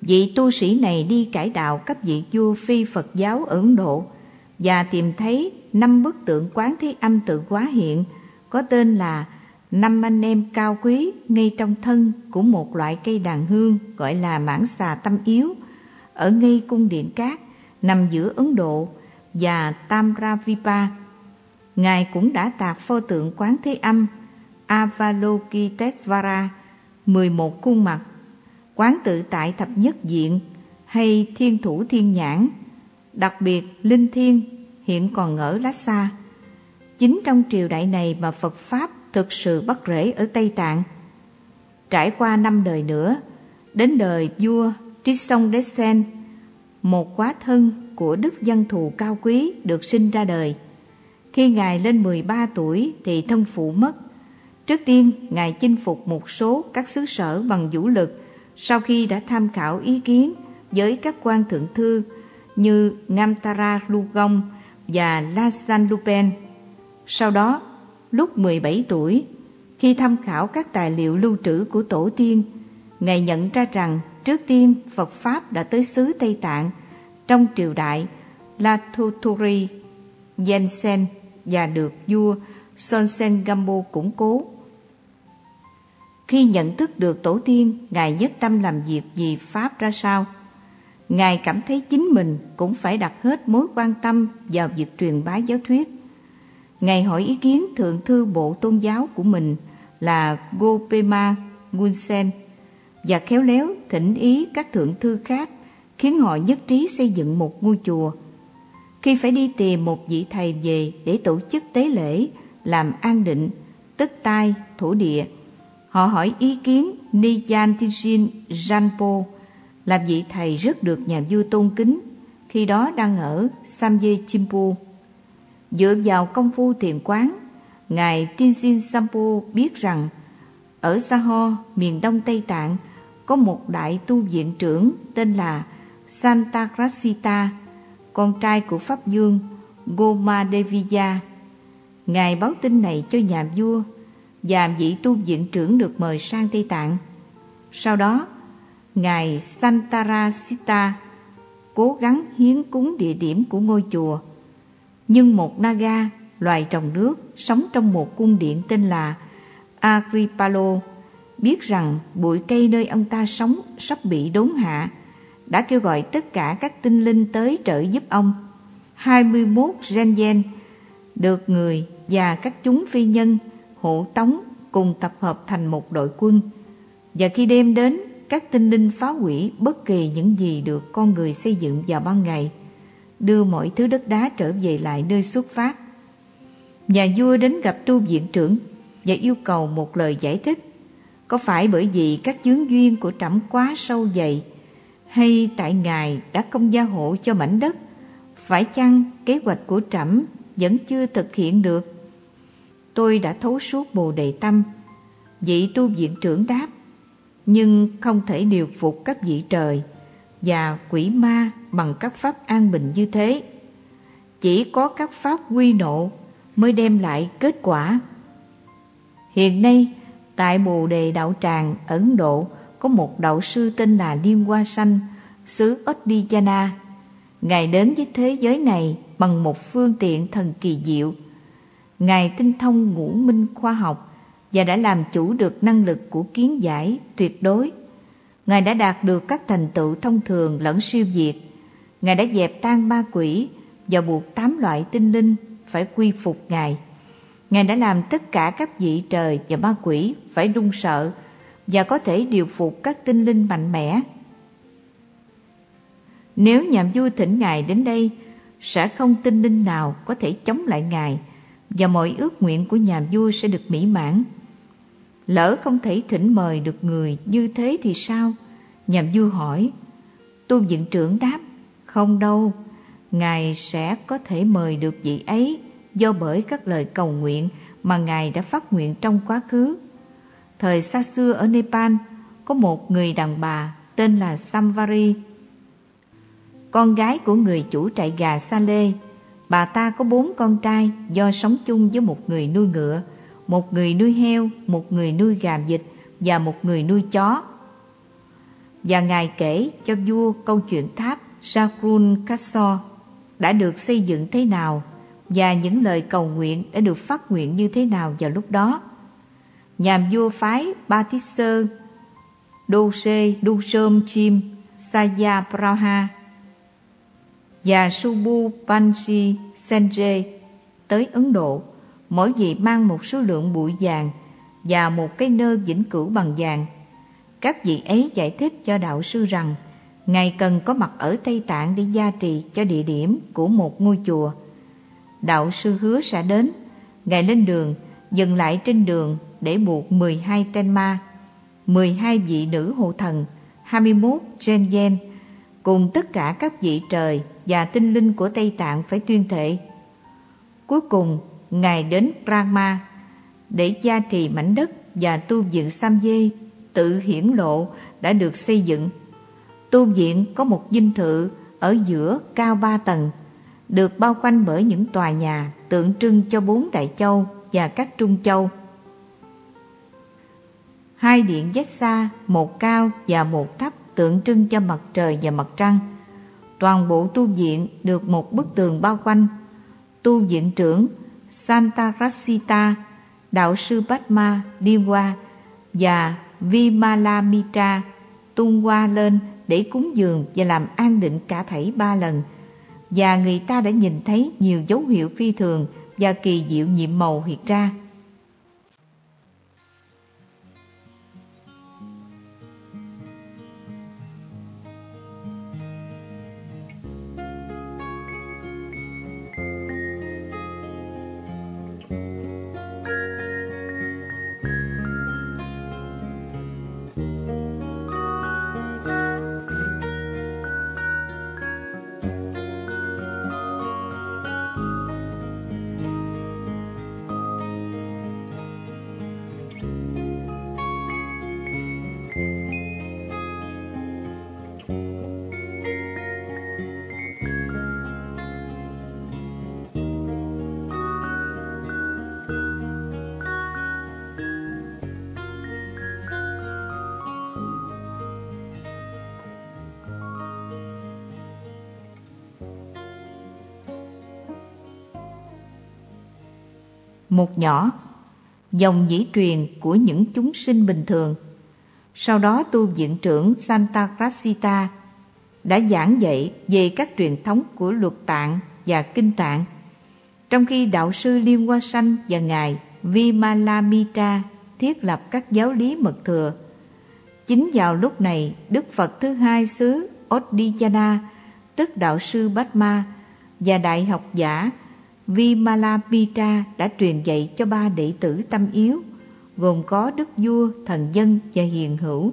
Vị tu sĩ này đi cải đạo các vị vua phi Phật giáo ở Ấn Độ và tìm thấy năm bức tượng quán thế âm tự quá hiện có tên là năm anh em cao quý ngay trong thân của một loại cây đàn hương gọi là mãng xà tâm yếu ở ngay cung điện cát nằm giữa Ấn Độ và Tamravipa. Ngài cũng đã tạc pho tượng quán thế âm Avalokitesvara 11 khuôn mặt, quán tự tại thập nhất diện hay thiên thủ thiên nhãn, đặc biệt linh thiên hiện còn ở Lhasa. Chính trong triều đại này mà Phật Pháp thực sự bắt rễ ở Tây Tạng. Trải qua năm đời nữa, đến đời vua Trisong Desen, một quá thân của đức dân thù cao quý được sinh ra đời. Khi Ngài lên 13 tuổi thì thân phụ mất, Trước tiên, Ngài chinh phục một số các xứ sở bằng vũ lực sau khi đã tham khảo ý kiến với các quan thượng thư như Ngamtara Lugong và Lasan Lupen. Sau đó, lúc 17 tuổi, khi tham khảo các tài liệu lưu trữ của tổ tiên, Ngài nhận ra rằng trước tiên Phật Pháp đã tới xứ Tây Tạng trong triều đại Latuturi Yensen và được vua Sonsen Gambo củng cố. Khi nhận thức được tổ tiên, Ngài nhất tâm làm việc vì Pháp ra sao? Ngài cảm thấy chính mình cũng phải đặt hết mối quan tâm vào việc truyền bá giáo thuyết. Ngài hỏi ý kiến thượng thư bộ tôn giáo của mình là Gopema Gunsen và khéo léo thỉnh ý các thượng thư khác khiến họ nhất trí xây dựng một ngôi chùa. Khi phải đi tìm một vị thầy về để tổ chức tế lễ, làm an định, tức tai, thổ địa, họ hỏi ý kiến Niyantijin Janpo là vị thầy rất được nhà vua tôn kính, khi đó đang ở Samye Chimpu. Dựa vào công phu thiền quán, Ngài Tinsin Sampo biết rằng ở Saho, miền đông Tây Tạng, có một đại tu viện trưởng tên là Santa Gracita, con trai của Pháp Dương Gomadevija. Ngài báo tin này cho nhà vua và vị tu viện trưởng được mời sang Tây Tạng. Sau đó, Ngài Santarasita cố gắng hiến cúng địa điểm của ngôi chùa. Nhưng một Naga, loài trồng nước, sống trong một cung điện tên là Agripalo, biết rằng bụi cây nơi ông ta sống sắp bị đốn hạ, đã kêu gọi tất cả các tinh linh tới trợ giúp ông. 21 gen gen được người và các chúng phi nhân hộ tống cùng tập hợp thành một đội quân. Và khi đêm đến, các tinh linh phá hủy bất kỳ những gì được con người xây dựng vào ban ngày, đưa mọi thứ đất đá trở về lại nơi xuất phát. Nhà vua đến gặp tu viện trưởng và yêu cầu một lời giải thích. Có phải bởi vì các chướng duyên của trẫm quá sâu dày hay tại ngài đã công gia hộ cho mảnh đất? Phải chăng kế hoạch của trẫm vẫn chưa thực hiện được? Tôi đã thấu suốt bồ đề tâm. Vị tu viện trưởng đáp, nhưng không thể điều phục các vị trời và quỷ ma bằng các pháp an bình như thế. Chỉ có các pháp quy nộ mới đem lại kết quả. Hiện nay, tại Bồ Đề Đạo Tràng, Ấn Độ, có một đạo sư tên là Liên Hoa Sanh, xứ Odijana. Ngài đến với thế giới này bằng một phương tiện thần kỳ diệu. Ngài tinh thông ngũ minh khoa học và đã làm chủ được năng lực của kiến giải tuyệt đối. Ngài đã đạt được các thành tựu thông thường lẫn siêu việt. Ngài đã dẹp tan ma quỷ và buộc tám loại tinh linh phải quy phục Ngài. Ngài đã làm tất cả các vị trời và ma quỷ phải run sợ và có thể điều phục các tinh linh mạnh mẽ. Nếu nhà vua thỉnh Ngài đến đây, sẽ không tinh linh nào có thể chống lại Ngài và mọi ước nguyện của nhà vua sẽ được mỹ mãn. Lỡ không thể thỉnh mời được người như thế thì sao? Nhậm du hỏi. Tu viện trưởng đáp, không đâu, Ngài sẽ có thể mời được vị ấy do bởi các lời cầu nguyện mà Ngài đã phát nguyện trong quá khứ. Thời xa xưa ở Nepal, có một người đàn bà tên là Samvari. Con gái của người chủ trại gà Sa Lê, bà ta có bốn con trai do sống chung với một người nuôi ngựa, một người nuôi heo, một người nuôi gà vịt và một người nuôi chó. Và Ngài kể cho vua câu chuyện tháp Sakrun Kassor đã được xây dựng thế nào và những lời cầu nguyện đã được phát nguyện như thế nào vào lúc đó. Nhà vua phái Batisơ, Dose Sơm Chim, Saya Praha và Subu Panji Senje tới Ấn Độ, mỗi vị mang một số lượng bụi vàng và một cái nơ vĩnh cửu bằng vàng. Các vị ấy giải thích cho đạo sư rằng Ngài cần có mặt ở Tây Tạng để gia trì cho địa điểm của một ngôi chùa. Đạo sư hứa sẽ đến. Ngài lên đường, dừng lại trên đường để buộc 12 tên ma, 12 vị nữ hộ thần, 21 gen gen, cùng tất cả các vị trời và tinh linh của Tây Tạng phải tuyên thệ. Cuối cùng, Ngài đến Brahma để gia trì mảnh đất và tu viện Samye tự hiển lộ đã được xây dựng Tu viện có một dinh thự ở giữa cao ba tầng, được bao quanh bởi những tòa nhà tượng trưng cho bốn đại châu và các trung châu. Hai điện vách xa, một cao và một thấp tượng trưng cho mặt trời và mặt trăng. Toàn bộ tu viện được một bức tường bao quanh. Tu viện trưởng Santa Rasita, đạo sư Padma đi qua và Vimalamitra tung qua lên để cúng dường và làm an định cả thảy ba lần. Và người ta đã nhìn thấy nhiều dấu hiệu phi thường và kỳ diệu nhiệm màu hiện ra. Một nhỏ, dòng dĩ truyền của những chúng sinh bình thường. Sau đó tu viện trưởng Santa Crasita đã giảng dạy về các truyền thống của luật tạng và kinh tạng. Trong khi đạo sư Liên Hoa Sanh và ngài Vimalamitra thiết lập các giáo lý mật thừa, chính vào lúc này Đức Phật thứ hai xứ Odijana tức đạo sư Bát Ma và đại học giả Vimalapitra đã truyền dạy cho ba đệ tử tâm yếu, gồm có đức vua, thần dân và hiền hữu,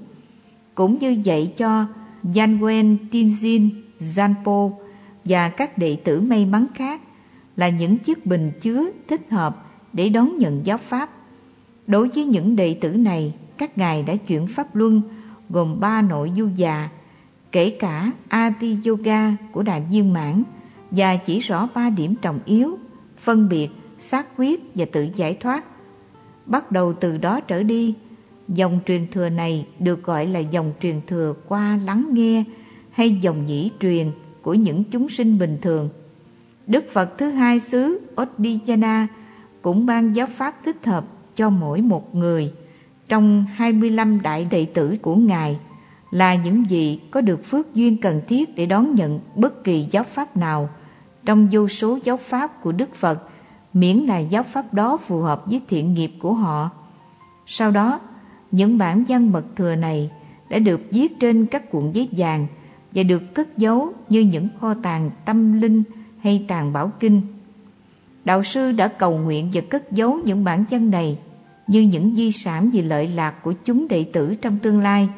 cũng như dạy cho Yanwen Tinzin, Zanpo và các đệ tử may mắn khác là những chiếc bình chứa thích hợp để đón nhận giáo pháp. Đối với những đệ tử này, các ngài đã chuyển pháp luân gồm ba nội du già, kể cả Ati Yoga của Đại Viên Mãn và chỉ rõ ba điểm trọng yếu phân biệt, xác quyết và tự giải thoát. Bắt đầu từ đó trở đi, dòng truyền thừa này được gọi là dòng truyền thừa qua lắng nghe hay dòng nhĩ truyền của những chúng sinh bình thường. Đức Phật thứ hai xứ Odijana cũng ban giáo pháp thích hợp cho mỗi một người trong 25 đại đệ tử của Ngài là những gì có được phước duyên cần thiết để đón nhận bất kỳ giáo pháp nào trong vô số giáo pháp của Đức Phật miễn là giáo pháp đó phù hợp với thiện nghiệp của họ. Sau đó, những bản văn mật thừa này đã được viết trên các cuộn giấy vàng và được cất giấu như những kho tàng tâm linh hay tàng bảo kinh. Đạo sư đã cầu nguyện và cất giấu những bản văn này như những di sản về lợi lạc của chúng đệ tử trong tương lai.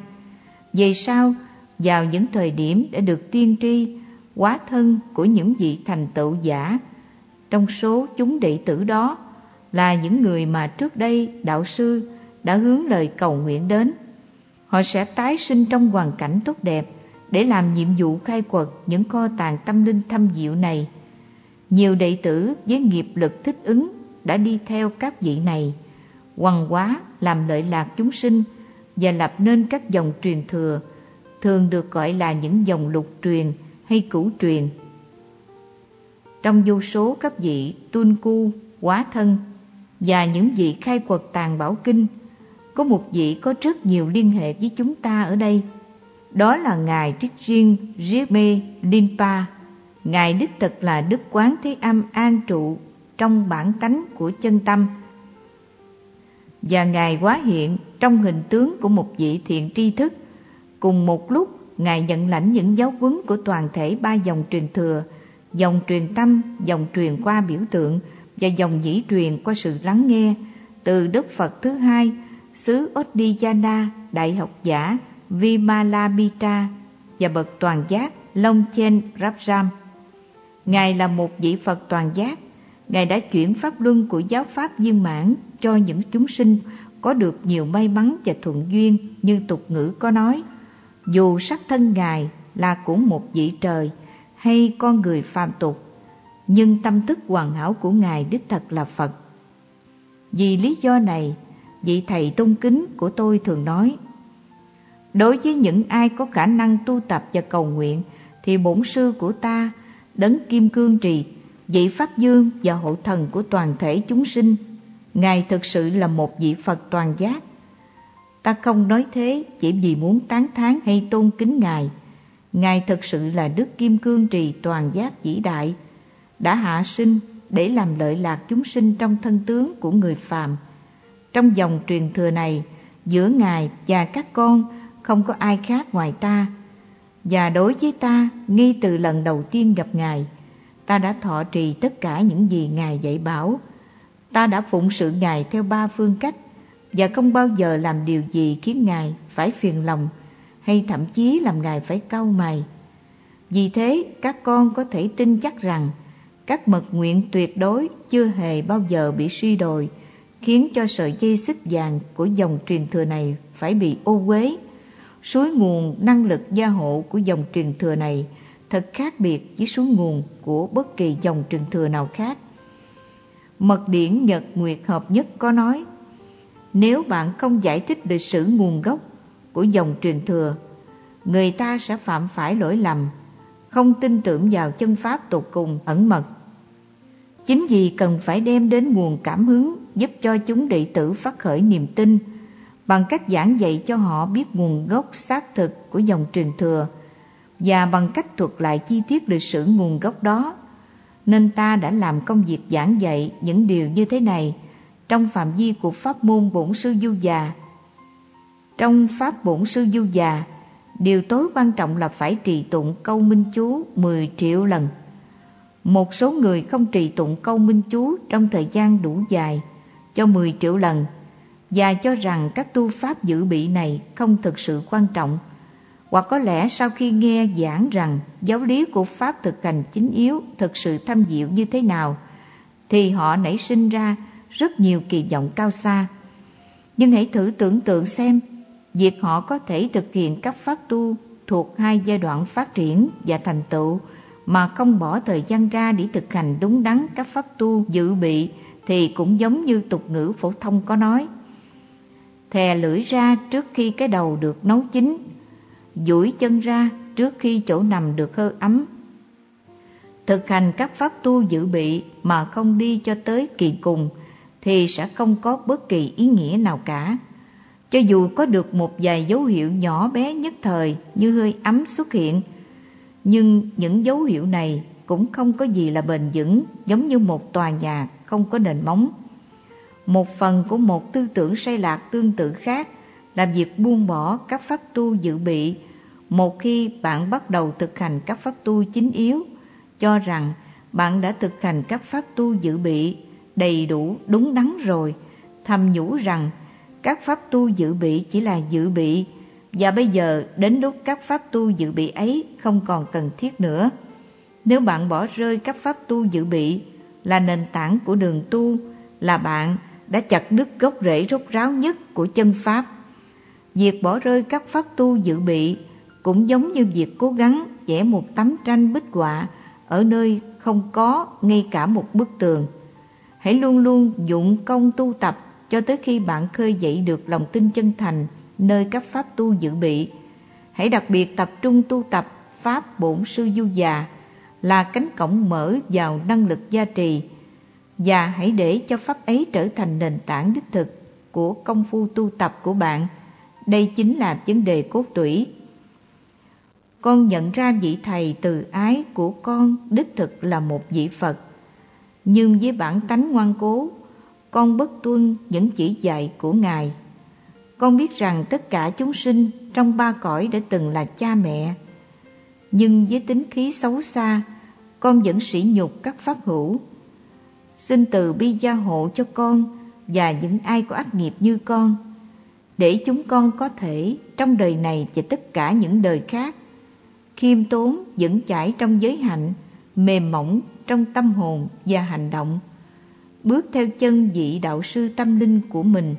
Về sau, vào những thời điểm đã được tiên tri quá thân của những vị thành tựu giả. Trong số chúng đệ tử đó là những người mà trước đây đạo sư đã hướng lời cầu nguyện đến. Họ sẽ tái sinh trong hoàn cảnh tốt đẹp để làm nhiệm vụ khai quật những kho tàng tâm linh thâm diệu này. Nhiều đệ tử với nghiệp lực thích ứng đã đi theo các vị này quằn quá làm lợi lạc chúng sinh và lập nên các dòng truyền thừa, thường được gọi là những dòng lục truyền hay cửu truyền. Trong vô số các vị tuân cu, quá thân và những vị khai quật tàng bảo kinh, có một vị có rất nhiều liên hệ với chúng ta ở đây. Đó là Ngài Trích Riêng Rimé Linpa. Ngài đích thực là Đức Quán Thế Âm an trụ trong bản tánh của chân tâm. Và Ngài quá hiện trong hình tướng của một vị thiện tri thức cùng một lúc Ngài nhận lãnh những giáo huấn của toàn thể ba dòng truyền thừa, dòng truyền tâm, dòng truyền qua biểu tượng và dòng dĩ truyền qua sự lắng nghe từ Đức Phật thứ hai, xứ Odiyana, Đại học giả Vimalabhita và bậc toàn giác Long Chen Rapram. Ngài là một vị Phật toàn giác, Ngài đã chuyển pháp luân của giáo pháp viên mãn cho những chúng sinh có được nhiều may mắn và thuận duyên như tục ngữ có nói – dù sắc thân Ngài là của một vị trời hay con người phàm tục, nhưng tâm thức hoàn hảo của Ngài đích thật là Phật. Vì lý do này, vị thầy tôn kính của tôi thường nói, Đối với những ai có khả năng tu tập và cầu nguyện, thì bổn sư của ta, đấng kim cương trì, vị Pháp Dương và hộ thần của toàn thể chúng sinh, Ngài thực sự là một vị Phật toàn giác Ta không nói thế chỉ vì muốn tán thán hay tôn kính Ngài. Ngài thật sự là Đức Kim Cương Trì toàn giác vĩ đại, đã hạ sinh để làm lợi lạc chúng sinh trong thân tướng của người phàm. Trong dòng truyền thừa này, giữa Ngài và các con không có ai khác ngoài ta. Và đối với ta, ngay từ lần đầu tiên gặp Ngài, ta đã thọ trì tất cả những gì Ngài dạy bảo. Ta đã phụng sự Ngài theo ba phương cách và không bao giờ làm điều gì khiến Ngài phải phiền lòng hay thậm chí làm Ngài phải cau mày. Vì thế, các con có thể tin chắc rằng các mật nguyện tuyệt đối chưa hề bao giờ bị suy đồi, khiến cho sợi dây xích vàng của dòng truyền thừa này phải bị ô uế. Suối nguồn năng lực gia hộ của dòng truyền thừa này thật khác biệt với suối nguồn của bất kỳ dòng truyền thừa nào khác. Mật điển Nhật Nguyệt Hợp Nhất có nói, nếu bạn không giải thích lịch sử nguồn gốc của dòng truyền thừa, người ta sẽ phạm phải lỗi lầm, không tin tưởng vào chân pháp tột cùng ẩn mật. Chính vì cần phải đem đến nguồn cảm hứng giúp cho chúng đệ tử phát khởi niềm tin bằng cách giảng dạy cho họ biết nguồn gốc xác thực của dòng truyền thừa và bằng cách thuật lại chi tiết lịch sử nguồn gốc đó nên ta đã làm công việc giảng dạy những điều như thế này trong phạm vi của pháp môn bổn sư du già. Trong pháp bổn sư du già, điều tối quan trọng là phải trì tụng câu minh chú 10 triệu lần. Một số người không trì tụng câu minh chú trong thời gian đủ dài cho 10 triệu lần và cho rằng các tu pháp dự bị này không thực sự quan trọng hoặc có lẽ sau khi nghe giảng rằng giáo lý của Pháp thực hành chính yếu thực sự thâm diệu như thế nào, thì họ nảy sinh ra rất nhiều kỳ vọng cao xa. Nhưng hãy thử tưởng tượng xem, việc họ có thể thực hiện các pháp tu thuộc hai giai đoạn phát triển và thành tựu mà không bỏ thời gian ra để thực hành đúng đắn các pháp tu dự bị thì cũng giống như tục ngữ phổ thông có nói. Thè lưỡi ra trước khi cái đầu được nấu chín duỗi chân ra trước khi chỗ nằm được hơi ấm. Thực hành các pháp tu dự bị mà không đi cho tới kỳ cùng thì sẽ không có bất kỳ ý nghĩa nào cả. Cho dù có được một vài dấu hiệu nhỏ bé nhất thời như hơi ấm xuất hiện, nhưng những dấu hiệu này cũng không có gì là bền vững giống như một tòa nhà không có nền móng. Một phần của một tư tưởng sai lạc tương tự khác làm việc buông bỏ các pháp tu dự bị một khi bạn bắt đầu thực hành các pháp tu chính yếu cho rằng bạn đã thực hành các pháp tu dự bị đầy đủ, đúng đắn rồi. Thầm nhủ rằng, các pháp tu dự bị chỉ là dự bị. Và bây giờ, đến lúc các pháp tu dự bị ấy không còn cần thiết nữa. Nếu bạn bỏ rơi các pháp tu dự bị, là nền tảng của đường tu, là bạn đã chặt đứt gốc rễ rốt ráo nhất của chân pháp. Việc bỏ rơi các pháp tu dự bị cũng giống như việc cố gắng vẽ một tấm tranh bích họa ở nơi không có ngay cả một bức tường. Hãy luôn luôn dụng công tu tập cho tới khi bạn khơi dậy được lòng tin chân thành nơi các pháp tu dự bị. Hãy đặc biệt tập trung tu tập pháp bổn sư du già, là cánh cổng mở vào năng lực gia trì và hãy để cho pháp ấy trở thành nền tảng đích thực của công phu tu tập của bạn – đây chính là vấn đề cốt tủy. Con nhận ra vị thầy từ ái của con đích thực là một vị Phật. Nhưng với bản tánh ngoan cố, con bất tuân những chỉ dạy của Ngài. Con biết rằng tất cả chúng sinh trong ba cõi đã từng là cha mẹ. Nhưng với tính khí xấu xa, con vẫn sỉ nhục các pháp hữu. Xin từ bi gia hộ cho con và những ai có ác nghiệp như con để chúng con có thể trong đời này và tất cả những đời khác khiêm tốn vững chãi trong giới hạnh mềm mỏng trong tâm hồn và hành động, bước theo chân vị đạo sư tâm linh của mình.